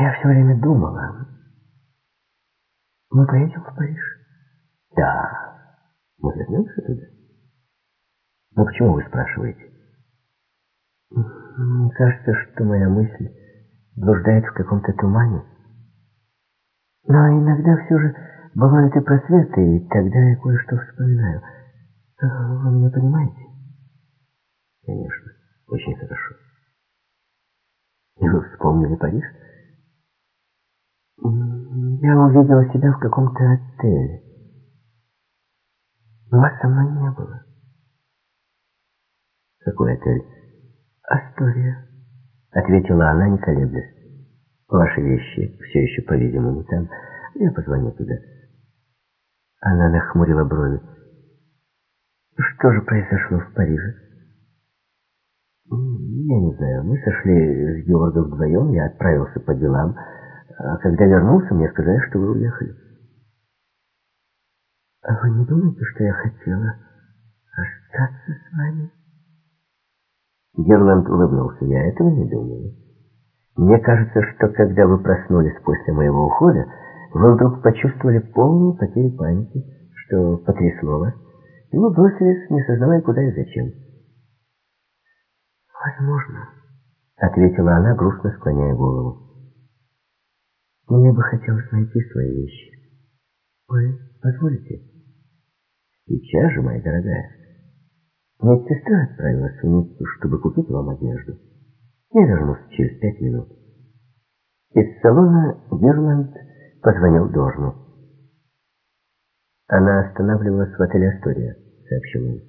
я все время думала. Мы поедем в Париж?» «Да. Мы вернемся туда?» «Но почему вы спрашиваете?» «Мне кажется, что моя мысль блуждает в каком-то тумане». Но иногда все же бывают и просветы, и тогда я кое-что вспоминаю. Вы меня понимаете? Конечно, очень хорошо. И вы вспомнили Париж? Я увидела себя в каком-то отеле. Вас со мной не было. Какой отель? Астория, ответила она, не колеблясь. Ваши вещи все еще, по-видимому, там. Я позвоню туда. Она нахмурила брови. Что же произошло в Париже? Я не знаю. Мы сошли с Георгом вдвоем, я отправился по делам. А когда вернулся, мне сказали, что вы уехали. А вы не думаете, что я хотела остаться с вами? Герланд улыбнулся. Я этого не думаю. Мне кажется, что когда вы проснулись после моего ухода, вы вдруг почувствовали полную потерю памяти, что потрясло вас, и вы бросились, не сознавая, куда и зачем. «Возможно», — ответила она, грустно склоняя голову. «Мне бы хотелось найти свои вещи. Вы позволите?» «Сейчас же, моя дорогая. Медсестра отправилась в Ниццу, чтобы купить вам одежду. Я вернусь через пять минут». Из салона Гирланд позвонил Дорну. «Она останавливалась в отеле «Астория», — сообщил он.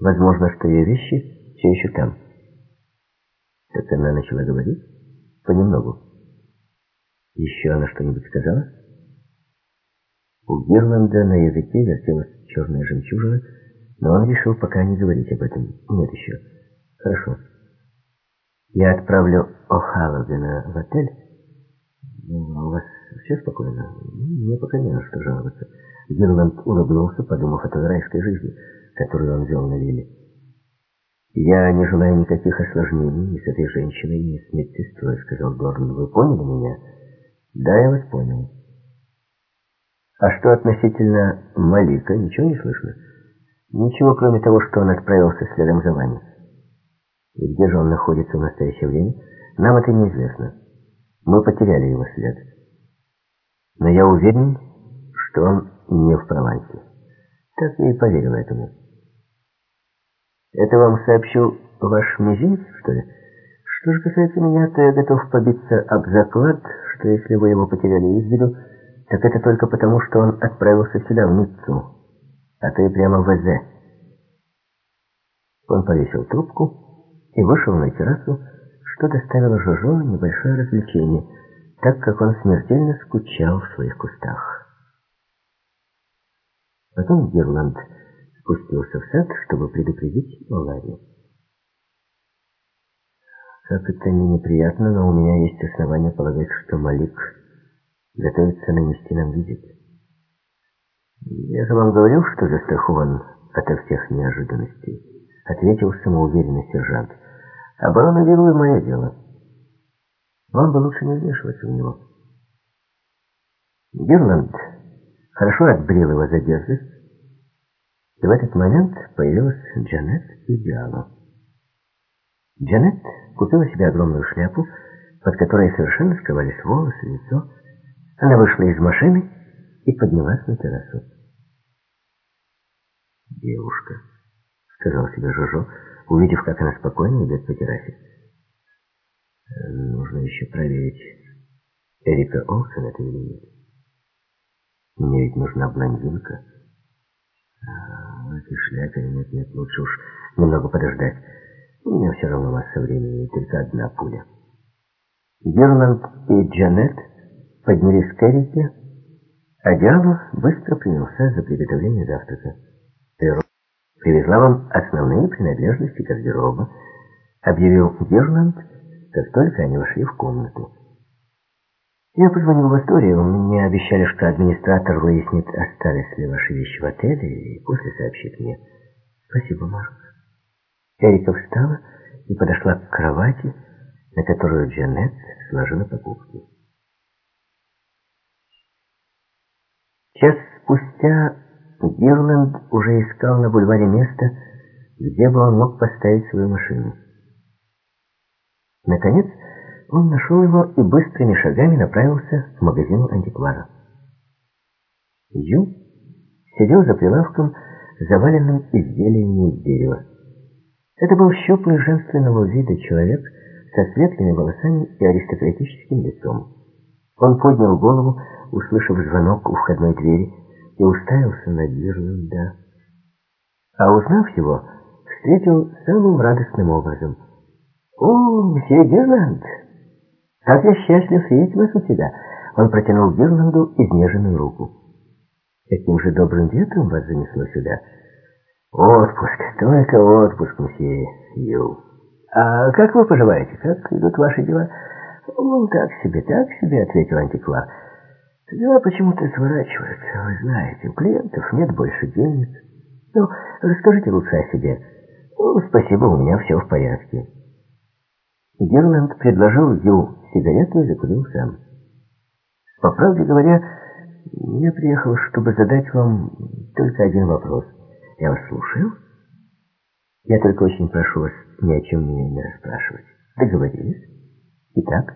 «Возможно, что ее вещи все еще там». Так она начала говорить? Понемногу. Еще она что-нибудь сказала? У Герланда на языке вертелась черная жемчужина, но он решил пока не говорить об этом. Нет еще. Хорошо. Я отправлю О'Халловина в отель. Ну, у вас все спокойно? Мне пока не на что жаловаться. Герланд улыбнулся, подумав о той райской жизни, которую он вел на вилле. «Я не желаю никаких осложнений ни с этой женщиной, ни с медсестрой», — сказал Дорн. «Вы поняли меня?» «Да, я вас понял». «А что относительно Малика? Ничего не слышно?» «Ничего, кроме того, что он отправился следом за вами». «И где же он находится в настоящее время?» «Нам это неизвестно. Мы потеряли его след. Но я уверен, что он не в Провансе. Так я и поверил этому». Это вам сообщил ваш мизинец, что ли? Что же касается меня, то я готов побиться об заклад, что если вы его потеряли из виду, так это только потому, что он отправился сюда, в Ниццу, а и прямо в ВЗ. Он повесил трубку и вышел на террасу, что доставило Жожо небольшое развлечение, так как он смертельно скучал в своих кустах. Потом Герланд спустился в сад, чтобы предупредить Ларри. Как это не неприятно, но у меня есть основания полагать, что Малик готовится нанести нам визит. Я же вам говорил, что застрахован ото всех неожиданностей, ответил самоуверенный сержант. Оборона виллы — мое дело. Вам бы лучше не вмешиваться в него. Герланд хорошо отбрил его за дерзость, и в этот момент появилась Джанет и Диана. Джанет купила себе огромную шляпу, под которой совершенно скрывались волосы, лицо. Она вышла из машины и поднялась на террасу. «Девушка», — сказал себе Жожо, увидев, как она спокойно идет по террасе. «Нужно еще проверить, Эрика Олсен это или нет. Мне ведь нужна блондинка». А, в этой шляпе нет, нет, лучше уж немного подождать. У меня все равно масса времени, и только одна пуля. Герланд и Джанет поднялись к Эрике, а Диана быстро принялся за приготовление завтрака. Привезла вам основные принадлежности гардероба, объявил Герланд, как только они вошли в комнату. Я позвонил в Асторию, мне обещали, что администратор выяснит, остались ли ваши вещи в отеле, и после сообщит мне. Спасибо, Марк. Эрика встала и подошла к кровати, на которую Джанет сложила покупки. Час спустя Гирленд уже искал на бульваре место, где бы он мог поставить свою машину. Наконец, он нашел его и быстрыми шагами направился к магазину антиквара. Ю сидел за прилавком, заваленным изделиями из дерева. Это был щуплый женственного вида человек со светлыми волосами и аристократическим лицом. Он поднял голову, услышав звонок у входной двери, и уставился на Гирланда. А узнав его, встретил самым радостным образом. «О, месье Гирланд!» «Как я счастлив видеть вас у себя!» Он протянул Гирланду изнеженную руку. «Каким же добрым ветром вас занесло сюда?» «Отпуск, только отпуск, мсье Ю. А как вы поживаете? Как идут ваши дела?» «Ну, так себе, так себе», — ответил антиквар. Дела почему-то сворачиваются, вы знаете. У клиентов нет больше денег. Ну, расскажите лучше о себе. Ну, спасибо, у меня все в порядке. Герланд предложил Ю сигарету и закурил сам. По правде говоря, я приехал, чтобы задать вам только один вопрос. Я вас слушаю. Я только очень прошу вас ни о чем меня не расспрашивать. Договорились? Итак,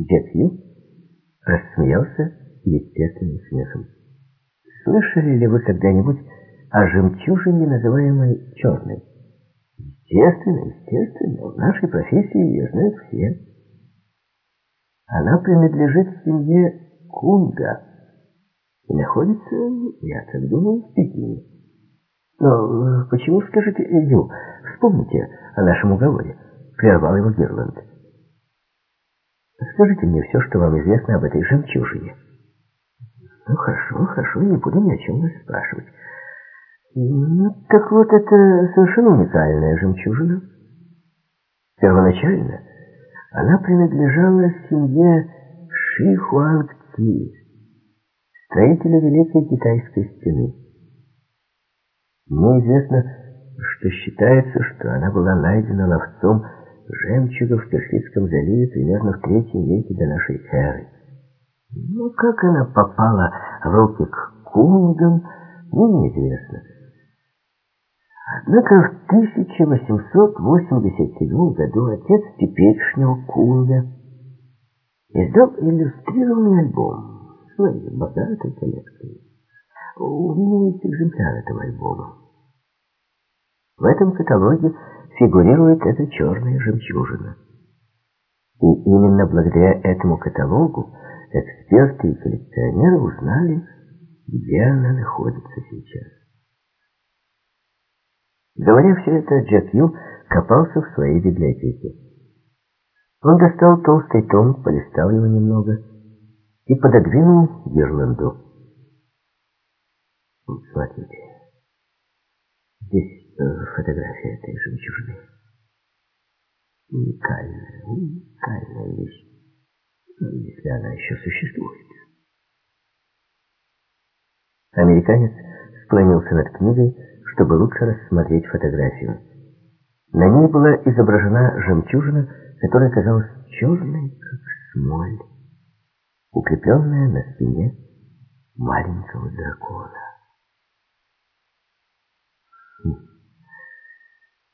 Джек Ю рассмеялся естественным смехом. Слышали ли вы когда-нибудь о жемчужине, называемой черной? Естественно, естественно. В нашей профессии ее знают все. Она принадлежит семье Кунга находится, я так думаю, в Пекине. Но почему, скажите, Ю, вспомните о нашем уговоре, прервал его Герланд. Скажите мне все, что вам известно об этой жемчужине. Ну, хорошо, хорошо, не буду ни о чем вас спрашивать. Ну, так вот, это совершенно уникальная жемчужина. Первоначально она принадлежала семье Ши Хуанг Ти, строителя Великой Китайской стены. Мне известно, что считается, что она была найдена ловцом жемчуга в Персидском заливе примерно в третьем веке до нашей эры. Но как она попала в руки к кунгам, мне неизвестно. Однако в 1887 году отец теперешнего кунга издал иллюстрированный альбом своей богатой коллекции. У меня есть экземпляр этого альбома. В этом каталоге фигурирует эта черная жемчужина. И именно благодаря этому каталогу эксперты и коллекционеры узнали, где она находится сейчас. Говоря все это, Джек Ю копался в своей библиотеке. Он достал толстый том, полистал его немного и пододвинул Гирланду. Смотрите, здесь э, фотография этой жемчужины. Уникальная, уникальная вещь, если она еще существует. Американец склонился над книгой, чтобы лучше рассмотреть фотографию. На ней была изображена жемчужина, которая казалась черной, как смоль, укрепленная на спине маленького дракона. Хм.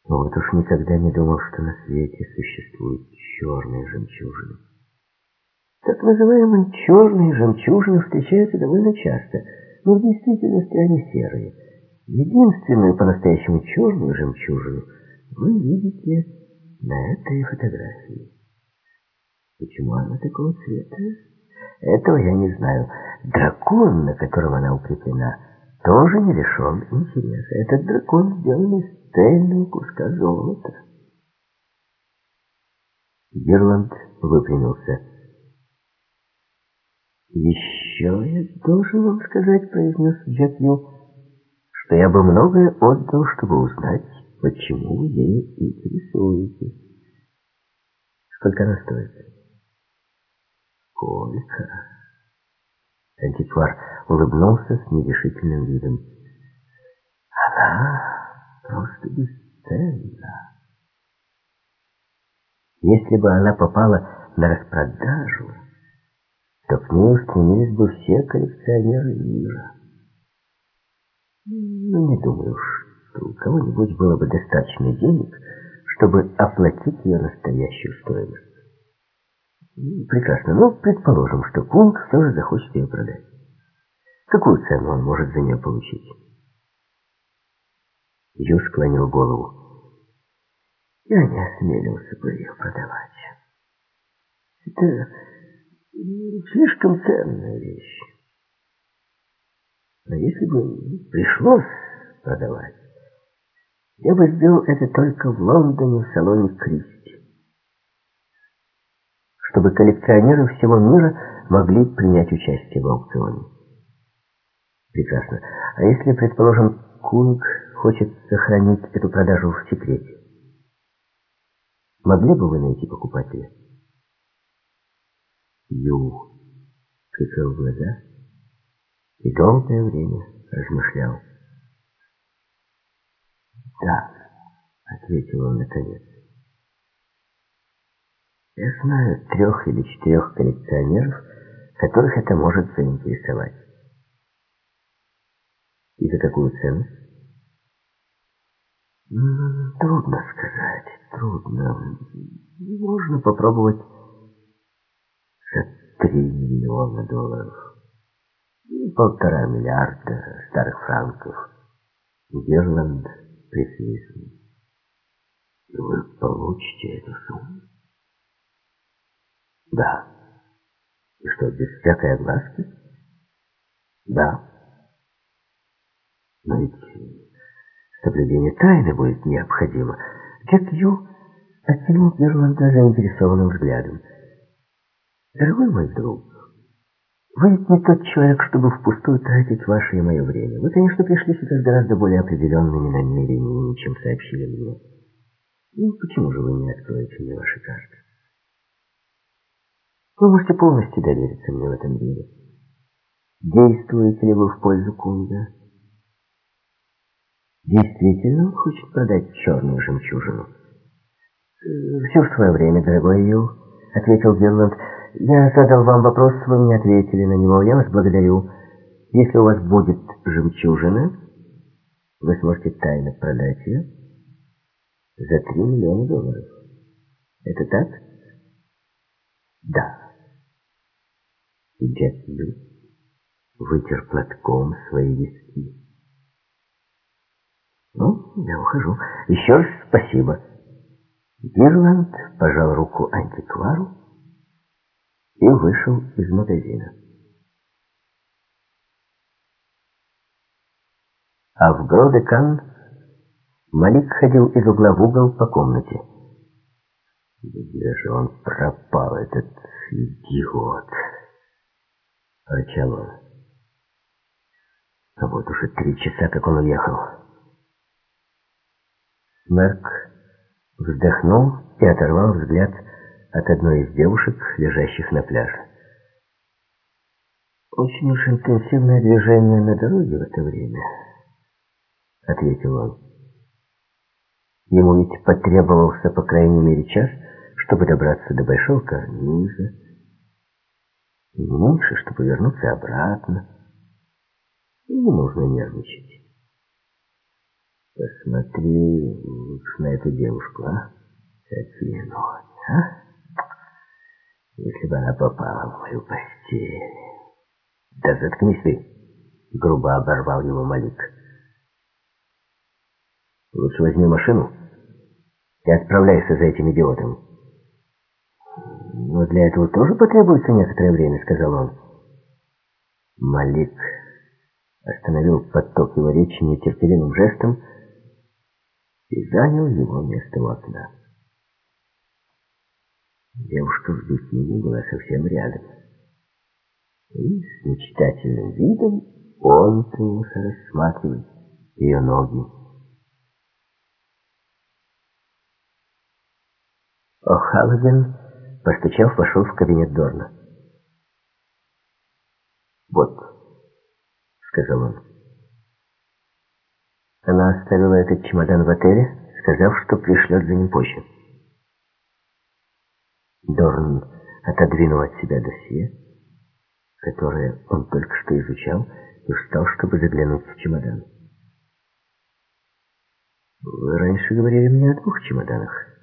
Вот уж никогда не думал, что на свете существуют черные жемчужины. Так называемые черные жемчужины встречаются довольно часто, но в действительности они серые. Единственную по-настоящему черную жемчужину вы видите на этой фотографии. Почему она такого цвета? Этого я не знаю. Дракон, на котором она укреплена, тоже не лишен интереса. Этот дракон сделан из цельного куска золота. Герланд выпрямился. «Еще я должен вам сказать», — произнес Джек Ю, что я бы многое отдал, чтобы узнать, почему вы ею интересуетесь. Сколько она стоит? Сколько? Антиквар улыбнулся с нерешительным видом. Она просто бесценна. Если бы она попала на распродажу, то к ней устремились бы все коллекционеры мира. Ну, не думаю, что у кого-нибудь было бы достаточно денег, чтобы оплатить ее настоящую стоимость. Прекрасно. Ну, предположим, что Кунг все же захочет ее продать. Какую цену он может за нее получить? Ю склонил голову. Я не осмелился бы ее продавать. Это слишком ценная вещь. Но если бы пришлось продавать, я бы сделал это только в Лондоне в салоне Кристи. Чтобы коллекционеры всего мира могли принять участие в аукционе. Прекрасно. А если, предположим, Кунг хочет сохранить эту продажу в секрете? Могли бы вы найти покупателя? Ю прикрыл глаза и долгое время размышлял. «Да», — ответил он наконец. «Я знаю трех или четырех коллекционеров, которых это может заинтересовать. И за какую цену? Трудно сказать, трудно. Можно попробовать за три миллиона долларов. Полтора миллиарда старых франков. Герланд присвистнул. Вы получите эту сумму? Да. И что, без всякой огласки? Да. Но ведь соблюдение тайны будет необходимо. Джек Ю окинул Герланда заинтересованным взглядом. Дорогой мой друг, вы ведь не тот человек, чтобы впустую тратить ваше и мое время. Вы, конечно, пришли сюда с гораздо более определенными намерениями, чем сообщили мне. Ну, почему же вы не откроете мне ваши карты? Вы можете полностью довериться мне в этом деле. Действуете ли вы в пользу Кунда? Действительно, он хочет продать черную жемчужину. «Все в свое время, дорогой Ю», — ответил Герланд. «Я задал вам вопрос, вы мне ответили на него. Я вас благодарю. Если у вас будет жемчужина, вы сможете тайно продать ее за три миллиона долларов. Это так?» «Да». И Джек Ю вытер платком свои виски. Ну, я ухожу. Еще раз спасибо. Гирланд пожал руку антиквару и вышел из магазина. А в Гродекан Малик ходил из угла в угол по комнате. Где же он пропал, этот идиот? Рычал он. А вот уже три часа, как он уехал. Мерк вздохнул и оторвал взгляд от одной из девушек, лежащих на пляже. «Очень уж интенсивное движение на дороге в это время», — ответил он. Ему ведь потребовался по крайней мере час, чтобы добраться до Большого карниза, и меньше, чтобы вернуться обратно. И не нужно нервничать. Посмотри лучше на эту девушку, а? Минут, а? Если бы она попала в мою постель... Да заткнись ты, грубо оборвал его Малик. Лучше возьми машину и отправляйся за этим идиотом. Но для этого тоже потребуется некоторое время, сказал он. Малик остановил поток его речи нетерпеливым жестом, и занял его место у окна. Девушка в бикини была совсем рядом. И с мечтательным видом он принялся рассматривать ее ноги. О'Халлоген, постучав, вошел в кабинет Дорна. «Вот», — сказал он, она оставила этот чемодан в отеле, сказав, что пришлет за ним позже. Дорн отодвинул от себя досье, которое он только что изучал, и встал, чтобы заглянуть в чемодан. «Вы раньше говорили мне о двух чемоданах.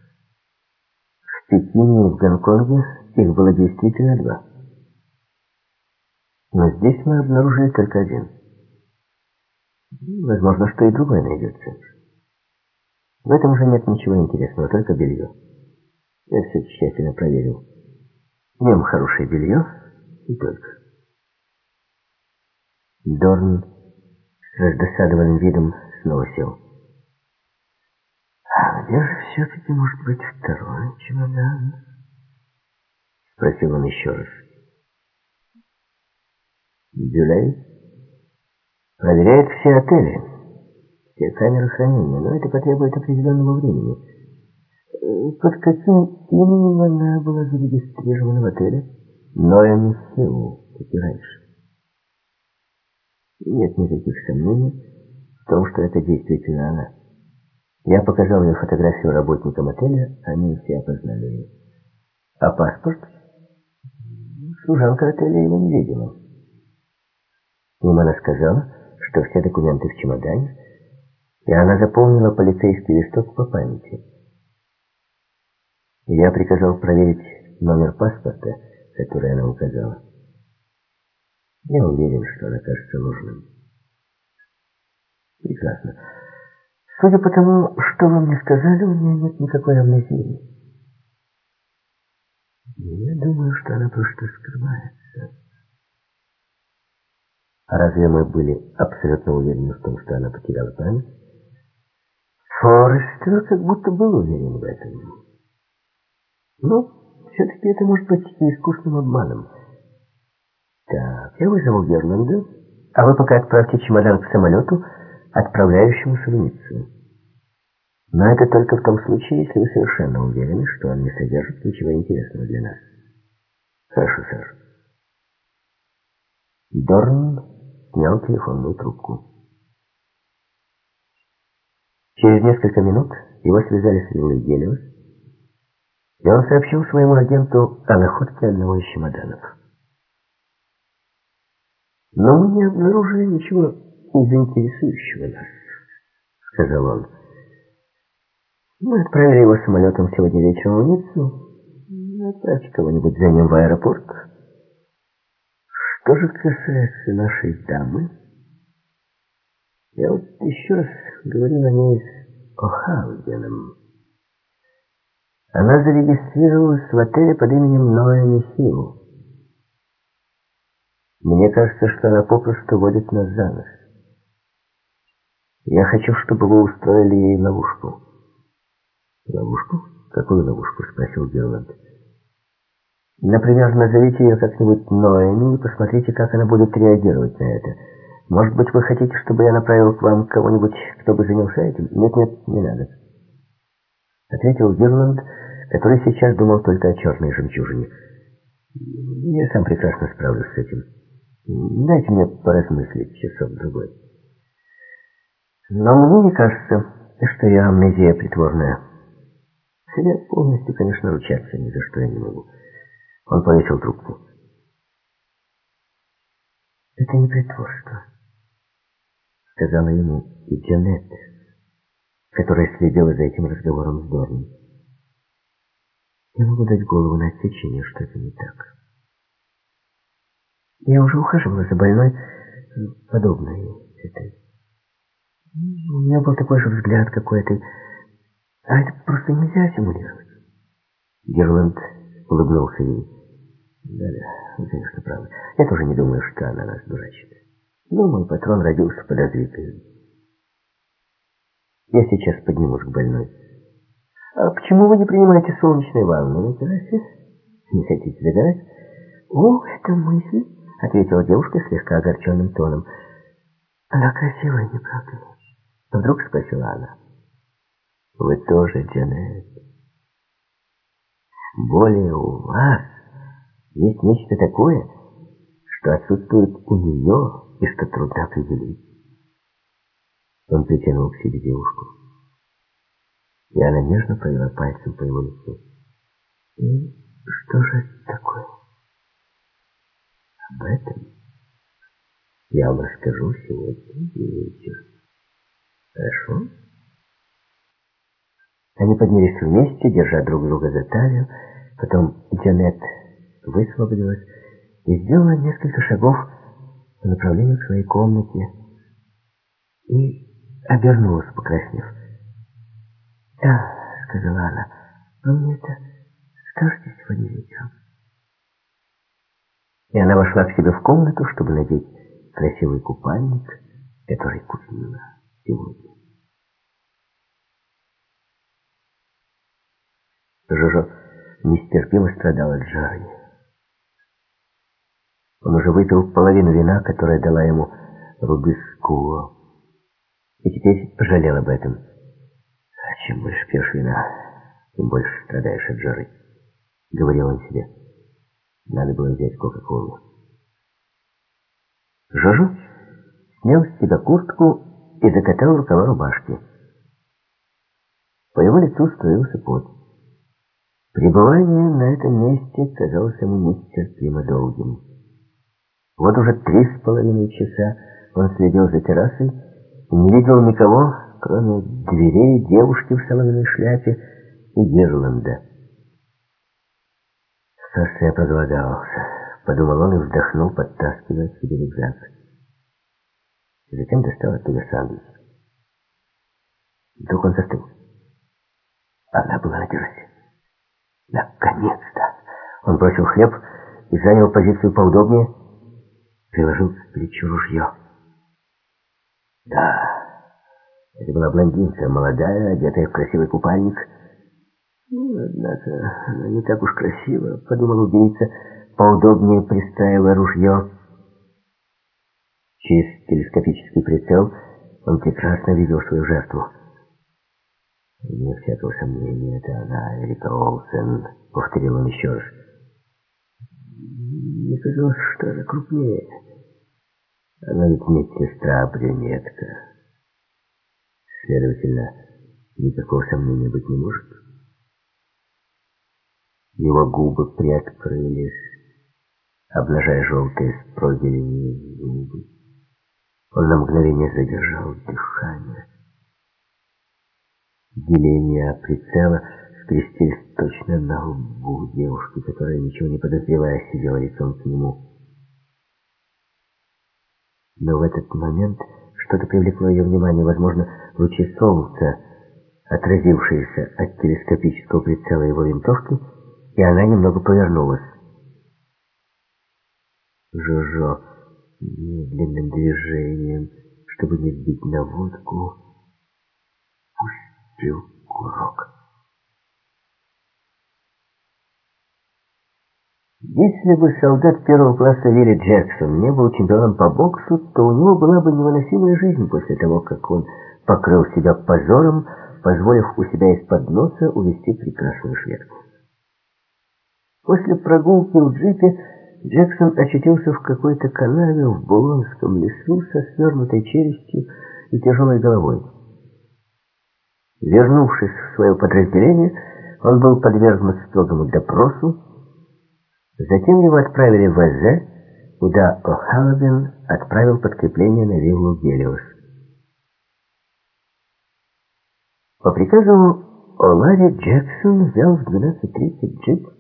В Пекине и в Гонконге их было действительно два. Но здесь мы обнаружили только один». Возможно, что и другое найдется. В этом уже нет ничего интересного, только белье. Я все тщательно проверил. Нем хорошее белье и только. Дорн с раздосадованным видом снова сел. «А где же все-таки может быть второй чемодан?» Спросил он еще раз. «Бюлей?» Проверяет все отели, все камеры хранения, но это потребует определенного времени. Под каким именем она была зарегистрирована в отеле? Ноэм Хилл. как и раньше. Нет никаких сомнений в том, что это действительно она. Я показал ее фотографию работникам отеля, они все опознали ее. А паспорт? Служанка отеля его не видела. Им она сказала, что все документы в чемодане, и она заполнила полицейский листок по памяти. Я приказал проверить номер паспорта, который она указала. Я уверен, что она кажется нужным. Прекрасно. Судя по тому, что вы мне сказали, у нее нет никакой амнезии. Я думаю, что она просто скрывается. А разве мы были абсолютно уверены в том, что она потеряла память? Форестер как будто был уверен в этом. Но все-таки это может быть искусным обманом. Так, я вызову Герланда, а вы пока отправьте чемодан к самолету, отправляющемуся в Ниццу. Но это только в том случае, если вы совершенно уверены, что он не содержит ничего интересного для нас. Хорошо, сэр. Дорн снял телефонную трубку. Через несколько минут его связали с Виллой Гелиос, и он сообщил своему агенту о находке одного из чемоданов. «Но мы не обнаружили ничего заинтересующего нас», — сказал он. «Мы отправили его самолетом сегодня вечером в Ниццу. Отправьте кого-нибудь за ним в аэропорт». Что же касается нашей дамы, я вот еще раз говорил о ней с О'Хауденом. Она зарегистрировалась в отеле под именем Ноэми Хилл. Мне кажется, что она попросту водит нас за нос. Я хочу, чтобы вы устроили ей ловушку. Ловушку? Какую ловушку? Спросил Герланд. Например, назовите ее как-нибудь Ноэми и посмотрите, как она будет реагировать на это. Может быть, вы хотите, чтобы я направил к вам кого-нибудь, кто бы занялся этим? Нет, нет, не надо. Ответил Гирланд, который сейчас думал только о черной жемчужине. Я сам прекрасно справлюсь с этим. Дайте мне поразмыслить часок-другой. Но мне не кажется, что я амнезия притворная. Себе полностью, конечно, ручаться ни за что я не могу. Он повесил трубку. «Это не притворство», — сказала ему и Джанет, которая следила за этим разговором с Дорни. «Я могу дать голову на отсечение, что это не так. Я уже ухаживала за больной, подобной этой. У меня был такой же взгляд, какой этой. А это просто нельзя симулировать». Герланд улыбнулся ей. Да-да, конечно, правы. Я тоже не думаю, что она нас дурачит. Но мой патрон родился подозрительным. Я сейчас поднимусь к больной. А почему вы не принимаете солнечной ванны на террасе? Не хотите загорать? О, это мысль, ответила девушка слегка огорченным тоном. Она красивая, не правда ли? Вдруг спросила она. Вы тоже, Джанет. Более у вас есть нечто такое, что отсутствует у нее и что трудно определить. Он притянул к себе девушку, и она нежно провела пальцем по его лицу. И что же это такое? Об этом я вам расскажу сегодня вечером. Хорошо? Они поднялись вместе, держа друг друга за талию. Потом Джанет высвободилась и сделала несколько шагов по направлению к своей комнате и обернулась, покраснев. «Да», — сказала она, — «вы мне это скажете сегодня вечером?» И она вошла к себе в комнату, чтобы надеть красивый купальник, который купила сегодня. Жожо нестерпимо страдал от жары. Он уже выпил половину вина, которое дала ему Рубискуо, и теперь пожалел об этом. А чем больше пьешь вина, тем больше страдаешь от жары, — говорил он себе. Надо было взять Кока-Колу. Жожо снял с себя куртку и закатал рукава рубашки. По его лицу струился пот. Пребывание на этом месте казалось ему нестерпимо долгим. Вот уже три с половиной часа он следил за террасой и не видел никого, кроме дверей, девушки в соломенной шляпе и Герланда. «Кажется, я проголодался», — подумал он и вздохнул, подтаскивая себе рюкзак. Затем достал оттуда сандвич. Вдруг он застыл. Она была на террасе. Наконец-то! Он бросил хлеб и занял позицию поудобнее, приложил к плечу ружье. Да, это была блондинка, молодая, одетая в красивый купальник. Ну, однако, не так уж красиво, подумал убийца, поудобнее пристраивая ружье. Через телескопический прицел он прекрасно видел свою жертву. «Вне всякого сомнения, это она, Эрика Олсен», — повторил он еще раз. «Мне казалось, что она крупнее. Она ведь медсестра, брюнетка. Следовательно, никакого сомнения быть не может». Его губы приоткрылись, обнажая желтые с проделенные зубы. Он на мгновение задержал дыхание. Деления прицела скрестились точно на лбу девушки, которая, ничего не подозревая, сидела лицом к нему. Но в этот момент что-то привлекло ее внимание, возможно, лучи солнца, отразившиеся от телескопического прицела его винтовки, и она немного повернулась. Жожо медленным движением, чтобы не сбить наводку, пустил курок. Если бы солдат первого класса Вилли Джексон не был чемпионом по боксу, то у него была бы невыносимая жизнь после того, как он покрыл себя позором, позволив у себя из-под носа увести прекрасную шведку. После прогулки в джипе Джексон очутился в какой-то канаве в Булонском лесу со свернутой челюстью и тяжелой головой. Вернувшись в свое подразделение, он был подвергнут строгому допросу. Затем его отправили в АЗ, куда О'Халловин отправил подкрепление на виллу Гелиос. По приказу Олари Джексон взял в 12.30 джип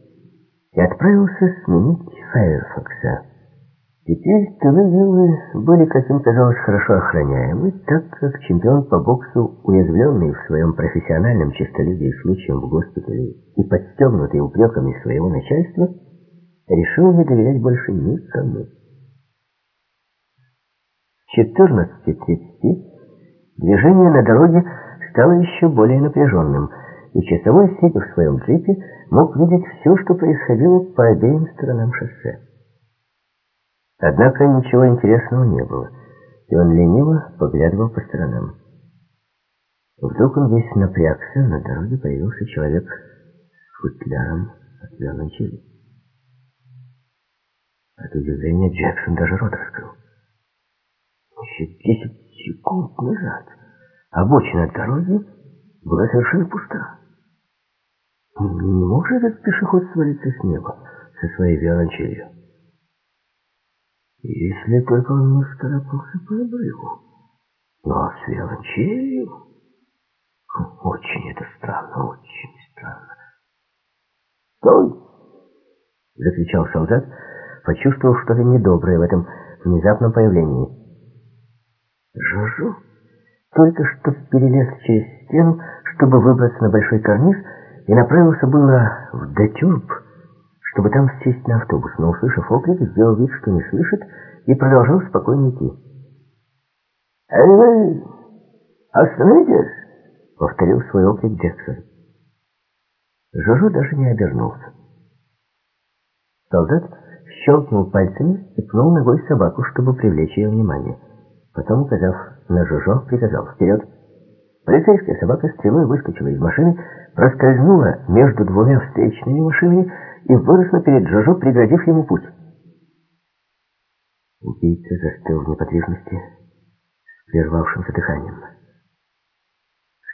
и отправился сменить Файерфокса. Теперь виллы были, как им казалось, хорошо охраняемы, так как чемпион по боксу, уязвленный в своем профессиональном честолюбии случаем в госпитале и подстегнутый упреками своего начальства, решил не доверять больше никому. В 14.30 движение на дороге стало еще более напряженным, и часовой, сидя в своем джипе, мог видеть все, что происходило по обеим сторонам шоссе. Однако ничего интересного не было, и он лениво поглядывал по сторонам. Вдруг он весь напрягся, на дороге появился человек с футляром от виолончели. От удивления Джексон даже рот раскрыл. Еще десять секунд назад обочина дороги была совершенно пуста. Не мог же этот пешеход свалиться с неба со своей виолончелью? Если только он не вскарабкался по обрыву. Но с виолончелью? Очень это странно, очень странно. «Стой!» — закричал солдат, почувствовав что-то недоброе в этом внезапном появлении. Жужу только что перелез через стену, чтобы выбраться на большой карниз, и направился было в Детюрб, чтобы там сесть на автобус, но, услышав оклик, сделал вид, что не слышит, и продолжал спокойно идти. «Эй, вы! Остановитесь!» — повторил свой оклик Джексон. Жужу даже не обернулся. Солдат щелкнул пальцами и пнул ногой собаку, чтобы привлечь ее внимание. Потом, указав на Жужо, приказал «Вперед!» Полицейская собака стрелой выскочила из машины, проскользнула между двумя встречными машинами и выросла перед Джожо, преградив ему путь. Убийца застыл в неподвижности с прервавшимся дыханием.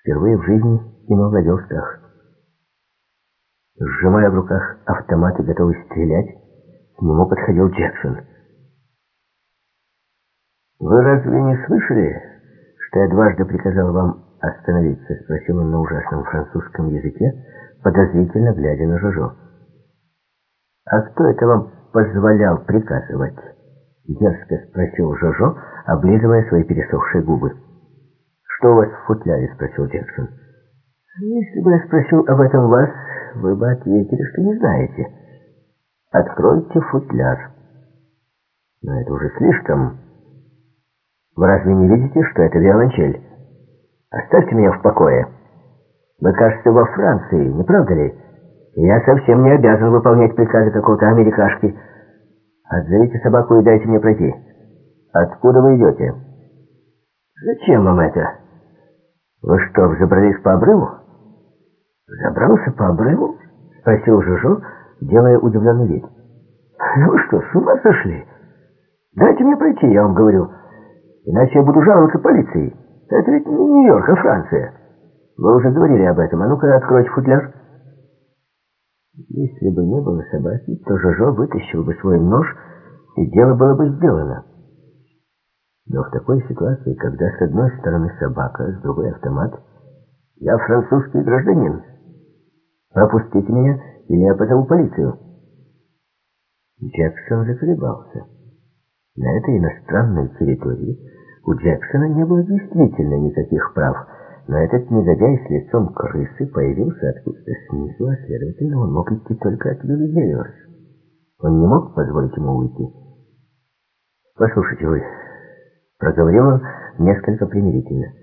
Впервые в жизни им овладел страх. Сжимая в руках автомат и готовый стрелять, к нему подходил Джексон. «Вы разве не слышали, что я дважды приказал вам остановиться?» — спросил он на ужасном французском языке, подозрительно глядя на Жожо. «А кто это вам позволял приказывать?» — дерзко спросил Жожо, облизывая свои пересохшие губы. «Что у вас в футляре?» — спросил Джексон. «Если бы я спросил об этом вас, вы бы ответили, что не знаете. Откройте футляр». «Но это уже слишком. Вы разве не видите, что это виолончель? Оставьте меня в покое. Вы, кажется, во Франции, не правда ли? Я совсем не обязан выполнять приказы какого-то америкашки». Отзовите собаку и дайте мне пройти. Откуда вы идете? Зачем вам это? Вы что, взобрались по обрыву? Забрался по обрыву? Спросил Жужу, делая удивленный вид. Вы что, с ума сошли? Дайте мне пройти, я вам говорю. Иначе я буду жаловаться полиции. Это ведь не Нью-Йорк, а Франция. Вы уже говорили об этом. А ну-ка, откройте футляр. Если бы не было собаки, то Жожо вытащил бы свой нож, и дело было бы сделано. Но в такой ситуации, когда с одной стороны собака, с другой автомат, я французский гражданин. Пропустите меня, или я позову полицию. Джексон заколебался. На этой иностранной территории у Джексона не было действительно никаких прав, но этот негодяй с лицом крысы появился откуда-то снизу, а следовательно, он мог идти только от Вилли Гелиорс. Он не мог позволить ему уйти. «Послушайте вы», — проговорил он несколько примирительно,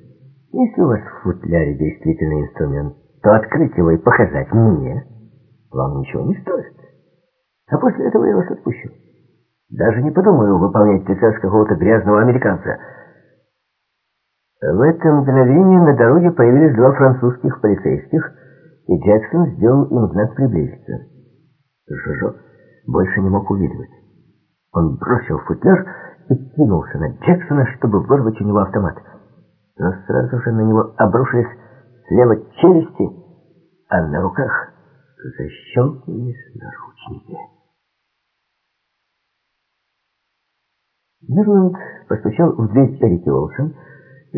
«если у вас в футляре действительно инструмент, то открыть его и показать мне вам ничего не стоит. А после этого я вас отпущу. Даже не подумаю выполнять приказ какого-то грязного американца». В это мгновение на дороге появились два французских полицейских, и Джексон сделал им знак приблизиться. Жожо больше не мог увидеть. Он бросил футляр и кинулся на Джексона, чтобы вырвать у него автомат. Но сразу же на него обрушились слева челюсти, а на руках защелкнулись наручники. Мерланд постучал в дверь Эрики Олсен,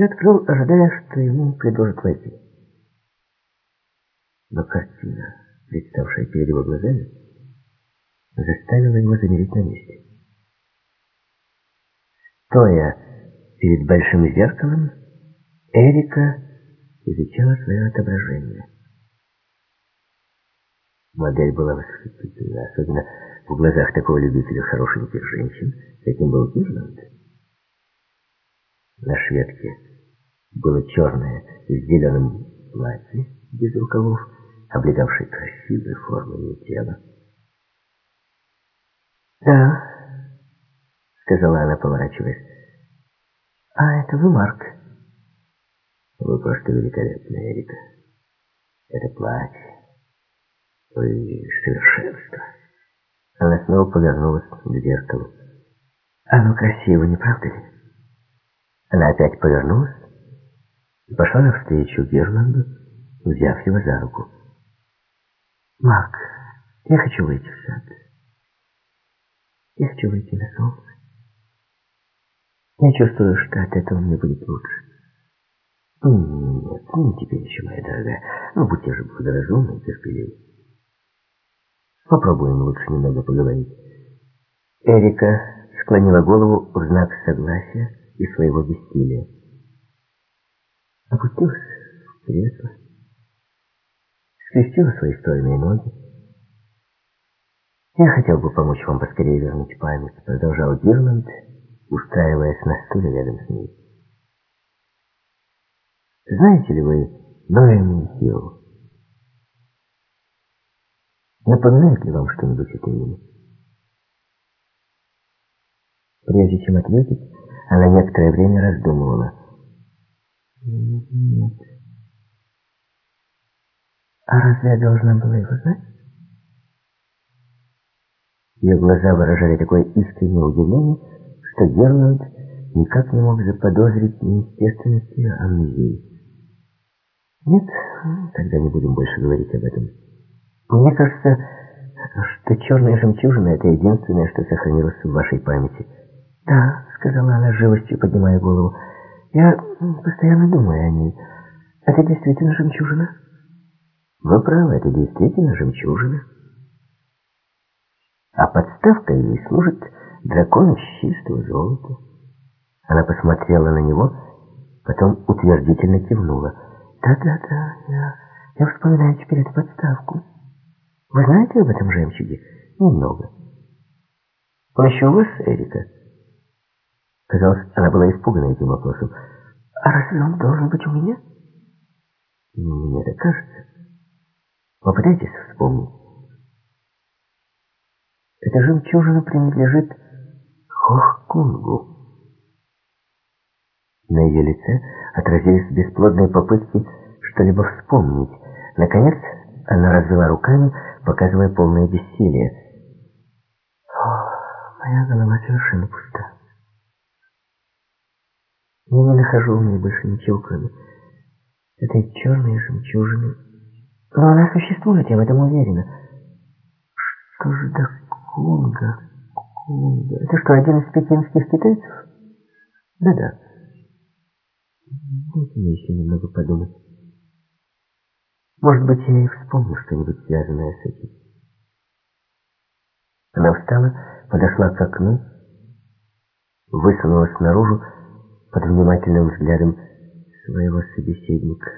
и открыл, ожидая, что ему предложат войти. Но картина, представшая перед его глазами, заставила его замереть на месте. Стоя перед большим зеркалом, Эрика изучала свое отображение. Модель была восхитительна, особенно в глазах такого любителя хорошеньких женщин, каким был Ирланд. На шведке было черное с зеленым платье без рукавов, облегавшее красивой формы ее тела. «Да», — сказала она, поворачиваясь. «А это вы, Марк?» «Вы просто великолепная, Эрика. Это платье. Вы совершенство». Она снова повернулась к зеркалу. «Оно красиво, не правда ли?» Она опять повернулась и пошла навстречу Герланду, взяв его за руку. «Марк, я хочу выйти в сад. Я хочу выйти на солнце. Я чувствую, что от этого мне будет лучше. Нет, не теперь еще, моя дорогая. Ну, будьте же благоразумны и терпеливы. Попробуем лучше немного поговорить. Эрика склонила голову в знак согласия, и своего бессилия. Опустилась в кресло, скрестила свои стройные ноги. «Я хотел бы помочь вам поскорее вернуть память», — продолжал Гирланд, устраиваясь на стуле рядом с ней. «Знаете ли вы Ноэми Хилл? Напоминает ли вам что-нибудь это имя?» Прежде чем ответить, она некоторое время раздумывала. Нет. А разве я должна была его знать? Ее глаза выражали такое искреннее удивление, что Герланд никак не мог заподозрить неестественности амнезии. Нет, тогда не будем больше говорить об этом. Мне кажется, что черная жемчужина — это единственное, что сохранилось в вашей памяти. Да, — сказала она живостью, поднимая голову, — я постоянно думаю о ней. Это действительно жемчужина? Вы правы, это действительно жемчужина. А подставкой ей служит дракон из чистого золота. Она посмотрела на него, потом утвердительно кивнула. «Да-да-да, я, я вспоминаю теперь эту подставку. Вы знаете об этом жемчуге?» «Немного». «Он еще у вас, Эрика?» Казалось, она была испугана этим вопросом. «А разве он должен быть у меня?» «Мне так кажется. Попытайтесь вспомнить». Эта жемчужина принадлежит Хохкунгу. На ее лице отразились бесплодные попытки что-либо вспомнить. Наконец, она развела руками, показывая полное бессилие. О, моя голова совершенно пуста. Я не нахожу в ней больше ничего, кроме этой черной жемчужины. Но она существует, я в этом уверена. Что же до Кунга? Кунга. Это что, один из пекинских китайцев? Да-да. Дайте мне еще немного подумать. Может быть, я и вспомню что-нибудь связанное с этим. Она встала, подошла к окну, высунулась наружу под внимательным взглядом своего собеседника.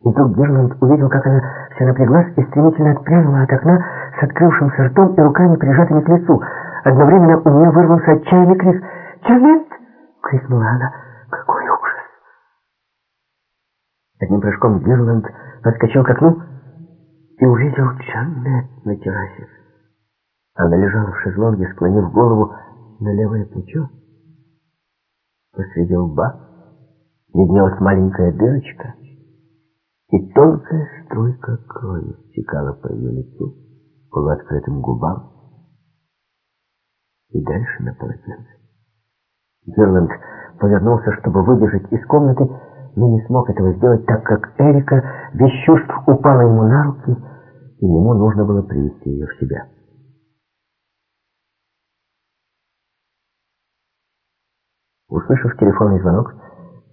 И вдруг Герланд увидел, как она вся напряглась и стремительно отпрянула от окна с открывшимся ртом и руками прижатыми к лицу. Одновременно у нее вырвался отчаянный крик «Джанет!» — крикнула она. «Какой ужас!» Одним прыжком Герланд подскочил к окну и увидел Джанет на террасе. Она лежала в шезлонге, склонив голову на левое плечо. Посреди лба виднелась маленькая дырочка, и тонкая струйка крови стекала по ее лицу, полуоткрытым губам и дальше на полотенце. Герланд повернулся, чтобы выбежать из комнаты, но не смог этого сделать, так как Эрика без чувств упала ему на руки, и ему нужно было привести ее в себя. Услышав телефонный звонок,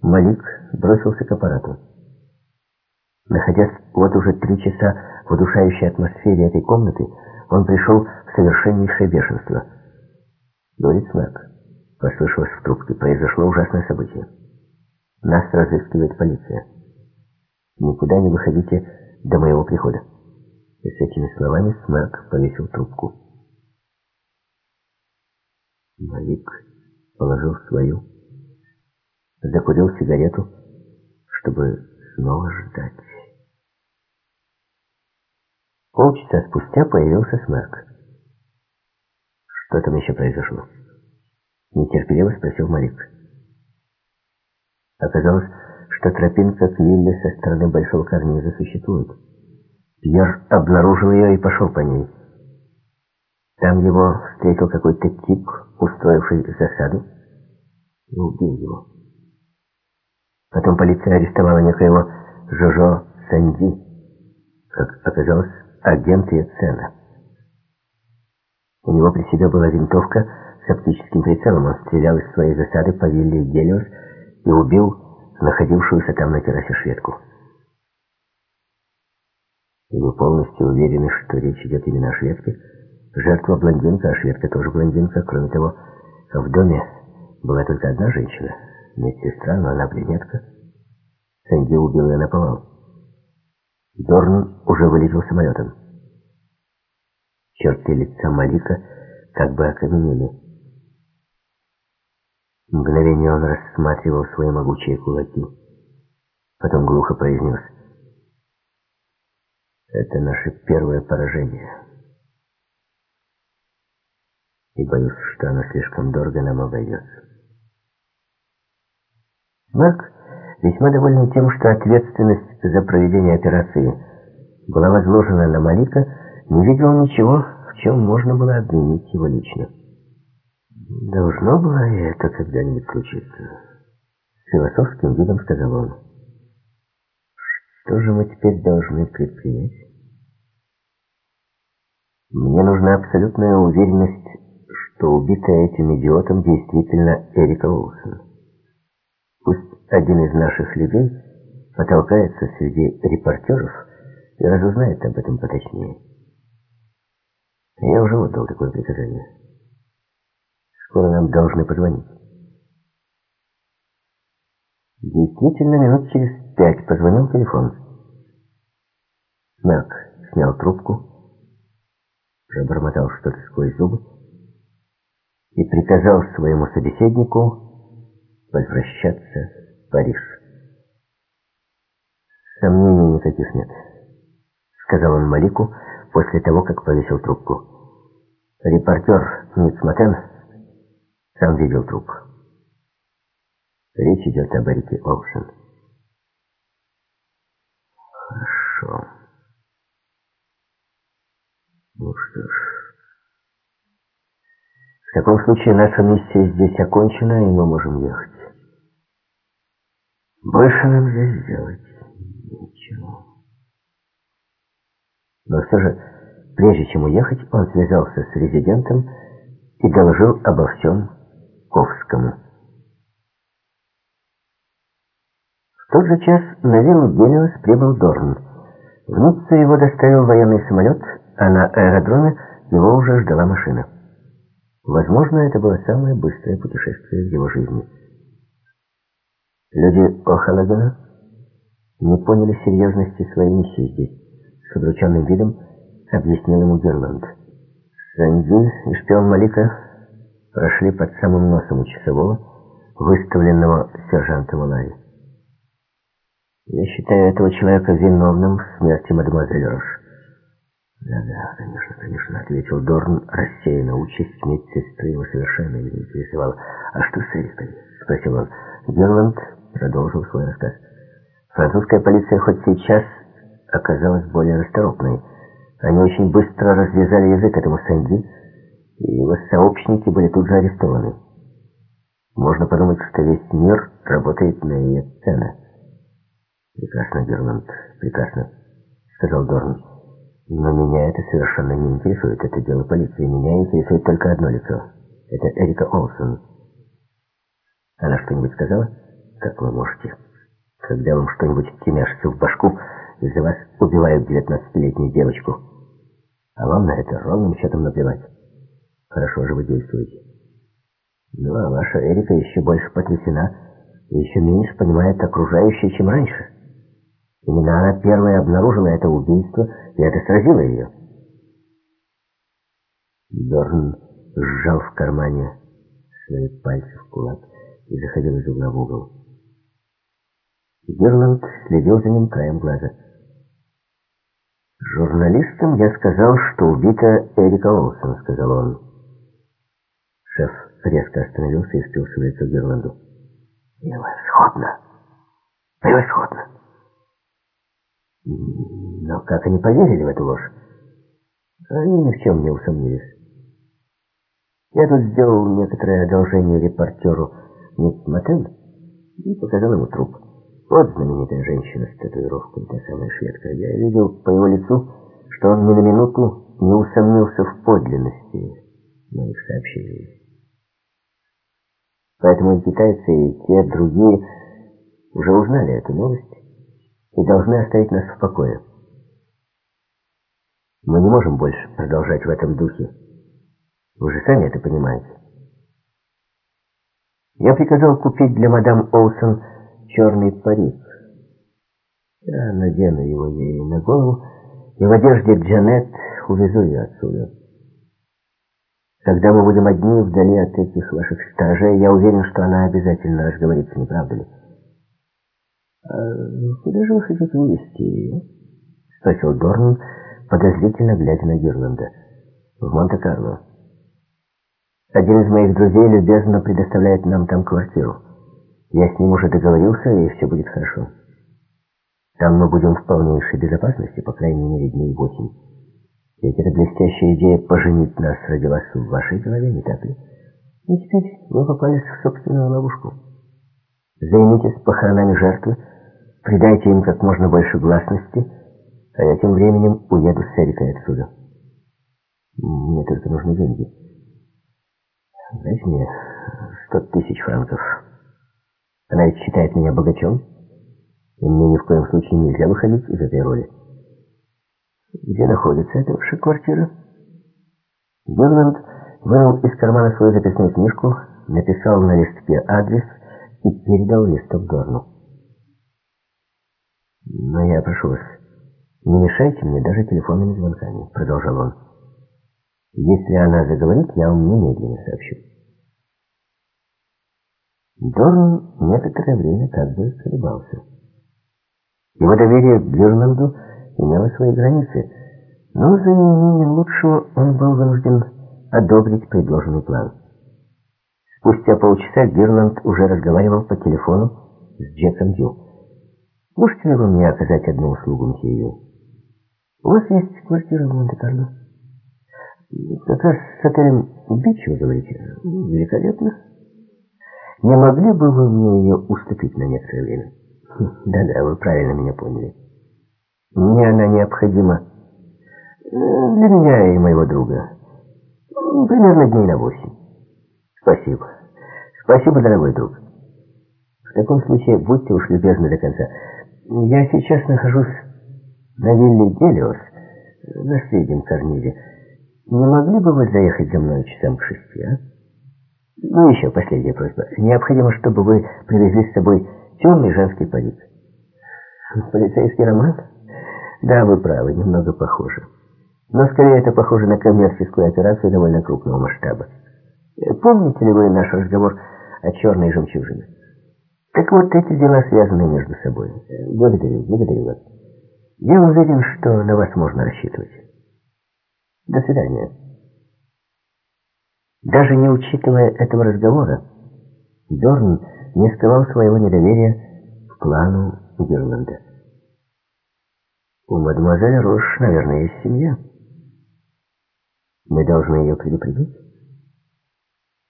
Малик бросился к аппарату. Находясь вот уже три часа в удушающей атмосфере этой комнаты, он пришел в совершеннейшее бешенство. «Говорит Смэк», — послышалось в трубке, — «произошло ужасное событие. Нас разыскивает полиция. Никуда не выходите до моего прихода». И с этими словами Смэк повесил трубку. Малик положил свою, закурил сигарету, чтобы снова ждать. Полчаса спустя появился Смерк. «Что там еще произошло?» Нетерпеливо спросил Марик. Оказалось, что тропинка к Лилле со стороны Большого Карниза существует. Пьер обнаружил ее и пошел по ней. Там его встретил какой-то тип, устроивший засаду, и убил его. Потом полиция арестовала некоего Жожо Санди. Как оказалось, агент Яцена. У него при себе была винтовка с оптическим прицелом. Он стрелял из своей засады по вилле Гелиос и убил находившуюся там на террасе шведку. И вы полностью уверены, что речь идет именно о шведке? Жертва блондинка, а шведка тоже блондинка. Кроме того, в доме была только одна женщина, медсестра, но она брюнетка. Сэнди убил ее наповал. Дорн уже вылетел самолетом. Черты лица Малика как бы окаменели. Мгновение он рассматривал свои могучие кулаки. Потом глухо произнес. Это наше первое поражение. И боюсь, что оно слишком дорого нам обойдется. Марк весьма довольный тем, что ответственность за проведение операции была возложена на Малика, не видел ничего, в чем можно было обвинить его лично. Должно было и это когда-нибудь случиться. Философским видом сказал он. Что же мы теперь должны предпринять? Мне нужна абсолютная уверенность, что убитая этим идиотом действительно Эрика Уилсон. Пусть один из наших людей потолкается среди репортеров и разузнает об этом поточнее. Я уже отдал такое приказание. Скоро нам должны позвонить. Действительно, минут через пять позвонил телефон. Мерк снял трубку, пробормотал что-то сквозь зубы и приказал своему собеседнику возвращаться в Париж. Сомнений никаких нет, сказал он Малику после того, как повесил трубку. Репортер Ницматен сам видел труп. Речь идет об Эрике Олсен. Хорошо. Ну что ж. В таком случае наша миссия здесь окончена, и мы можем ехать. Больше нам здесь сделать ничего. Но все же, прежде чем уехать, он связался с резидентом и доложил обо всем Ковскому. В тот же час на виллу Гелиос прибыл Дорн. В Ниццу его доставил военный самолет, а на аэродроме его уже ждала машина. Возможно, это было самое быстрое путешествие в его жизни. Люди Охалагена не поняли серьезности своей миссии здесь. С удрученным видом объяснил ему Герланд. Сандин и шпион Малика прошли под самым носом у часового, выставленного сержантом Ларри. Я считаю этого человека виновным в смерти мадемуазель Рош. Да-да, конечно, конечно, ответил Дорн рассеянно. Участь медсестры его совершенно не интересовала. А что с Эрикой? Спросил он. Герланд продолжил свой рассказ. Французская полиция хоть сейчас оказалась более расторопной. Они очень быстро развязали язык этому Сэнди, и его сообщники были тут же арестованы. Можно подумать, что весь мир работает на ее цены. «Прекрасно, Герланд, прекрасно», — сказал Дорн. «Но меня это совершенно не интересует. Это дело полиции. Меня интересует только одно лицо. Это Эрика Олсон. Она что-нибудь сказала? Как вы можете? Когда вам что-нибудь темяшится в башку, из-за вас убивают девятнадцатилетнюю девочку. А вам на это ровным счетом наплевать. Хорошо же вы действуете. Ну, а ваша Эрика еще больше потрясена и еще меньше понимает окружающее, чем раньше». Именно она первая обнаружила это убийство, и это сразило ее. Дорн сжал в кармане свои пальцы в кулак и заходил из угла в угол. Герланд следил за ним краем глаза. «Журналистам я сказал, что убита Эрика Олсен», — сказал он. Шеф резко остановился и впился в лицо Герланду. «Превосходно! Превосходно!» Но как они поверили в эту ложь? Они ни в чем не усомнились. Я тут сделал некоторое одолжение репортеру Ницматен и показал ему труп. Вот знаменитая женщина с татуировкой, та самая шведка. Я видел по его лицу, что он ни на минуту не усомнился в подлинности моих сообщений. Поэтому и китайцы, и те другие уже узнали эту новость и должны оставить нас в покое. Мы не можем больше продолжать в этом духе. Вы же сами это понимаете. Я приказал купить для мадам Олсон черный парик. Я надену его ей на голову, и в одежде Джанет увезу ее отсюда. Когда мы будем одни вдали от этих ваших стражей, я уверен, что она обязательно разговорится, не правда ли? «А куда же вы хотите увезти ее?» — спросил Дорн, подозрительно глядя на Гирланда. «В Монте-Карло. Один из моих друзей любезно предоставляет нам там квартиру. Я с ним уже договорился, и все будет хорошо. Там мы будем в полнейшей безопасности, по крайней мере, дней восемь. Ведь эта блестящая идея поженить нас родилась в вашей голове, не так ли? И теперь вы попались в собственную ловушку. Займитесь похоронами жертвы, придайте им как можно больше гласности, а я тем временем уеду с Эрикой отсюда. Мне только нужны деньги. Дайте мне сто тысяч франков. Она ведь считает меня богачом, и мне ни в коем случае нельзя выходить из этой роли. Где находится эта ваша квартира? Герланд вынул из кармана свою записную книжку, написал на листке адрес и передал листок Дорну. «Но я прошу вас, не мешайте мне даже телефонными звонками», — продолжал он. «Если она заговорит, я вам немедленно сообщу». Дорн некоторое время как бы колебался. Его доверие к Герланду имело свои границы, но за неимением лучшего он был вынужден одобрить предложенный план. Спустя полчаса Герланд уже разговаривал по телефону с Джеком Ю. «Можете ли вы мне оказать одну услугу, мсье? У вас есть квартира в Монте-Карло?» «Как раз с отелем Бич, вы говорите? Великолепно. Не могли бы вы мне ее уступить на некоторое время?» хм, «Да-да, вы правильно меня поняли. Мне она необходима для меня и моего друга. Примерно дней на восемь. Спасибо. Спасибо, дорогой друг. В таком случае будьте уж любезны до конца. Я сейчас нахожусь на вилле Делиос, на среднем Корниле. Не могли бы вы заехать за мной часам к шести, а? Ну, еще последняя просьба. Необходимо, чтобы вы привезли с собой темный женский парик. Полицейский роман? Да, вы правы, немного похоже. Но скорее это похоже на коммерческую операцию довольно крупного масштаба. Помните ли вы наш разговор о черной жемчужине? Так вот, эти дела связаны между собой. Благодарю, благодарю вас. Я уверен, что на вас можно рассчитывать. До свидания. Даже не учитывая этого разговора, Дорн не скрывал своего недоверия к плану Герланда. У мадемуазель Рош, наверное, есть семья. Мы должны ее предупредить.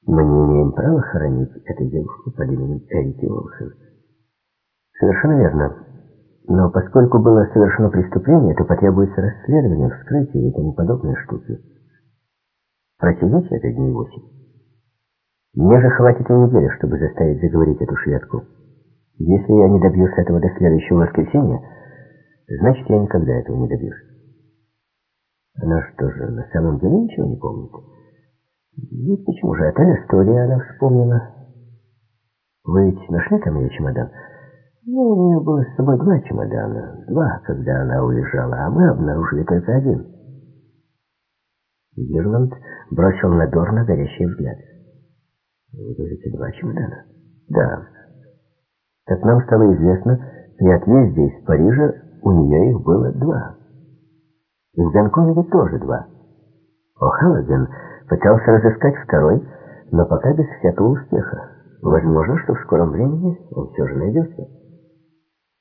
Мы не имеем права хоронить эту девушку под именем Эрики Уолсон. Совершенно верно. Но поскольку было совершено преступление, то потребуется расследование, вскрытие и тому подобные штуки. Протяните это дней восемь. Мне же хватит и недели, чтобы заставить заговорить эту шведку. Если я не добьюсь этого до следующего воскресенья, значит, я никогда этого не добьюсь. Она что же, на самом деле ничего не помнит? Нет, почему же? Отель история она вспомнила. Вы ведь нашли там ее чемодан? Ну, у нее было с собой два чемодана. Два, когда она уезжала, а мы обнаружили только один. Гирланд бросил на Дорна горящий взгляд. Вы говорите, два чемодана? Да. Как нам стало известно, при отъезде из Парижа у нее их было два. В Гонконге тоже два. О'Халлоген пытался разыскать второй, но пока без всякого успеха. Возможно, что в скором времени он все же найдется.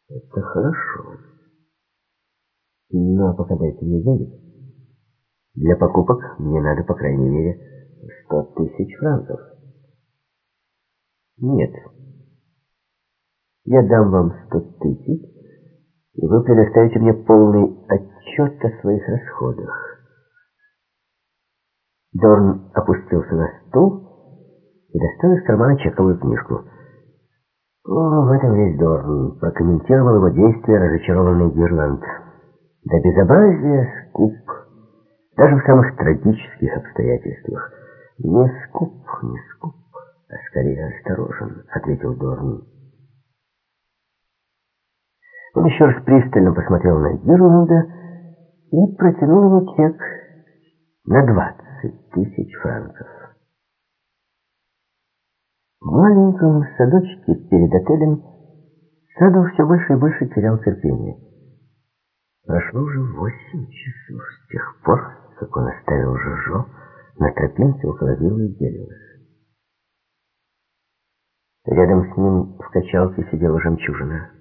Это хорошо. Но пока дайте мне денег. Для покупок мне надо, по крайней мере, сто тысяч франков. Нет. Я дам вам сто тысяч, и вы предоставите мне полный отчет о своих расходах. Дорн опустился на стул и достал из кармана чековую книжку. О, в этом весь Дорн прокомментировал его действия разочарованный Гирланд. До безобразия скуп, даже в самых трагических обстоятельствах. Не скуп, не скуп, а скорее осторожен, ответил Дорн. Он еще раз пристально посмотрел на Гирланда и протянул ему чек на двадцать тысяч франков. В маленьком садочке перед отелем Саду все больше и больше терял терпение. Прошло уже восемь часов с тех пор, как он оставил Жожо на тропинке около виллы Гелиос. Рядом с ним в качалке сидела жемчужина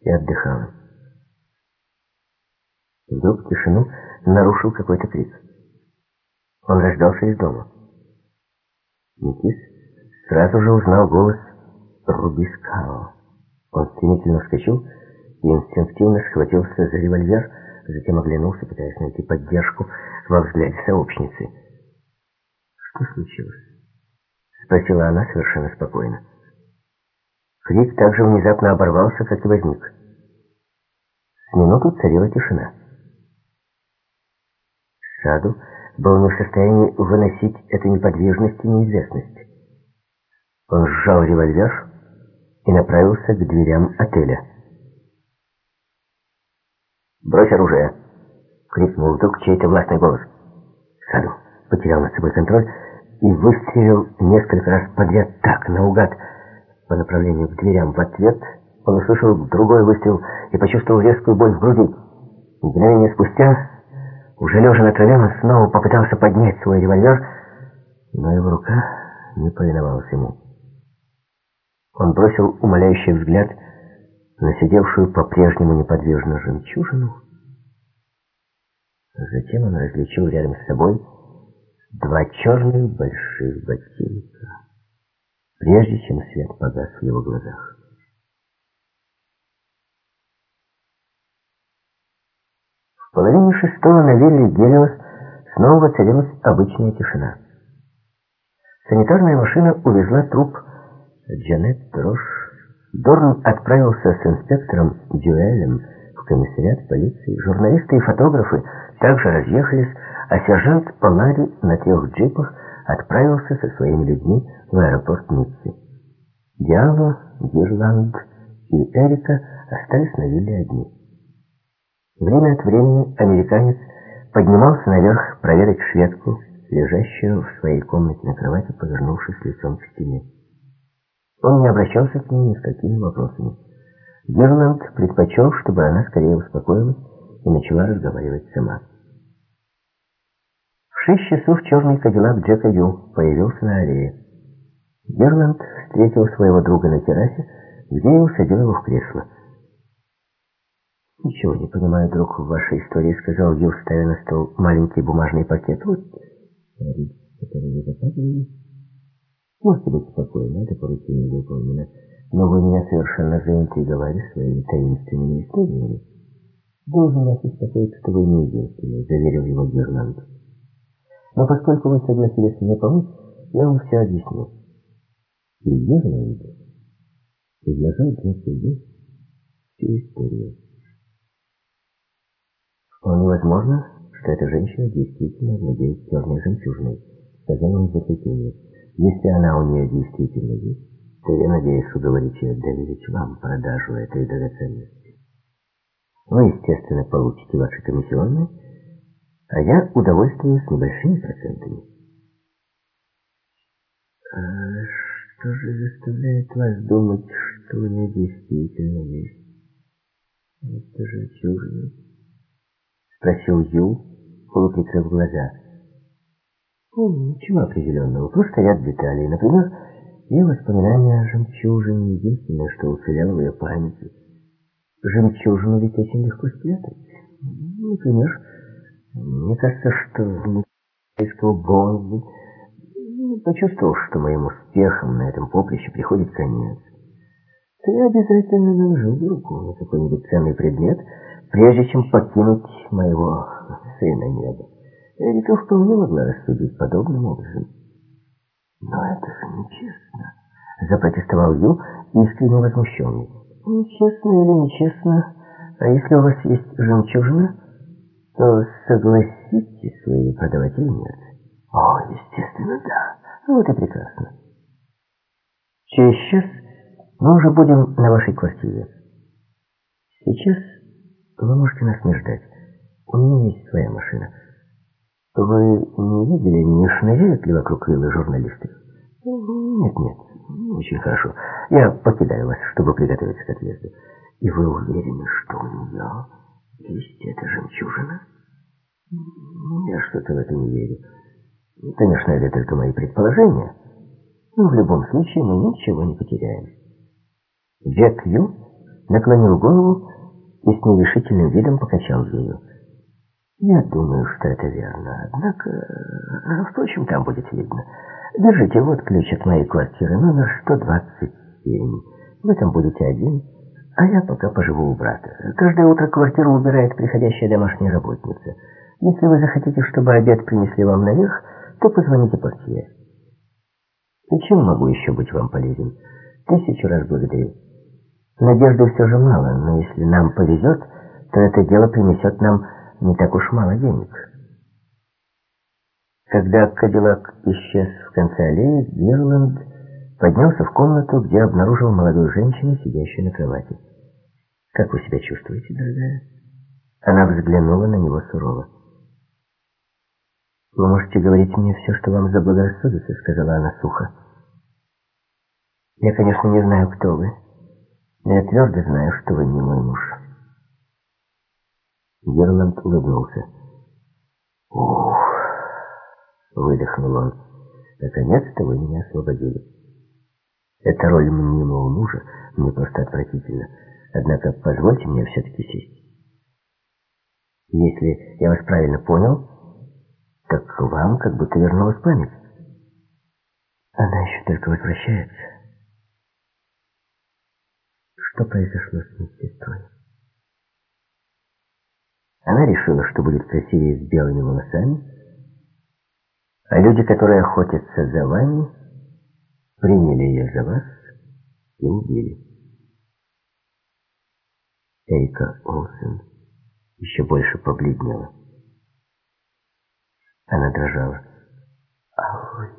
и отдыхала. Вдруг тишину нарушил какой-то крик. Он рождался из дома. Никис сразу же узнал голос Рубискао. Он стремительно вскочил и инстинктивно схватился за револьвер, затем оглянулся, пытаясь найти поддержку во взгляде сообщницы. «Что случилось?» — спросила она совершенно спокойно. Крик также внезапно оборвался, как и возник. С минуту царила тишина. Саду был не в состоянии выносить эту неподвижность и неизвестность. Он сжал револьвер и направился к дверям отеля. «Брось оружие!» — крикнул вдруг чей-то властный голос. Саду потерял над собой контроль и выстрелил несколько раз подряд так, наугад, по направлению к дверям. В ответ он услышал другой выстрел и почувствовал резкую боль в груди. Мгновение спустя, уже лежа на траве, он снова попытался поднять свой револьвер, но его рука не повиновалась ему. Он бросил умоляющий взгляд на сидевшую по-прежнему неподвижно жемчужину. Затем он различил рядом с собой два черных больших ботинка, прежде чем свет погас в его глазах. В половине шестого на вилле Гелиос снова воцарилась обычная тишина. Санитарная машина увезла труп Джанет Трош. Дорн отправился с инспектором Дюэлем в комиссариат полиции. Журналисты и фотографы также разъехались, а сержант Полари на трех джипах отправился со своими людьми в аэропорт Ниццы. Диало, Гирланд и Эрика остались на вилле одни. Время от времени американец поднимался наверх проверить шведку, лежащую в своей комнате на кровати, повернувшись лицом к стене. Он не обращался к ней ни с какими вопросами. Герланд предпочел, чтобы она скорее успокоилась и начала разговаривать сама. В шесть часов черный кадиллак Джека Ю появился на аллее. Герланд встретил своего друга на террасе, где и усадил его в кресло. «Ничего не понимаю, друг, в вашей истории», — сказал Ю, ставя на стол маленький бумажный пакет. «Вот, который вы заказывали». Можете быть спокойны, это поручение выполнено. Но вы меня совершенно заинтриговали своими таинственными историями. Должен вас успокоить, что вы не единственный, заверил его Герланд. Но поскольку вы согласились мне помочь, я вам все объясню. И Герланд изложил для себя всю историю. Вполне возможно, что эта женщина действительно владеет черной жемчужиной, сказал он в заключение. Если она у нее действительно есть, то я надеюсь уговорить ее доверить вам продажу этой драгоценности. Вы, естественно, получите ваши комиссионные, а я удовольствуюсь небольшими процентами. А что же заставляет вас думать, что у нее действительно есть? Это жемчужина? Спросил Ю, полуприкрыв глаза. Ну, ничего определенного, просто ряд деталей. Например, ее воспоминания о жемчужине, единственное, что уцелело в ее памяти. Жемчужину ведь очень легко спрятать. Например, мне кажется, что милицейского Бонзи почувствовал, что моим успехом на этом поприще приходит конец. Я обязательно наложил руку на какой-нибудь ценный предмет, прежде чем покинуть моего сына неба. Эрика вполне могла рассудить подобным образом. «Но это же нечестно», — запротестовал Ю, искренне возмущенный. «Нечестно или нечестно, а если у вас есть жемчужина, то согласитесь вы продавать или нет?» «О, естественно, да. Вот и прекрасно. Через час мы уже будем на вашей квартире. Сейчас вы можете нас не ждать. У меня есть своя машина». Вы не видели, не шныряют ли вокруг виллы журналисты? Нет, нет, очень хорошо. Я покидаю вас, чтобы приготовиться к отъезду. И вы уверены, что у нее есть эта жемчужина? Я что-то в это не верю. Конечно, это только мои предположения. Но в любом случае мы ничего не потеряем. Джек Ю наклонил голову и с нерешительным видом покачал ею. Я думаю, что это верно. Однако, впрочем, там будет видно. Держите, вот ключ от моей квартиры, номер 127. Вы там будете один, а я пока поживу у брата. Каждое утро квартиру убирает приходящая домашняя работница. Если вы захотите, чтобы обед принесли вам наверх, то позвоните портье. И чем могу еще быть вам полезен? Тысячу раз благодарю. Надежды все же мало, но если нам повезет, то это дело принесет нам не так уж мало денег. Когда Кадиллак исчез в конце аллеи, Гирланд поднялся в комнату, где обнаружил молодую женщину, сидящую на кровати. «Как вы себя чувствуете, дорогая?» Она взглянула на него сурово. «Вы можете говорить мне все, что вам заблагорассудится», — сказала она сухо. «Я, конечно, не знаю, кто вы, я твердо знаю, что вы не мой муж». Герланд улыбнулся. «Ух!» — выдохнул он. «Наконец-то вы меня освободили. Эта роль мнимого мужа мне просто отвратительна. Однако позвольте мне все-таки сесть. Если я вас правильно понял, так вам как будто вернулась память. Она еще только возвращается. Что произошло с медсестрой? Она решила, что будет красивее с белыми волосами, а люди, которые охотятся за вами, приняли ее за вас и убили. Эрика Олсен еще больше побледнела. Она дрожала. «А вы?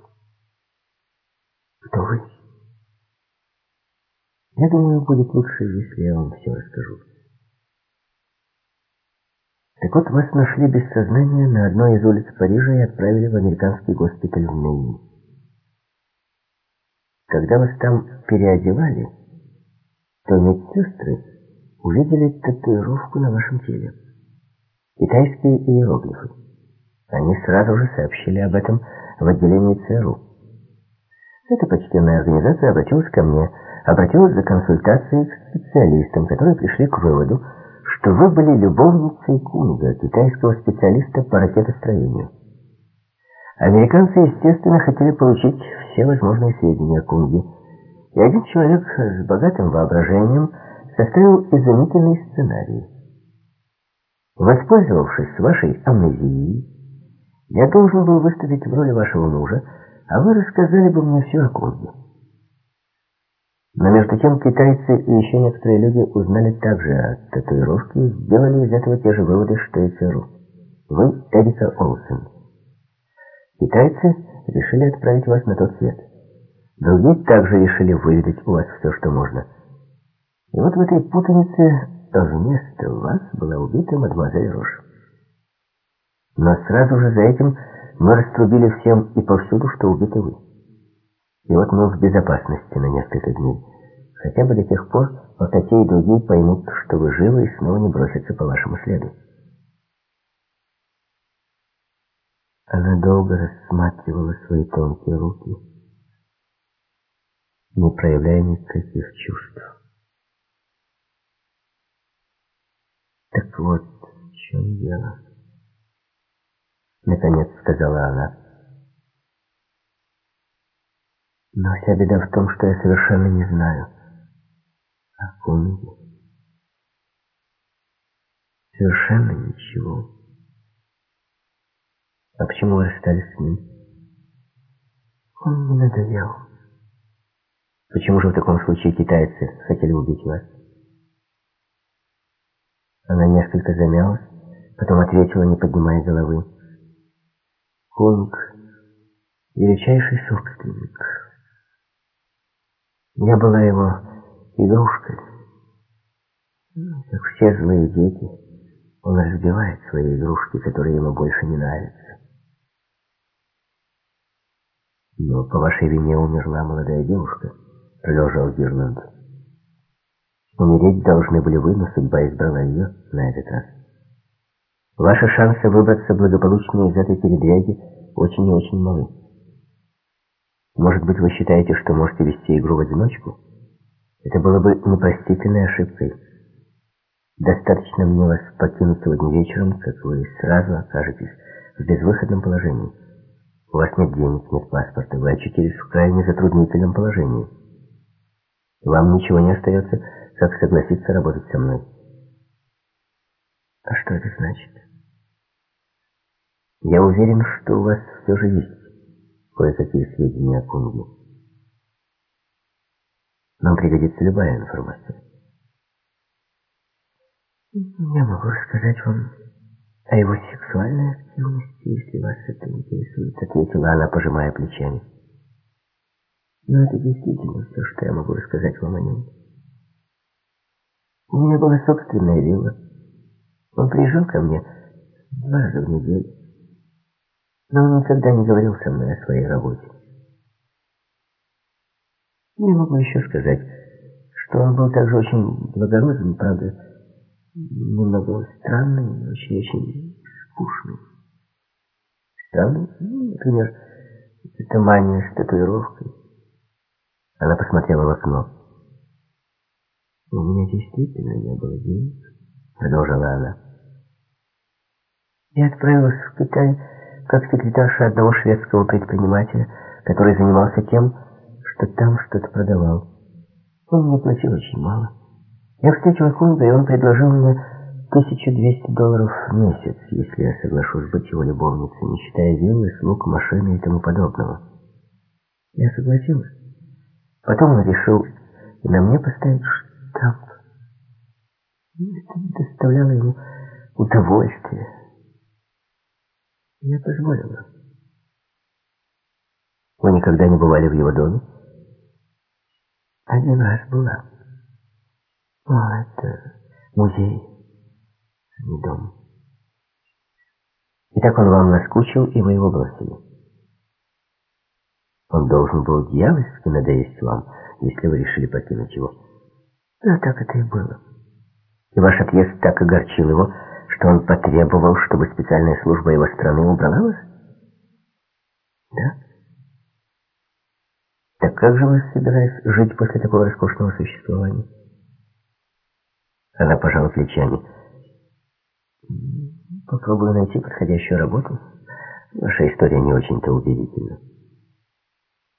Кто вы?» «Я думаю, будет лучше, если я вам все расскажу». Так вот, вас нашли без сознания на одной из улиц Парижа и отправили в американский госпиталь в Нейни. Когда вас там переодевали, то медсестры увидели татуировку на вашем теле. Китайские иероглифы. Они сразу же сообщили об этом в отделении ЦРУ. Эта почтенная организация обратилась ко мне, обратилась за консультацией к специалистам, которые пришли к выводу, что вы были любовницей Кунга, китайского специалиста по ракетостроению. Американцы, естественно, хотели получить все возможные сведения о Кунге, и один человек с богатым воображением составил изумительный сценарий. Воспользовавшись вашей амнезией, я должен был выступить в роли вашего мужа, а вы рассказали бы мне все о Конге. Но между тем китайцы и еще некоторые люди узнали также о татуировке и сделали из этого те же выводы, что и ЦРУ. Вы Эдика Олсен. Китайцы решили отправить вас на тот свет. Другие также решили выведать у вас все, что можно. И вот в этой путанице вместо вас была убита мадемуазель Рош. Но сразу же за этим мы раструбили всем и повсюду, что убиты вы. И вот мы в безопасности на несколько дней. Хотя бы до тех пор, пока те и другие поймут, что вы живы и снова не бросятся по вашему следу. Она долго рассматривала свои тонкие руки, не проявляя никаких чувств. Так вот, в чем дело. Наконец сказала она. Но вся беда в том, что я совершенно не знаю о Кунге. Совершенно ничего. А почему вы расстались с ним? Он мне надоел. Почему же в таком случае китайцы хотели убить вас? Она несколько замялась, потом ответила, не поднимая головы. Конг — величайший собственник. Я была его игрушкой. Как все злые дети, он разбивает свои игрушки, которые ему больше не нравятся. Но по вашей вине умерла молодая девушка, продолжал Гирланд. Умереть должны были вы, но судьба избрала ее на этот раз. Ваши шансы выбраться благополучно из этой передряги очень и очень малы. Может быть, вы считаете, что можете вести игру в одиночку? Это было бы непростительной ошибкой. Достаточно мне вас покинуть сегодня вечером, как вы сразу окажетесь в безвыходном положении. У вас нет денег, нет паспорта, вы очутились в крайне затруднительном положении. Вам ничего не остается, как согласиться работать со мной. А что это значит? Я уверен, что у вас все же есть кое-какие сведения о Кунге. Нам пригодится любая информация. Я могу рассказать вам о его сексуальной активности, если вас это интересует, ответила она, пожимая плечами. Но это действительно все, что я могу рассказать вам о нем. У меня была собственная вилла. Он приезжал ко мне два раза в неделю. Но он никогда не говорил со мной о своей работе. Я могу еще сказать, что он был также очень благороден, правда, немного странный, очень-очень скучный. Странный? Ну, например, это мания с татуировкой. Она посмотрела в окно. У меня действительно не было денег, продолжала она. Я отправилась в Китай как секретарша одного шведского предпринимателя, который занимался тем, что там что-то продавал. Он мне платил очень мало. Я встретила Кунга, и он предложил мне 1200 долларов в месяц, если я соглашусь быть его любовницей, не считая виллы, слуг, машины и тому подобного. Я согласилась. Потом он решил и на мне поставить штамп. Это доставляло ему удовольствие. Я позволила. Вы никогда не бывали в его доме? Один раз была. О, это музей, а не дом. Итак, он вам наскучил, и вы его бросили. Он должен был дьявольски надоесть вам, если вы решили покинуть его. Да, так это и было. И ваш отъезд так огорчил его, что он потребовал, чтобы специальная служба его страны убрала вас? Да. Так как же вы собираетесь жить после такого роскошного существования? Она пожала плечами. Попробую найти подходящую работу. Ваша история не очень-то убедительна.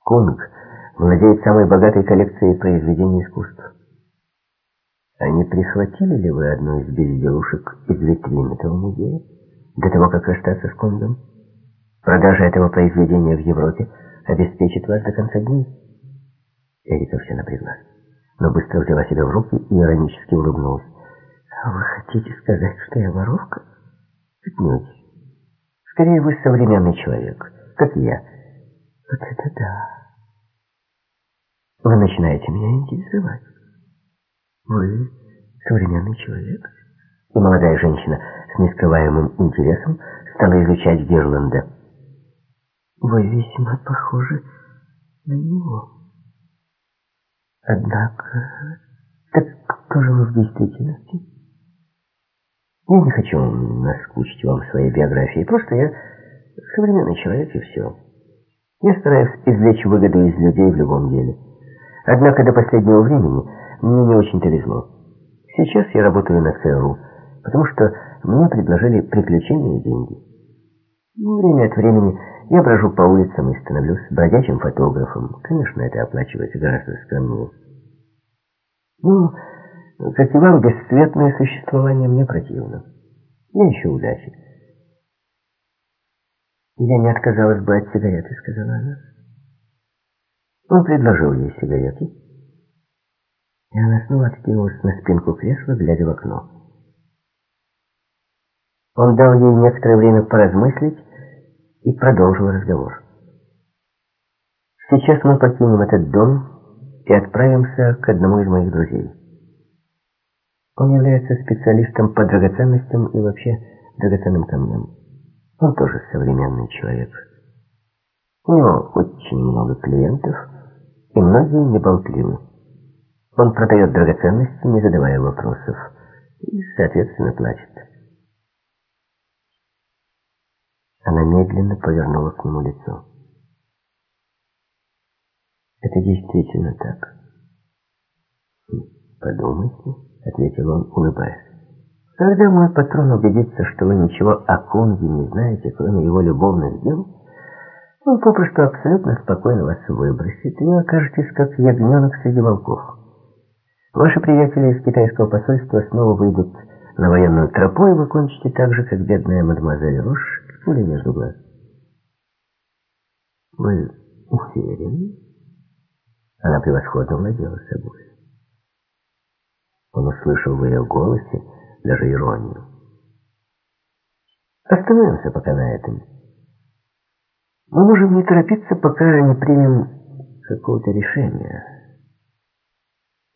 Кунг владеет самой богатой коллекцией произведений искусства. А не прихватили ли вы одну из безделушек из витрин этого музея до того, как расстаться с Кунгом? Продажа этого произведения в Европе обеспечит вас до конца дней. Эрика все напряглась, но быстро взяла себя в руки и иронически улыбнулась. «А вы хотите сказать, что я воровка?» «Отнюдь. Скорее, вы современный человек, как я». «Вот это да!» «Вы начинаете меня интересовать». «Вы современный человек?» И молодая женщина с нескрываемым интересом стала изучать Герланда. «Вы весьма похожи на него». Однако, так кто же вы в действительности? Я не хочу наскучить вам своей биографией, просто я современный человек и все. Я стараюсь извлечь выгоду из людей в любом деле. Однако до последнего времени мне не очень-то везло. Сейчас я работаю на ЦРУ, потому что мне предложили приключения и деньги. Время от времени я брожу по улицам и становлюсь бродячим фотографом. Конечно, это оплачивается гораздо скромнее. Ну, как и вам, бесцветное существование мне противно. Я ищу удачи. Я не отказалась бы от сигареты, сказала она. Он предложил ей сигареты. И она снова откинулась на спинку кресла, глядя в окно. Он дал ей некоторое время поразмыслить, и продолжил разговор. Сейчас мы покинем этот дом и отправимся к одному из моих друзей. Он является специалистом по драгоценностям и вообще драгоценным камням. Он тоже современный человек. У него очень много клиентов, и многие неболтливы. Он продает драгоценности, не задавая вопросов, и, соответственно, платит. Она медленно повернула к нему лицо. «Это действительно так». «Подумайте», — ответил он, улыбаясь. «Когда мой патрон убедится, что вы ничего о Конге не знаете, кроме его любовных дел, Он попросту абсолютно спокойно вас выбросит, и вы окажетесь как ягненок среди волков. Ваши приятели из китайского посольства снова выйдут на военную тропу, и вы кончите так же, как бедная мадемуазель Рош, пуля между глаз. Вы уверены? Она превосходно владела собой. Он услышал в ее голосе даже иронию. Остановимся пока на этом. Мы можем не торопиться, пока не примем какого-то решения.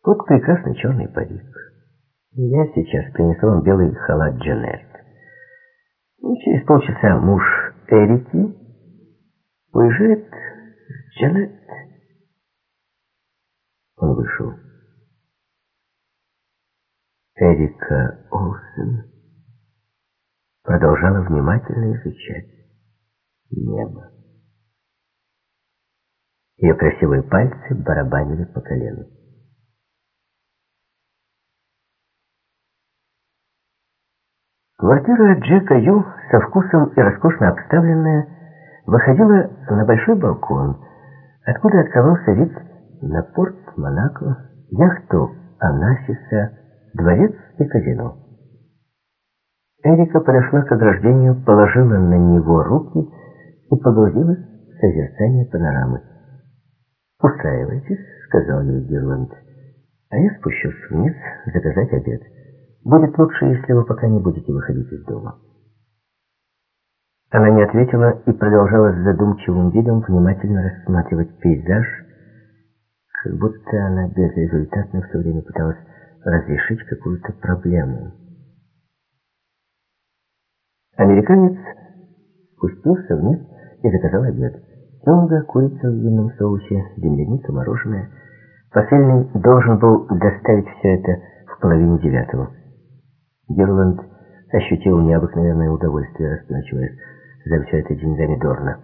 Вот прекрасный черный парик. Я сейчас принесу вам белый халат Джанет. И через полчаса муж Эрики уезжает Джанет. Он вышел. Эрика Олсен продолжала внимательно изучать небо. Ее красивые пальцы барабанили по колену. Квартира Джека Ю, со вкусом и роскошно обставленная, выходила на большой балкон, откуда открывался вид на порт Монако, яхту Анасиса, дворец и казино. Эрика подошла к ограждению, положила на него руки и погрузилась в созерцание панорамы. «Устраивайтесь», — сказал ей Гирланд, — «а я спущусь вниз заказать обед. Будет лучше, если вы пока не будете выходить из дома». Она не ответила и продолжала с задумчивым видом внимательно рассматривать пейзаж, как будто она безрезультатно все время пыталась разрешить какую-то проблему. Американец спустился вниз и заказал обед. Семга, курица в винном соусе, земляника, мороженое. Посыльный должен был доставить все это в половине девятого. Герланд ощутил необыкновенное удовольствие, расплачиваясь за все это деньгами Дорна.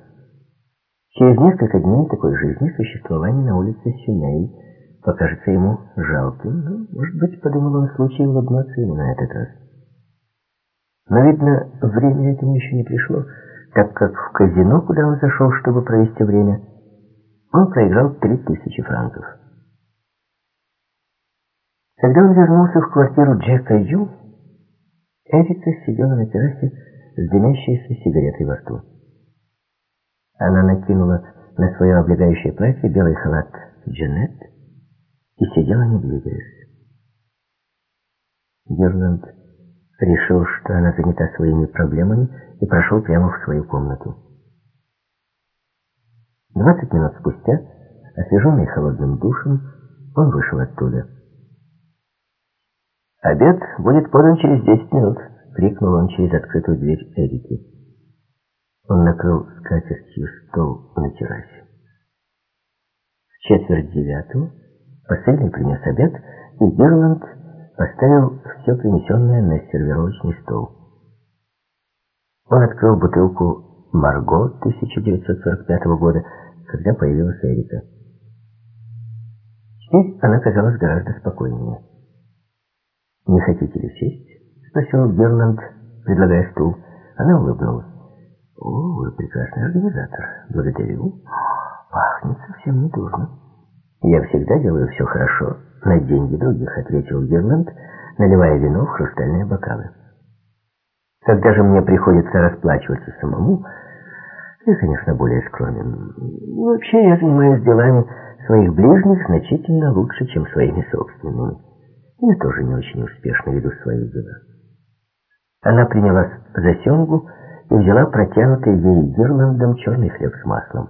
Через несколько дней такой жизни существование на улице Сюней покажется ему жалким, но, может быть, подумал он, случай улыбнуться ему на этот раз. Но, видно, время этому еще не пришло, так как в казино, куда он зашел, чтобы провести время, он проиграл три тысячи франков. Когда он вернулся в квартиру Джека Ю, Эрика сидела на террасе с дымящейся сигаретой во рту. Она накинула на свое облегающее платье белый халат Джанет и сидела не двигаясь. Герланд решил, что она занята своими проблемами, и прошел прямо в свою комнату. Двадцать минут спустя, освеженный холодным душем, он вышел оттуда. «Обед будет подан через десять минут», — крикнул он через открытую дверь Эрики. Он накрыл скатертью стол на террасе. В четверть девятого посыльный принес обед, и Герланд поставил все принесенное на сервировочный стол. Он открыл бутылку «Марго» 1945 года, когда появилась Эрика. Теперь она казалась гораздо спокойнее. «Не хотите ли сесть?» — спросил Герланд, предлагая стул. Она улыбнулась. «О, вы прекрасный организатор. Благодарю. Пахнет совсем не дурно». «Я всегда делаю все хорошо, на деньги других», — ответил Герланд, наливая вино в хрустальные бокалы. «Когда же мне приходится расплачиваться самому, я, конечно, более скромен. Вообще, я занимаюсь делами своих ближних значительно лучше, чем своими собственными. Я тоже не очень успешно веду свои дела». Она принялась за семгу, и взяла протянутый ей Герландом черный хлеб с маслом.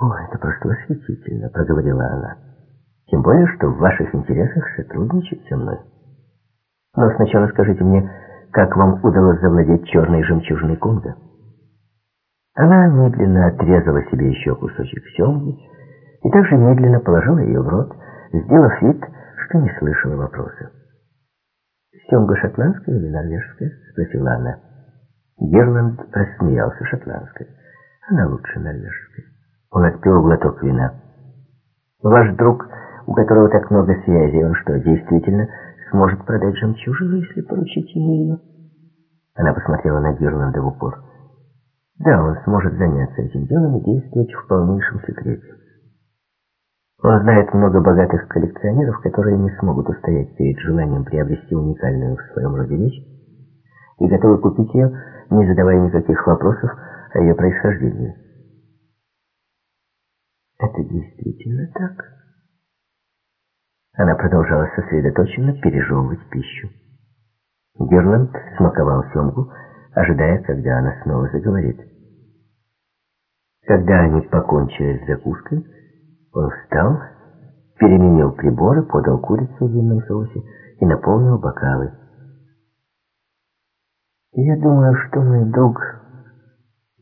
«О, это просто восхитительно», — проговорила она. «Тем более, что в ваших интересах сотрудничать со мной. Но сначала скажите мне, как вам удалось завладеть черной жемчужиной Конго?» Она медленно отрезала себе еще кусочек семги и также медленно положила ее в рот, сделав вид, что не слышала вопроса. «Семга шотландская или норвежская?» — спросила она. Герланд рассмеялся шотландской. Она лучше норвежской. Он отпил глоток вина. Ваш друг, у которого так много связей, он что, действительно сможет продать жемчужину, если поручить ему ее? Она посмотрела на Герланда в упор. Да, он сможет заняться этим делом и действовать в полнейшем секрете. Он знает много богатых коллекционеров, которые не смогут устоять перед желанием приобрести уникальную в своем роде вещь и готовы купить ее, не задавая никаких вопросов о ее происхождении. Это действительно так? Она продолжала сосредоточенно пережевывать пищу. Герланд смаковал семгу, ожидая, когда она снова заговорит. Когда они покончили с закуской, он встал, переменил приборы, подал курицу в винном соусе и наполнил бокалы. «Я думаю, что мой друг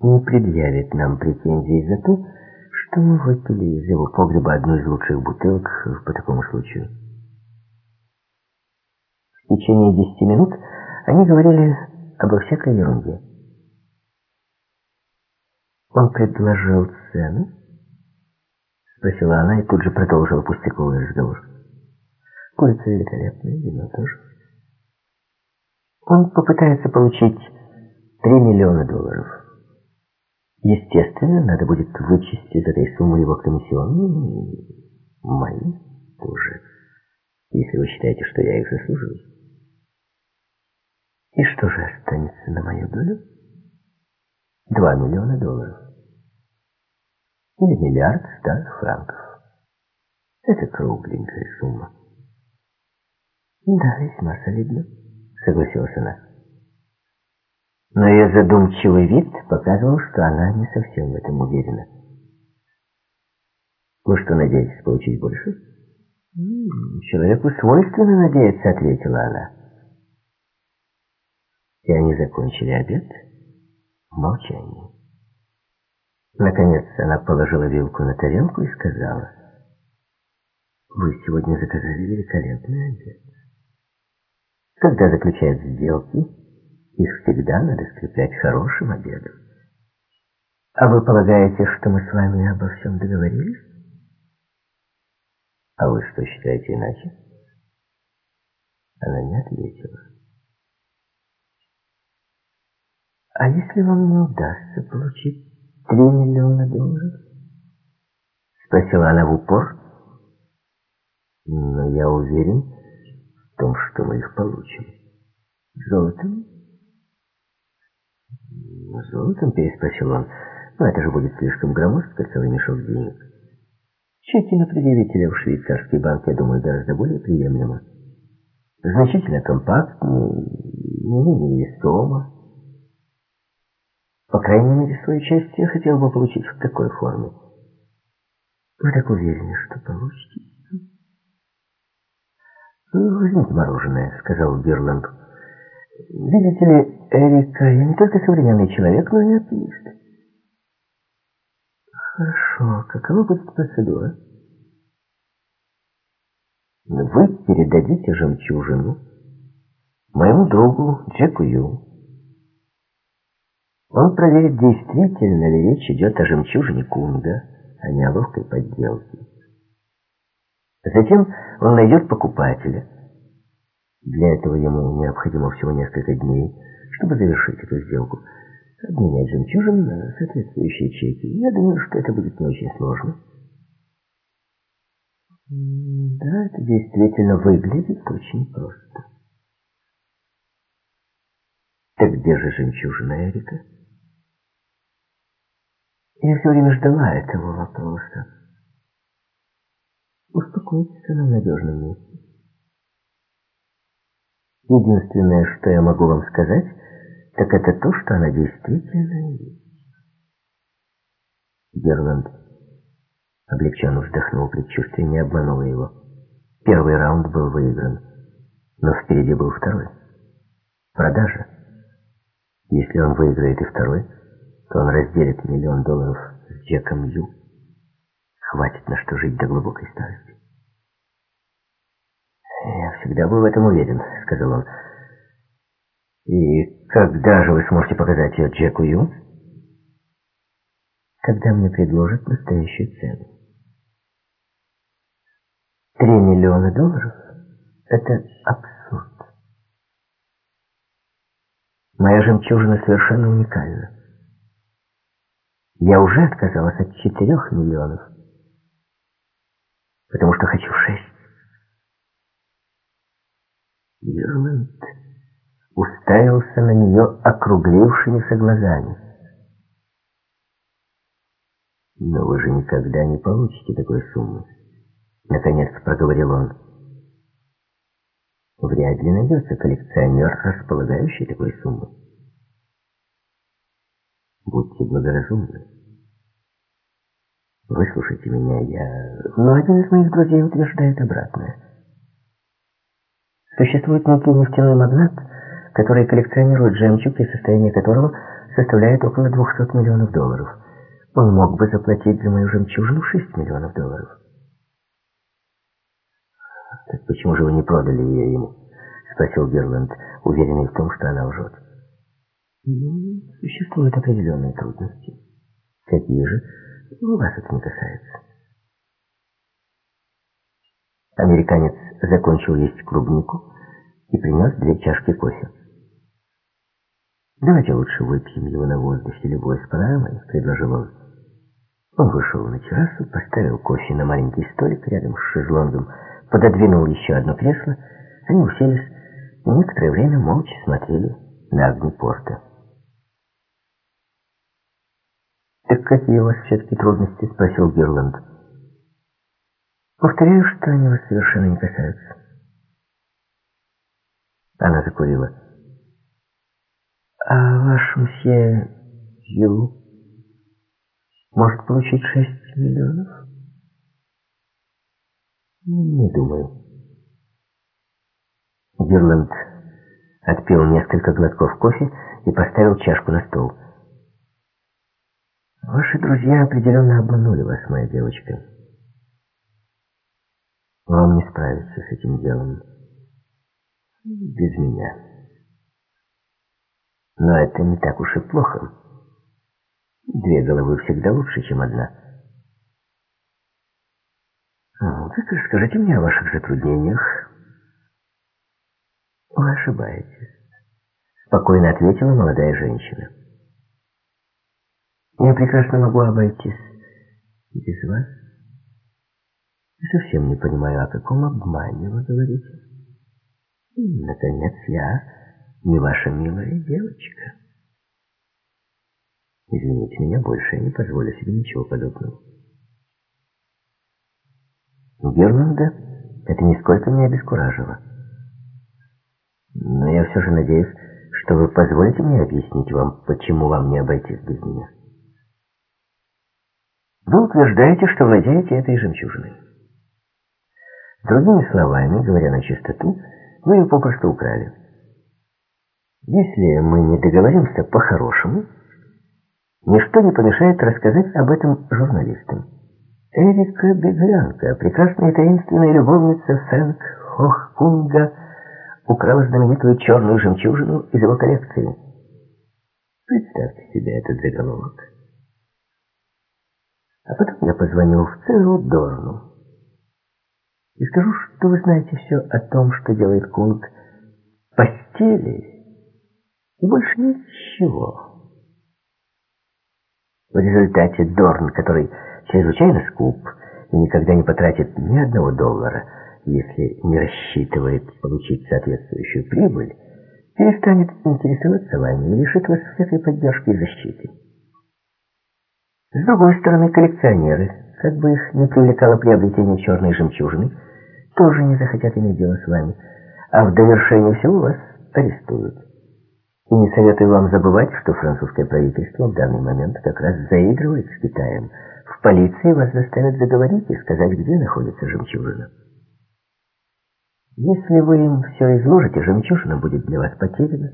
не предъявит нам претензий за то, что мы выпили из его погреба одну из лучших бутылок по такому случаю». В течение десяти минут они говорили обо всякой ерунде. Он предложил цену, Спросила она и тут же продолжила пустяковый разговор. Курица великолепная, вино тоже. Он попытается получить 3 миллиона долларов. Естественно, надо будет вычесть из этой суммы его комиссионные, ну, мои тоже, если вы считаете, что я их заслуживаю. И что же останется на мою долю? 2 миллиона долларов или миллиард старых франков. Это кругленькая сумма. Да, весьма солидно, согласилась она. Но ее задумчивый вид показывал, что она не совсем в этом уверена. Вы что, надеетесь получить больше? Человеку свойственно надеяться, ответила она. И они закончили обед в молчании. Наконец она положила вилку на тарелку и сказала, «Вы сегодня заказали великолепный обед. Когда заключают сделки, их всегда надо скреплять хорошим обедом. А вы полагаете, что мы с вами обо всем договорились? А вы что, считаете иначе?» Она не ответила. «А если вам не удастся получить Три миллиона долларов? Спросила она в упор. Но я уверен в том, что мы их получим. Золотом? Золотом, переспросил он. Но это же будет слишком громоздко, целый мешок денег. Тщательно предъявителя в швейцарский банк, я думаю, гораздо более приемлемо. Значительно компактнее, не менее весомо. По крайней мере, свою часть я хотел бы получить в такой форме. Вы так уверены, что получите? «Возьмите мороженое», — сказал Герланд. «Видите ли, Эрика, я не только современный человек, но и оптимист». «Хорошо. Какова будет процедура?» «Вы передадите жемчужину моему другу Джеку Ю». Он проверит, действительно ли речь идет о жемчужине Кунга, а не о ловкой подделке. Затем он найдет покупателя. Для этого ему необходимо всего несколько дней, чтобы завершить эту сделку. Обменять жемчужин на соответствующие чеки. Я думаю, что это будет не очень сложно. Да, это действительно выглядит очень просто. Так где же жемчужина Эрика? Я все время ждала этого вопроса. Успокойтесь, она в надежном месте. Единственное, что я могу вам сказать, так это то, что она действительно есть. Герланд облегченно вздохнул, предчувствие не обмануло его. Первый раунд был выигран, но впереди был второй. Продажа. Если он выиграет и второй, то он разделит миллион долларов с Джеком Ю. Хватит на что жить до глубокой старости. «Я всегда был в этом уверен», — сказал он. «И когда же вы сможете показать ее Джеку Ю?» «Когда мне предложат настоящую цену». «Три миллиона долларов — это абсурд. Моя жемчужина совершенно уникальна. Я уже отказалась от четырех миллионов, потому что хочу шесть. Ирланд уставился на нее округлившимися глазами. «Но вы же никогда не получите такой суммы», — наконец проговорил он. «Вряд ли найдется коллекционер, располагающий такой суммой. Будьте благоразумны. Выслушайте меня, я... Но один из моих друзей утверждает обратное. Существует некий нефтяной магнат, который коллекционирует жемчуг, и состояние которого составляет около 200 миллионов долларов. Он мог бы заплатить за мою жемчужину 6 миллионов долларов. «Так почему же вы не продали ее ему?» — спросил Герланд, уверенный в том, что она лжет. Существуют определенные трудности. Какие же? Ну, вас это не касается. Американец закончил есть клубнику и принес две чашки кофе. «Давайте лучше выпьем его на воздухе любой с панорамой», — предложил он. Он вышел на террасу, поставил кофе на маленький столик рядом с шезлонгом, пододвинул еще одно кресло. Они уселись и некоторое время молча смотрели на огни порта. «Так какие у вас все-таки трудности?» — спросил Гирланд. «Повторяю, что они вас совершенно не касаются». Она закурила. «А ваш мсье Ю может получить шесть миллионов?» «Не думаю». Гирланд отпил несколько глотков кофе и поставил чашку на стол. Ваши друзья определенно обманули вас, моя девочка. Вам не справиться с этим делом без меня. Но это не так уж и плохо. Две головы всегда лучше, чем одна. Так расскажите мне о ваших затруднениях. Вы ошибаетесь. Спокойно ответила молодая женщина. Я прекрасно могу обойтись без вас. Я совсем не понимаю, о каком обмане вы говорите. И, наконец, я не ваша милая девочка. Извините меня, больше я не позволю себе ничего подобного. Герланда это нисколько не обескуражило. Но я все же надеюсь, что вы позволите мне объяснить вам, почему вам не обойтись без меня. Вы утверждаете, что владеете этой жемчужиной. Другими словами, говоря на чистоту, вы ее попросту украли. Если мы не договоримся по-хорошему, ничто не помешает рассказать об этом журналистам. Эрика Беглянка, прекрасная таинственная любовница Фрэнк Хохкунга, украла знаменитую черную жемчужину из его коллекции. Представьте себе этот заголовок. А потом я позвонил в ЦРУ Дорну и скажу, что вы знаете все о том, что делает Кунг в постели, и больше ничего. В результате Дорн, который чрезвычайно скуп и никогда не потратит ни одного доллара, если не рассчитывает получить соответствующую прибыль, перестанет интересоваться вами и лишит вас всякой поддержки и защиты. С другой стороны, коллекционеры, как бы их не привлекало приобретение черной жемчужины, тоже не захотят иметь дело с вами, а в довершение всего вас арестуют. И не советую вам забывать, что французское правительство в данный момент как раз заигрывает с Китаем. В полиции вас заставят заговорить и сказать, где находится жемчужина. Если вы им все изложите, жемчужина будет для вас потеряна.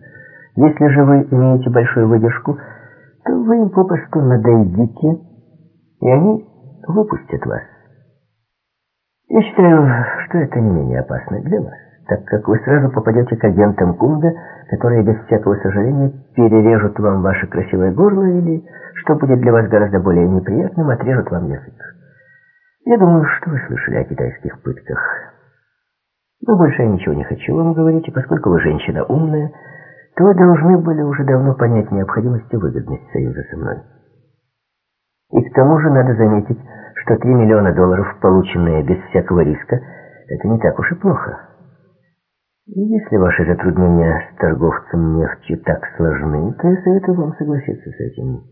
Если же вы имеете большую выдержку, то вы им попросту надоедите, и они выпустят вас. Я считаю, что это не менее опасно для вас, так как вы сразу попадете к агентам Кунга, которые без всякого сожаления перережут вам ваше красивое горло или, что будет для вас гораздо более неприятным, отрежут вам язык. Я думаю, что вы слышали о китайских пытках. Но больше я ничего не хочу вам говорить, и поскольку вы женщина умная, то должны были уже давно понять необходимость и выгодность союза со мной. И к тому же надо заметить, что 3 миллиона долларов, полученные без всякого риска, это не так уж и плохо. И если ваши затруднения с торговцем нефтью так сложны, то я советую вам согласиться с этим.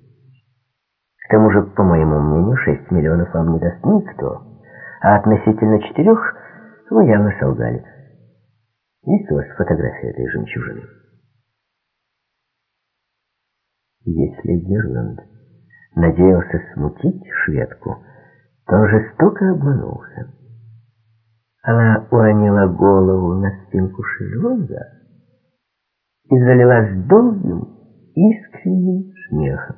К тому же, по моему мнению, 6 миллионов вам не даст никто, а относительно четырех вы явно солгали. Есть у вас фотография этой жемчужины? Если Герланд надеялся смутить шведку, то жестоко обманулся. Она уронила голову на спинку шезлонга и залилась долгим, искренним смехом.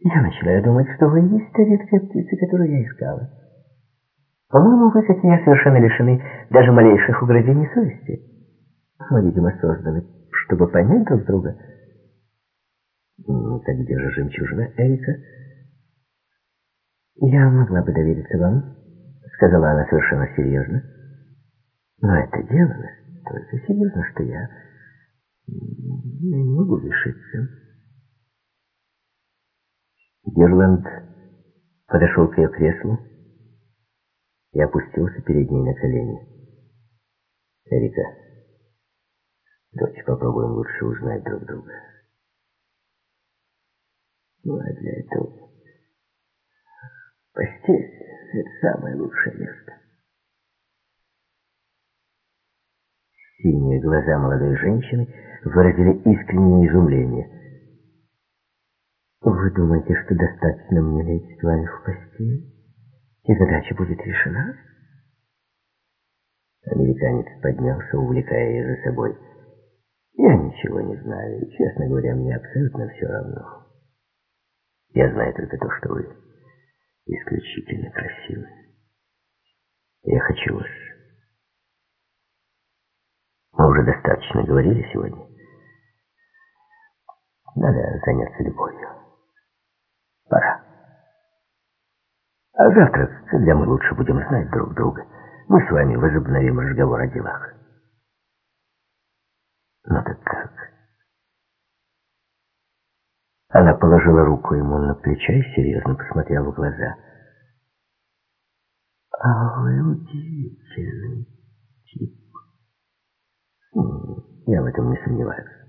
Я начала думать, что вы есть та редкая птица, которую я искала. По-моему, вы, как и я, совершенно лишены даже малейших угрызений совести. Мы, видимо, созданы, чтобы понять друг друга. Ну, так где же жемчужина Эрика? Я могла бы довериться вам, сказала она совершенно серьезно. Но это дело настолько серьезно, что я не могу решиться. Герланд подошел к ее креслу, и опустился перед ней на колени. «Эрика, давайте попробуем лучше узнать друг друга. Ну, а для этого постель — это самое лучшее место». Синие глаза молодой женщины выразили искреннее изумление. «Вы думаете, что достаточно мне лечь с вами в постель?» и задача будет решена. Американец поднялся, увлекая ее за собой. Я ничего не знаю, и, честно говоря, мне абсолютно все равно. Я знаю только то, что вы исключительно красивы. Я хочу вас. Мы уже достаточно говорили сегодня. Надо заняться любовью. Пора. А завтра, когда мы лучше будем знать друг друга, мы с вами возобновим разговор о делах. Ну так как? Она положила руку ему на плечо и серьезно посмотрела в глаза. «А вы удивительный тип. Я в этом не сомневаюсь».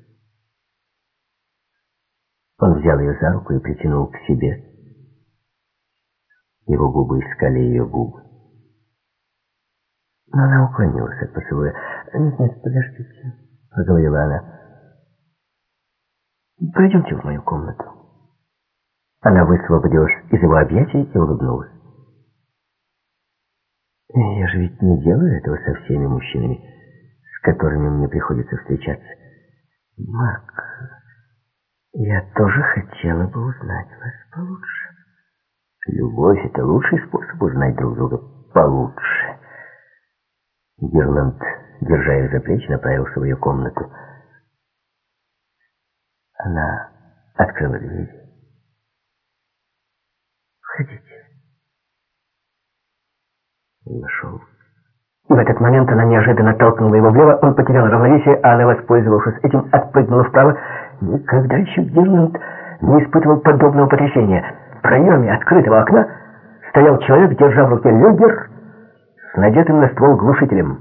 Он взял ее за руку и притянул к себе, его губы искали ее губы. Но она уклонилась от поцелуя. «Нет, нет, подождите», — проговорила она. «Пойдемте в мою комнату». Она высвободилась из его объятий и улыбнулась. «Я же ведь не делаю этого со всеми мужчинами, с которыми мне приходится встречаться. Марк, я тоже хотела бы узнать вас получше». Любовь — это лучший способ узнать друг друга получше. Герланд, держа ее за плечи, направился в ее комнату. Она открыла дверь. «Входите». Он вошел. В этот момент она неожиданно толкнула его влево, он потерял равновесие, а она, воспользовавшись этим, отпрыгнула вправо. Никогда еще Герланд не испытывал подобного потрясения проеме открытого окна стоял человек, держа в руке люгер с надетым на ствол глушителем.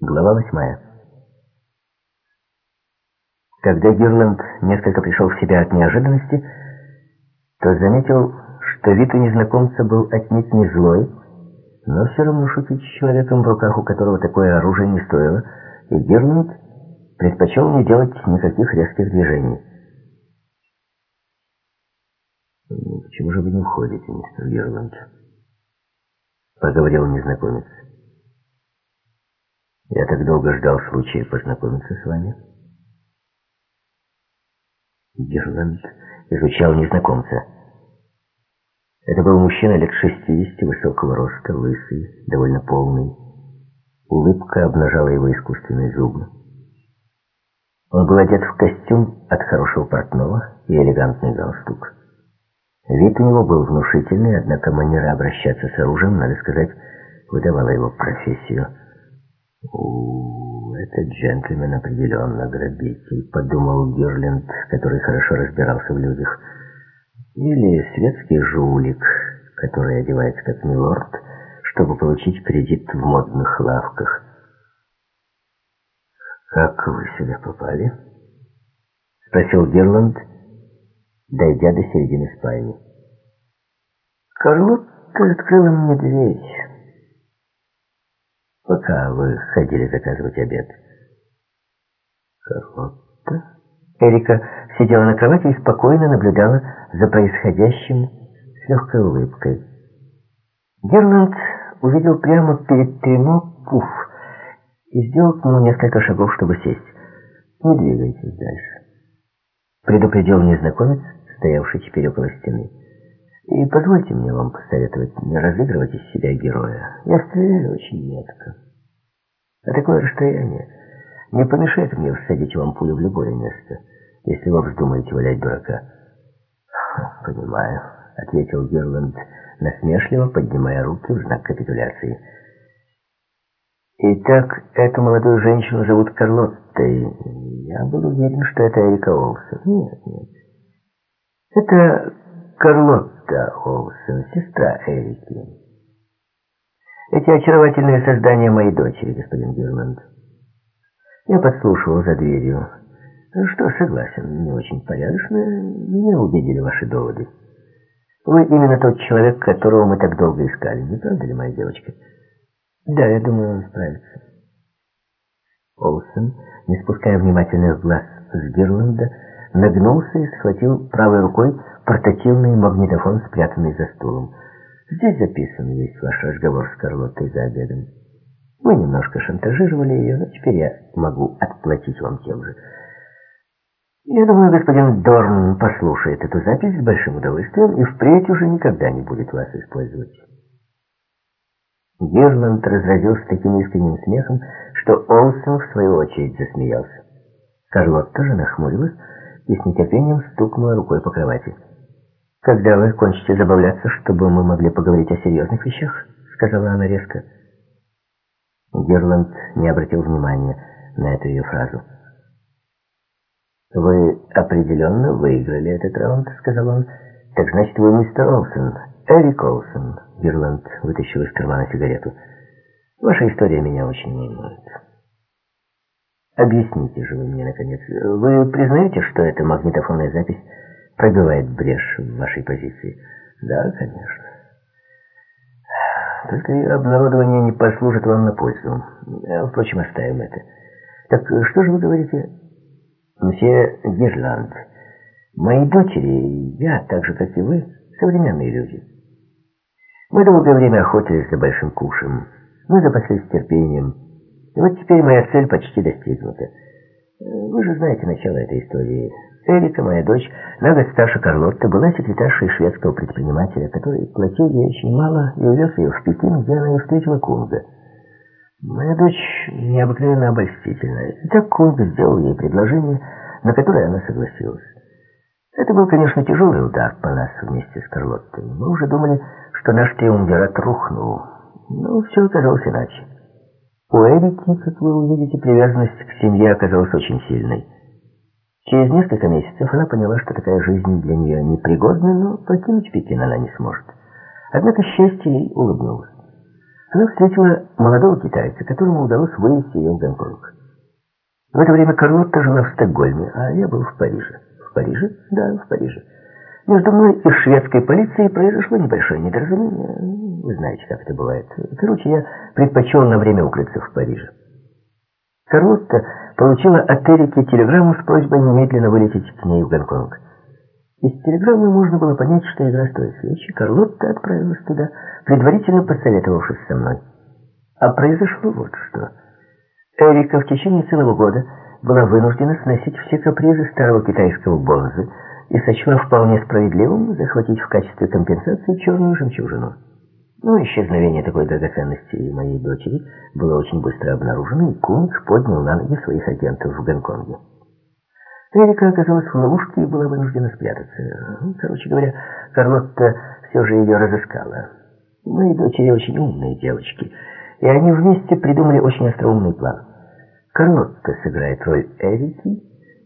Глава восьмая. Когда Гирланд несколько пришел в себя от неожиданности, то заметил, что вид у незнакомца был отнюдь не злой, но все равно шутить с человеком, в руках у которого такое оружие не стоило, и Гирланд предпочел не делать никаких резких движений. «Почему же вы не уходите, мистер Герланд?» — проговорил незнакомец. «Я так долго ждал случая познакомиться с вами». Герланд изучал незнакомца. Это был мужчина лет шестидесяти, высокого роста, лысый, довольно полный. Улыбка обнажала его искусственные зубы. Он был одет в костюм от хорошего портного и элегантный галстук. Вид у него был внушительный, однако манера обращаться с оружием, надо сказать, выдавала его профессию. У, этот джентльмен определенно грабитель, подумал Герленд, который хорошо разбирался в людях. Или светский жулик, который одевается как милорд, чтобы получить кредит в модных лавках. «Как вы сюда попали?» — спросил Герланд, дойдя до середины спальни. «Карлотта открыла мне дверь, пока вы ходили заказывать обед». «Карлотта?» Эрика сидела на кровати и спокойно наблюдала за происходящим с легкой улыбкой. Герланд увидел прямо перед трюмо пуф и сделал к нему несколько шагов, чтобы сесть. «Не двигайтесь дальше», — предупредил незнакомец, стоявший теперь около стены. «И позвольте мне вам посоветовать не разыгрывать из себя героя. Я стреляю очень метко. А такое расстояние не помешает мне всадить вам пулю в любое место, если вы вздумаете валять дурака». «Понимаю», — ответил Герланд, насмешливо поднимая руки в знак капитуляции. «Итак, эту молодую женщину зовут Карлоттой. Я был уверен, что это Эрика Олсен. Нет, нет. Это Карлотта Олсен, сестра Эрики. Эти очаровательные создания моей дочери, господин Герланд. Я подслушивал за дверью. Что, согласен, не очень порядочно. Меня убедили ваши доводы. Вы именно тот человек, которого мы так долго искали, не правда ли, моя девочка? Да, я думаю, он справится. Олсен, не спуская внимательных глаз с Герланда, нагнулся и схватил правой рукой портативный магнитофон, спрятанный за стулом. Здесь записан весь ваш разговор с Карлоттой за обедом. Вы немножко шантажировали ее, но теперь я могу отплатить вам тем же. Я думаю, господин Дорн послушает эту запись с большим удовольствием и впредь уже никогда не будет вас использовать. Герланд разразился таким искренним смехом, что Олсен в свою очередь засмеялся. Карлот тоже нахмурилась и с нетерпением стукнула рукой по кровати. «Когда вы кончите забавляться, чтобы мы могли поговорить о серьезных вещах?» — сказала она резко. Герланд не обратил внимания на эту ее фразу. «Вы определенно выиграли этот раунд», — сказал он. «Так значит, вы мистер Олсен, Эрик Олсен». Герланд вытащил из кармана сигарету. «Ваша история меня очень волнует». «Объясните же вы мне, наконец. Вы признаете, что эта магнитофонная запись пробивает брешь в вашей позиции?» «Да, конечно». «Только обнародование не послужит вам на пользу. Впрочем, оставим это. Так что же вы говорите?» Мсье Гирланд, мои дочери, я, так же, как и вы, современные люди. Мы долгое время охотились за большим кушем. Мы запаслись терпением. И вот теперь моя цель почти достигнута. Вы же знаете начало этой истории. Эрика, моя дочь, на год старше Карлотты, была секретаршей шведского предпринимателя, который платил ей очень мало и увез ее в Пекин, где она и встретила Кунга. Моя дочь необыкновенно обольстительная. И так Кунг сделал ей предложение, на которое она согласилась. Это был, конечно, тяжелый удар по нас вместе с Карлоттой. Мы уже думали, что наш триумвират рухнул. Но все оказалось иначе. У Эрики, как вы увидите, привязанность к семье оказалась очень сильной. Через несколько месяцев она поняла, что такая жизнь для нее непригодна, но покинуть Пекин она не сможет. Однако счастье ей улыбнулось. Она встретила молодого китайца, которому удалось вывести ее в Гонконг. В это время Карлотта жила в Стокгольме, а я был в Париже. В Париже? Да, в Париже. Между мной и шведской полицией произошло небольшое недоразумение. Вы знаете, как это бывает. Короче, я предпочел на время укрыться в Париже. Карлотта получила от Эрики телеграмму с просьбой немедленно вылететь к ней в Гонконг. Из телеграммы можно было понять, что игра стоит свечи. Карлотта отправилась туда, предварительно посоветовавшись со мной. А произошло вот что. Эрика в течение целого года была вынуждена сносить все капризы старого китайского бонзы и сочла вполне справедливым захватить в качестве компенсации черную жемчужину. Но исчезновение такой драгоценности и моей дочери было очень быстро обнаружено, и Кунг поднял на ноги своих агентов в Гонконге. Эрика оказалась в ловушке и была вынуждена спрятаться. Ну, короче говоря, Карлотта все же ее разыскала. Мои дочери очень умные девочки, и они вместе придумали очень остроумный план. Карлотта сыграет роль Эрики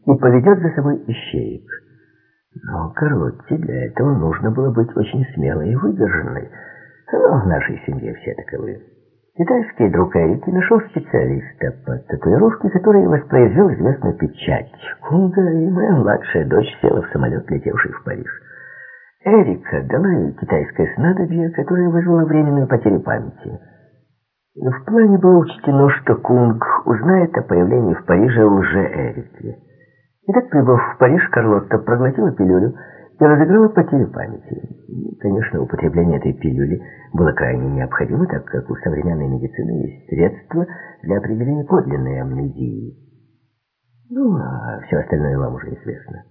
и поведет за собой ищеек. Но Карлотте для этого нужно было быть очень смелой и выдержанной. Но в нашей семье все таковы. Китайский друг Эрики нашел специалиста по татуировке, который воспроизвел известную печать Кунга, и моя младшая дочь села в самолет, летевший в Париж. Эрика дала ей китайское снадобье, которое вызвало временную потерю памяти. В плане было учтено, что Кунг узнает о появлении в Париже лже-Эрики. Итак, прибыв в Париж, Карлотта проглотила пилюлю и разыграла потерю памяти. Конечно, употребление этой пилюли было крайне необходимо, так как у современной медицины есть средства для определения подлинной амнезии. Ну, а все остальное вам уже известно.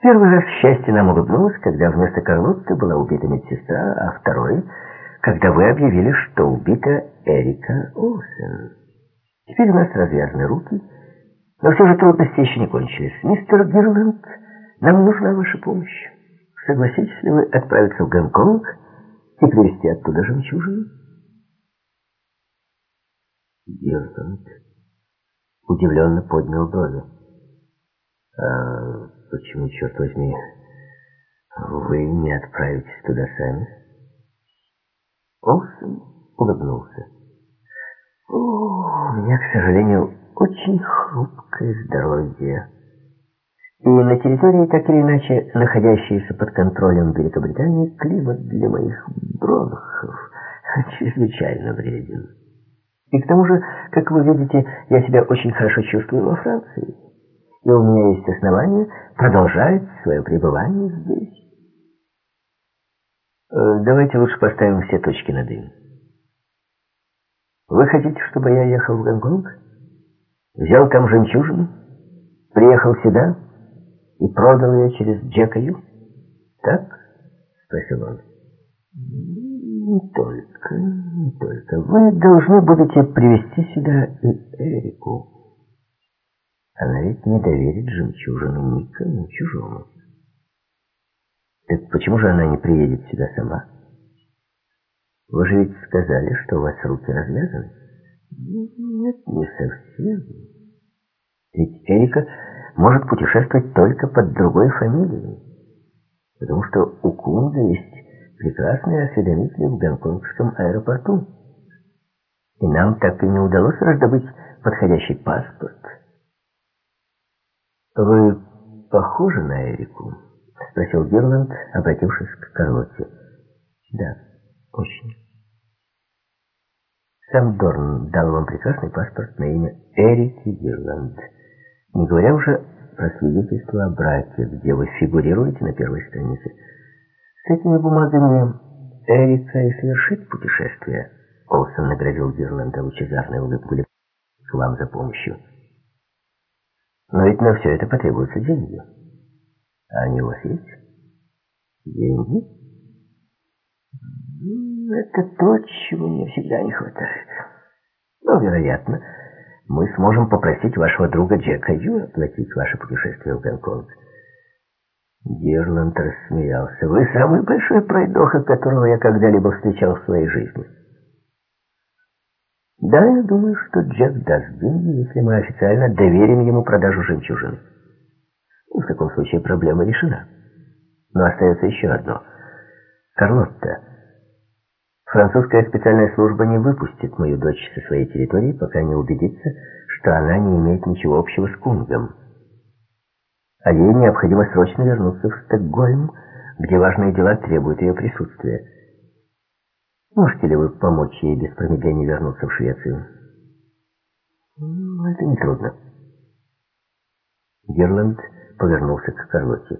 Первый раз счастье нам улыбнулось, когда вместо Карлотты была убита медсестра, а второй — когда вы объявили, что убита Эрика Олсен. Теперь у нас развязаны руки, но все же трудности еще не кончились. Мистер Гирланд, нам нужна ваша помощь. Согласитесь ли вы отправиться в Гонконг и привезти оттуда жемчужину? Гирланд удивленно поднял брови. А почему, черт возьми, вы не отправитесь туда сами? Олсен улыбнулся. «О, у меня, к сожалению, очень хрупкое здоровье. И на территории, так или иначе, находящейся под контролем Великобритании, климат для моих бронхов чрезвычайно вреден. И к тому же, как вы видите, я себя очень хорошо чувствую во Франции. И у меня есть основания продолжать свое пребывание здесь. Э, давайте лучше поставим все точки над «и». Вы хотите, чтобы я ехал в Гонконг? Взял там жемчужину, приехал сюда и продал ее через Джека Ю? Так? Спросил он. Не только, не только. Вы должны будете привести сюда и Эрику. Она ведь не доверит жемчужину никому чужому. Так почему же она не приедет сюда сама? Вы же ведь сказали, что у вас руки развязаны. Нет, не совсем. Ведь Эрика может путешествовать только под другой фамилией. Потому что у Кунга есть прекрасные осведомители в гонконгском аэропорту. И нам так и не удалось раздобыть подходящий паспорт. Вы похожи на Эрику? — спросил Герланд, обратившись к Карлотте. «Да, очень». Сам Дорн дал вам прекрасный паспорт на имя Эрики Герланд, не говоря уже про свидетельство о браке, где вы фигурируете на первой странице. С этими бумагами Эрика и совершит путешествие. Олсен наградил Герланда лучезарной улыбкой к вам за помощью. Но ведь на все это потребуются деньги. А они у вас есть? Деньги? Это то, чего мне всегда не хватает. Но, вероятно, мы сможем попросить вашего друга Джека Ю оплатить ваше путешествие в Гонконг. Герланд рассмеялся. Вы самый большой пройдоха, которого я когда-либо встречал в своей жизни. Да, я думаю, что Джек даст деньги, если мы официально доверим ему продажу жемчужины. В таком случае проблема решена. Но остается еще одно. Карлотта. Французская специальная служба не выпустит мою дочь со своей территории, пока не убедится, что она не имеет ничего общего с Кунгом. А ей необходимо срочно вернуться в Стокгольм, где важные дела требуют ее присутствия. Можете ли вы помочь ей без промедления вернуться в Швецию? Это нетрудно. Герланд повернулся к Карлоте.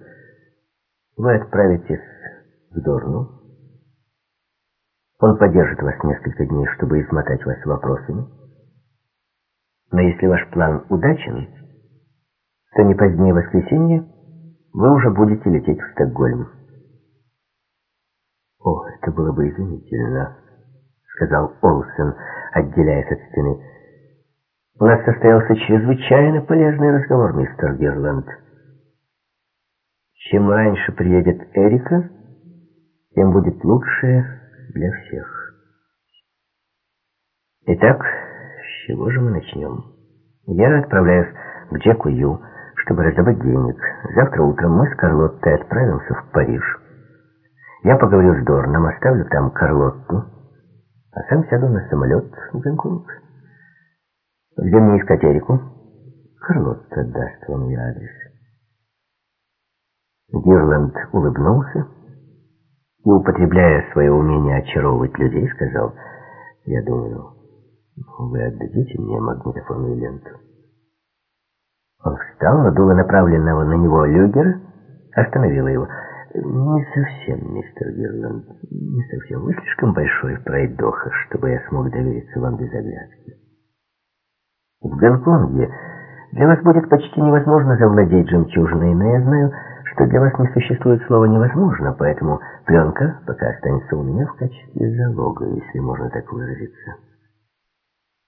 «Вы отправитесь к Дорну. Он поддержит вас несколько дней, чтобы измотать вас вопросами. Но если ваш план удачен, то не позднее воскресенья вы уже будете лететь в Стокгольм». «О, это было бы изумительно», — сказал Олсен, отделяясь от стены. «У нас состоялся чрезвычайно полезный разговор, мистер Герланд». Чем раньше приедет Эрика, тем будет лучше для всех. Итак, с чего же мы начнем? Я отправляюсь к Джеку Ю, чтобы раздобыть денег. Завтра утром мы с Карлоттой отправимся в Париж. Я поговорю с Дорном, оставлю там Карлотту, а сам сяду на самолет в Гонконг. Где мне искать Эрику? Карлотта даст вам ее адрес. Гирланд улыбнулся и, употребляя свое умение очаровывать людей, сказал, «Я думаю, вы отдадите мне магнитофонную ленту». Он встал, но дуло направленного на него люгера остановило его. «Не совсем, мистер Гирланд, не совсем. Вы слишком большой пройдоха, чтобы я смог довериться вам без оглядки. В Гонконге для вас будет почти невозможно завладеть жемчужиной, но я знаю, что для вас не существует слова «невозможно», поэтому пленка пока останется у меня в качестве залога, если можно так выразиться.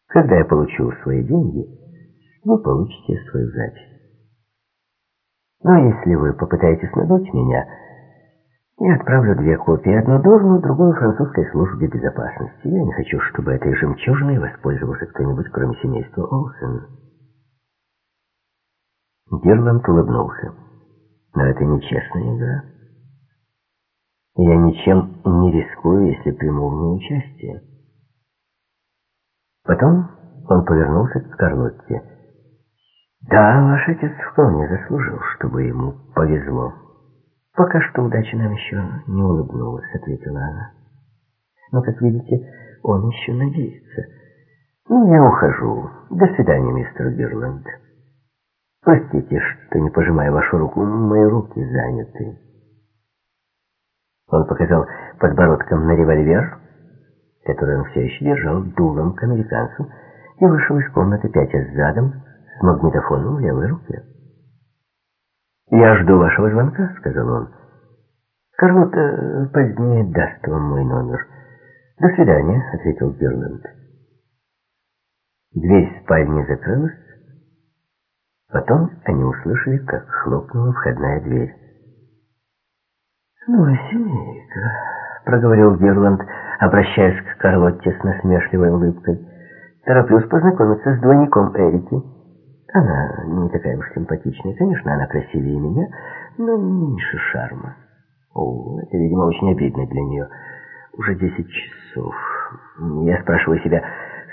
Когда я получу свои деньги, вы получите свою запись. Но если вы попытаетесь надуть меня, я отправлю две копии, одну Дорну, другую французской службе безопасности. Я не хочу, чтобы этой жемчужиной воспользовался кто-нибудь, кроме семейства Олсен. Герланд улыбнулся. Но это нечестная игра. Я ничем не рискую, если приму в ней участие. Потом он повернулся к Карлотте. «Да, ваш отец вполне заслужил, чтобы ему повезло. Пока что удача нам еще не улыбнулась», — ответила она. «Но, как видите, он еще надеется. Ну, я ухожу. До свидания, мистер Гирланд». Простите, что не пожимаю вашу руку, мои руки заняты. Он показал подбородком на револьвер, который он все еще держал дулом к американцу, и вышел из комнаты, пятясь задом, с магнитофоном в левой руке. «Я жду вашего звонка», — сказал он. «Карлота позднее даст вам мой номер». «До свидания», — ответил Герланд. Дверь спальни закрылась, Потом они услышали, как хлопнула входная дверь. «Ну, семейка», — проговорил Герланд, обращаясь к Карлотте с насмешливой улыбкой. «Тороплюсь познакомиться с двойником Эрики. Она не такая уж симпатичная. Конечно, она красивее меня, но меньше шарма. О, это, видимо, очень обидно для нее. Уже десять часов. Я спрашиваю себя,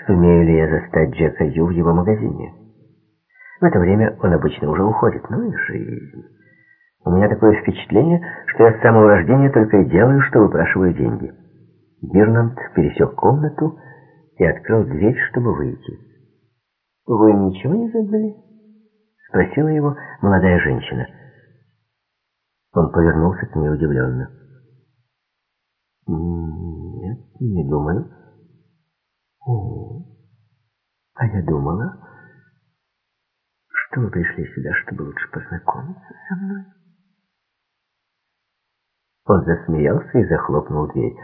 сумею ли я застать Джека Ю в его магазине». В это время он обычно уже уходит. Ну и жизнь. У меня такое впечатление, что я с самого рождения только и делаю, что выпрашиваю деньги. Гирнанд пересек комнату и открыл дверь, чтобы выйти. «Вы ничего не забыли?» — спросила его молодая женщина. Он повернулся к ней удивленно. «Нет, не думаю». «О, а я думала...» что вы пришли сюда, чтобы лучше познакомиться со мной?» Он засмеялся и захлопнул дверь.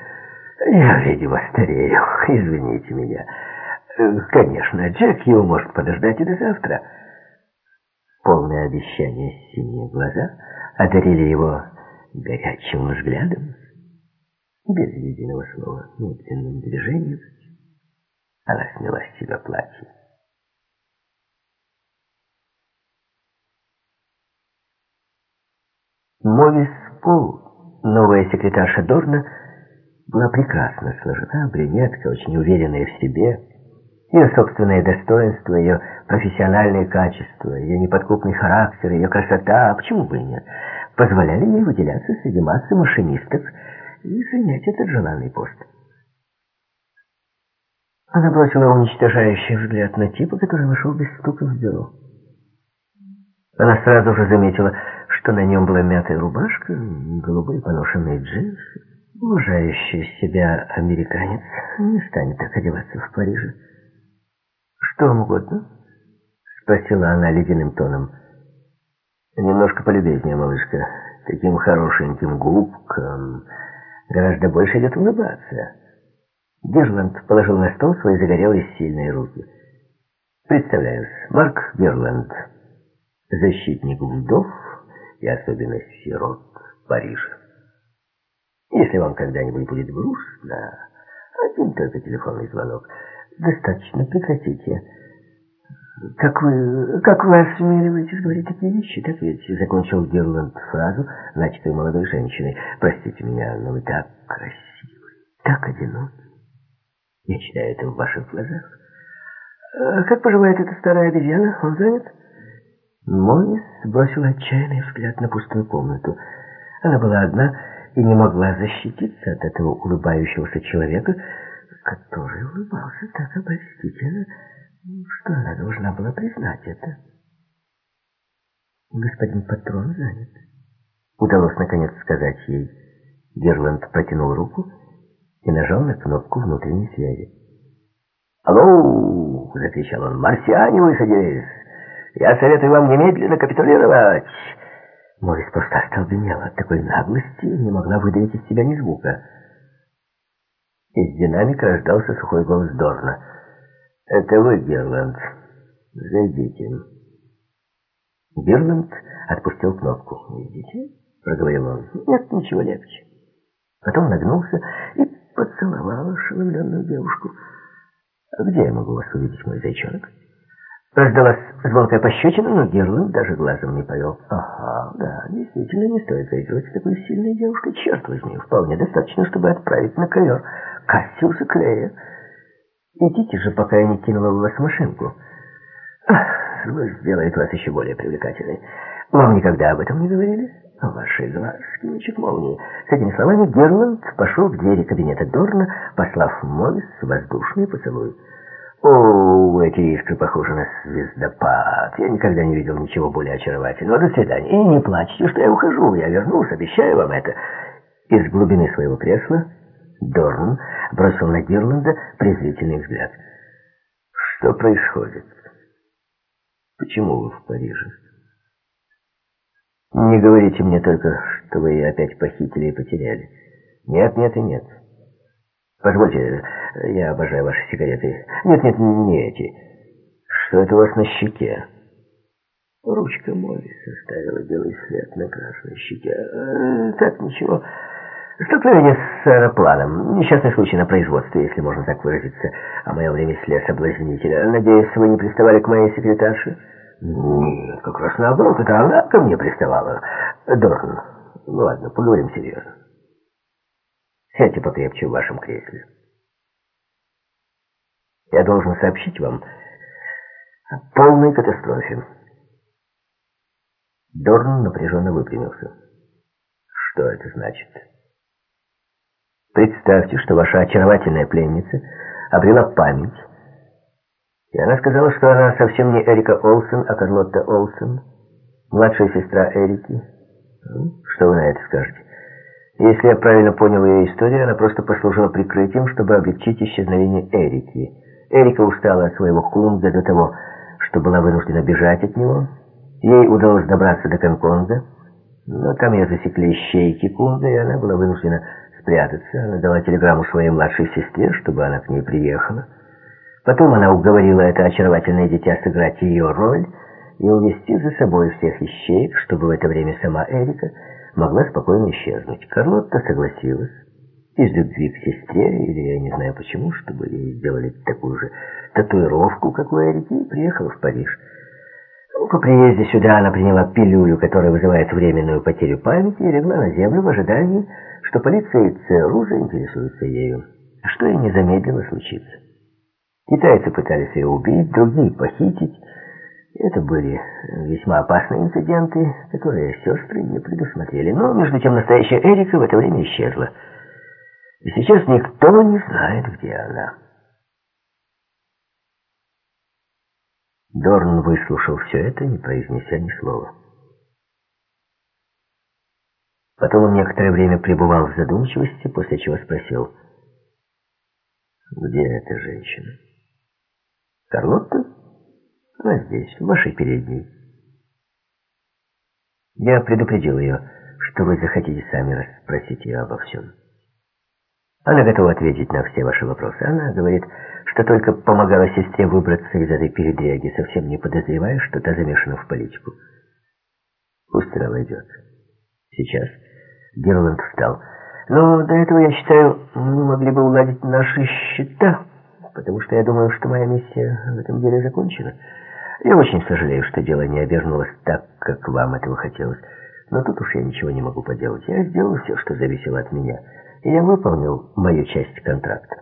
«Я, видимо, старею. Извините меня. Конечно, Джек его может подождать и до завтра». Полное обещание синие глаза одарили его горячим взглядом. Без единого слова, медленным движением она сняла с себя платье. Мовис Пол, новая секретарша Дорна, была прекрасно сложена, брюнетка, очень уверенная в себе. Ее собственное достоинство, ее профессиональные качества, ее неподкупный характер, ее красота, а почему бы и нет, позволяли ей выделяться среди массы машинисток и занять этот желанный пост. Она бросила уничтожающий взгляд на типа, который вошел без стука в бюро. Она сразу же заметила, что на нем была мятая рубашка, голубые поношенные джинсы. Уважающий себя американец не станет так одеваться в Париже. «Что вам угодно?» — спросила она ледяным тоном. «Немножко полюбезнее, малышка. Таким хорошеньким губкам гораздо больше идет улыбаться». Герланд положил на стол свои загорелые сильные руки. «Представляюсь, Марк Герланд, защитник вдов и особенно сирот Парижа. Если вам когда-нибудь будет грустно, один только телефонный звонок, Достаточно, прекратите. Как вы, как вы осмеливаетесь говорить такие вещи, так ведь закончил Герланд фразу, начатую молодой женщиной. Простите меня, но вы так красивы, так одиноки. Я читаю это в ваших глазах. А как поживает эта старая обезьяна? Он занят? Морис бросила отчаянный взгляд на пустую комнату. Она была одна и не могла защититься от этого улыбающегося человека, который улыбался так обольстительно, что она должна была признать это. Господин патрон занят. Удалось наконец сказать ей. Герланд протянул руку и нажал на кнопку внутренней связи. «Алло!» — закричал он. «Марсиане высадились! Я советую вам немедленно капитулировать!» Морис просто остолбенела от такой наглости и не могла выдавить из себя ни звука. Из динамика раздался сухой голос Дорна. «Это вы, Герланд. Зайдите». Герланд отпустил кнопку. «Идите», — проговорил он. «Нет, ничего легче». Потом нагнулся и поцеловал ошеломленную девушку. «Где я могу вас увидеть, мой зайчонок?» Раздалась звонкая пощечина, но Герланд даже глазом не повел. «Ага, да, действительно, не стоит заигрывать с такой сильной девушкой. Черт возьми, вполне достаточно, чтобы отправить на ковер Кассиуса Клея». Идите же, пока я не кинула в вас машинку. Сделает вас еще более привлекательной. Вам никогда об этом не говорили? Ваши глазки мечут молнии. С этими словами Герланд пошел к двери кабинета Дорна, послав Мовис воздушный поцелуй. О, эти искры похожи на звездопад. Я никогда не видел ничего более очаровательного. До свидания. И не плачьте, что я ухожу. Я вернусь, обещаю вам это. Из глубины своего кресла Дорн бросил на Гирланда презрительный взгляд. «Что происходит? Почему вы в Париже?» «Не говорите мне только, что вы ее опять похитили и потеряли. Нет, нет и нет. Позвольте, я обожаю ваши сигареты. Нет, нет, не эти. Что это у вас на щеке?» Ручка Молли составила белый след на красной щеке. «Э, «Так, ничего». Столкновение с аэропланом. Несчастный случай на производстве, если можно так выразиться, о моем ремесле соблазнителя. Надеюсь, вы не приставали к моей секретарше? Нет, как раз наоборот, это она ко мне приставала. Дорн, ну ладно, поговорим серьезно. Сядьте покрепче в вашем кресле. Я должен сообщить вам о полной катастрофе. Дорн напряженно выпрямился. Что это значит? Представьте, что ваша очаровательная пленница обрела память, и она сказала, что она совсем не Эрика Олсен, а Карлотта Олсен, младшая сестра Эрики. Ну, что вы на это скажете? Если я правильно понял ее историю, она просто послужила прикрытием, чтобы облегчить исчезновение Эрики. Эрика устала от своего Кунга до того, что была вынуждена бежать от него. Ей удалось добраться до Гонконга, но там ее засекли ищейки Кунга, и она была вынуждена спрятаться. Она дала телеграмму своей младшей сестре, чтобы она к ней приехала. Потом она уговорила это очаровательное дитя сыграть ее роль и увести за собой всех ищеек, чтобы в это время сама Эрика могла спокойно исчезнуть. Карлотта согласилась. Из любви к сестре, или я не знаю почему, чтобы ей сделали такую же татуировку, как у Эрики, приехала в Париж. По приезде сюда она приняла пилюлю, которая вызывает временную потерю памяти, и легла на землю в ожидании, что полиция и ЦРУ заинтересуются ею, что и не замедлило случиться. Китайцы пытались ее убить, другие похитить. Это были весьма опасные инциденты, которые сестры не предусмотрели. Но, между тем, настоящая Эрика в это время исчезла. И сейчас никто не знает, где она. Дорн выслушал все это, не произнеся ни слова. Потом он некоторое время пребывал в задумчивости, после чего спросил, «Где эта женщина?» «Карлотта? Она здесь, в вашей передней». Я предупредил ее, что вы захотите сами расспросить ее обо всем. Она готова ответить на все ваши вопросы. Она говорит, что только помогала сестре выбраться из этой передряги, совсем не подозревая, что та замешана в политику. Пусть она войдет. Сейчас Герланд встал. Но до этого, я считаю, мы могли бы уладить наши счета потому что я думаю, что моя миссия в этом деле закончена. Я очень сожалею, что дело не обернулось так, как вам этого хотелось. Но тут уж я ничего не могу поделать. Я сделал все, что зависело от меня. И я выполнил мою часть контракта.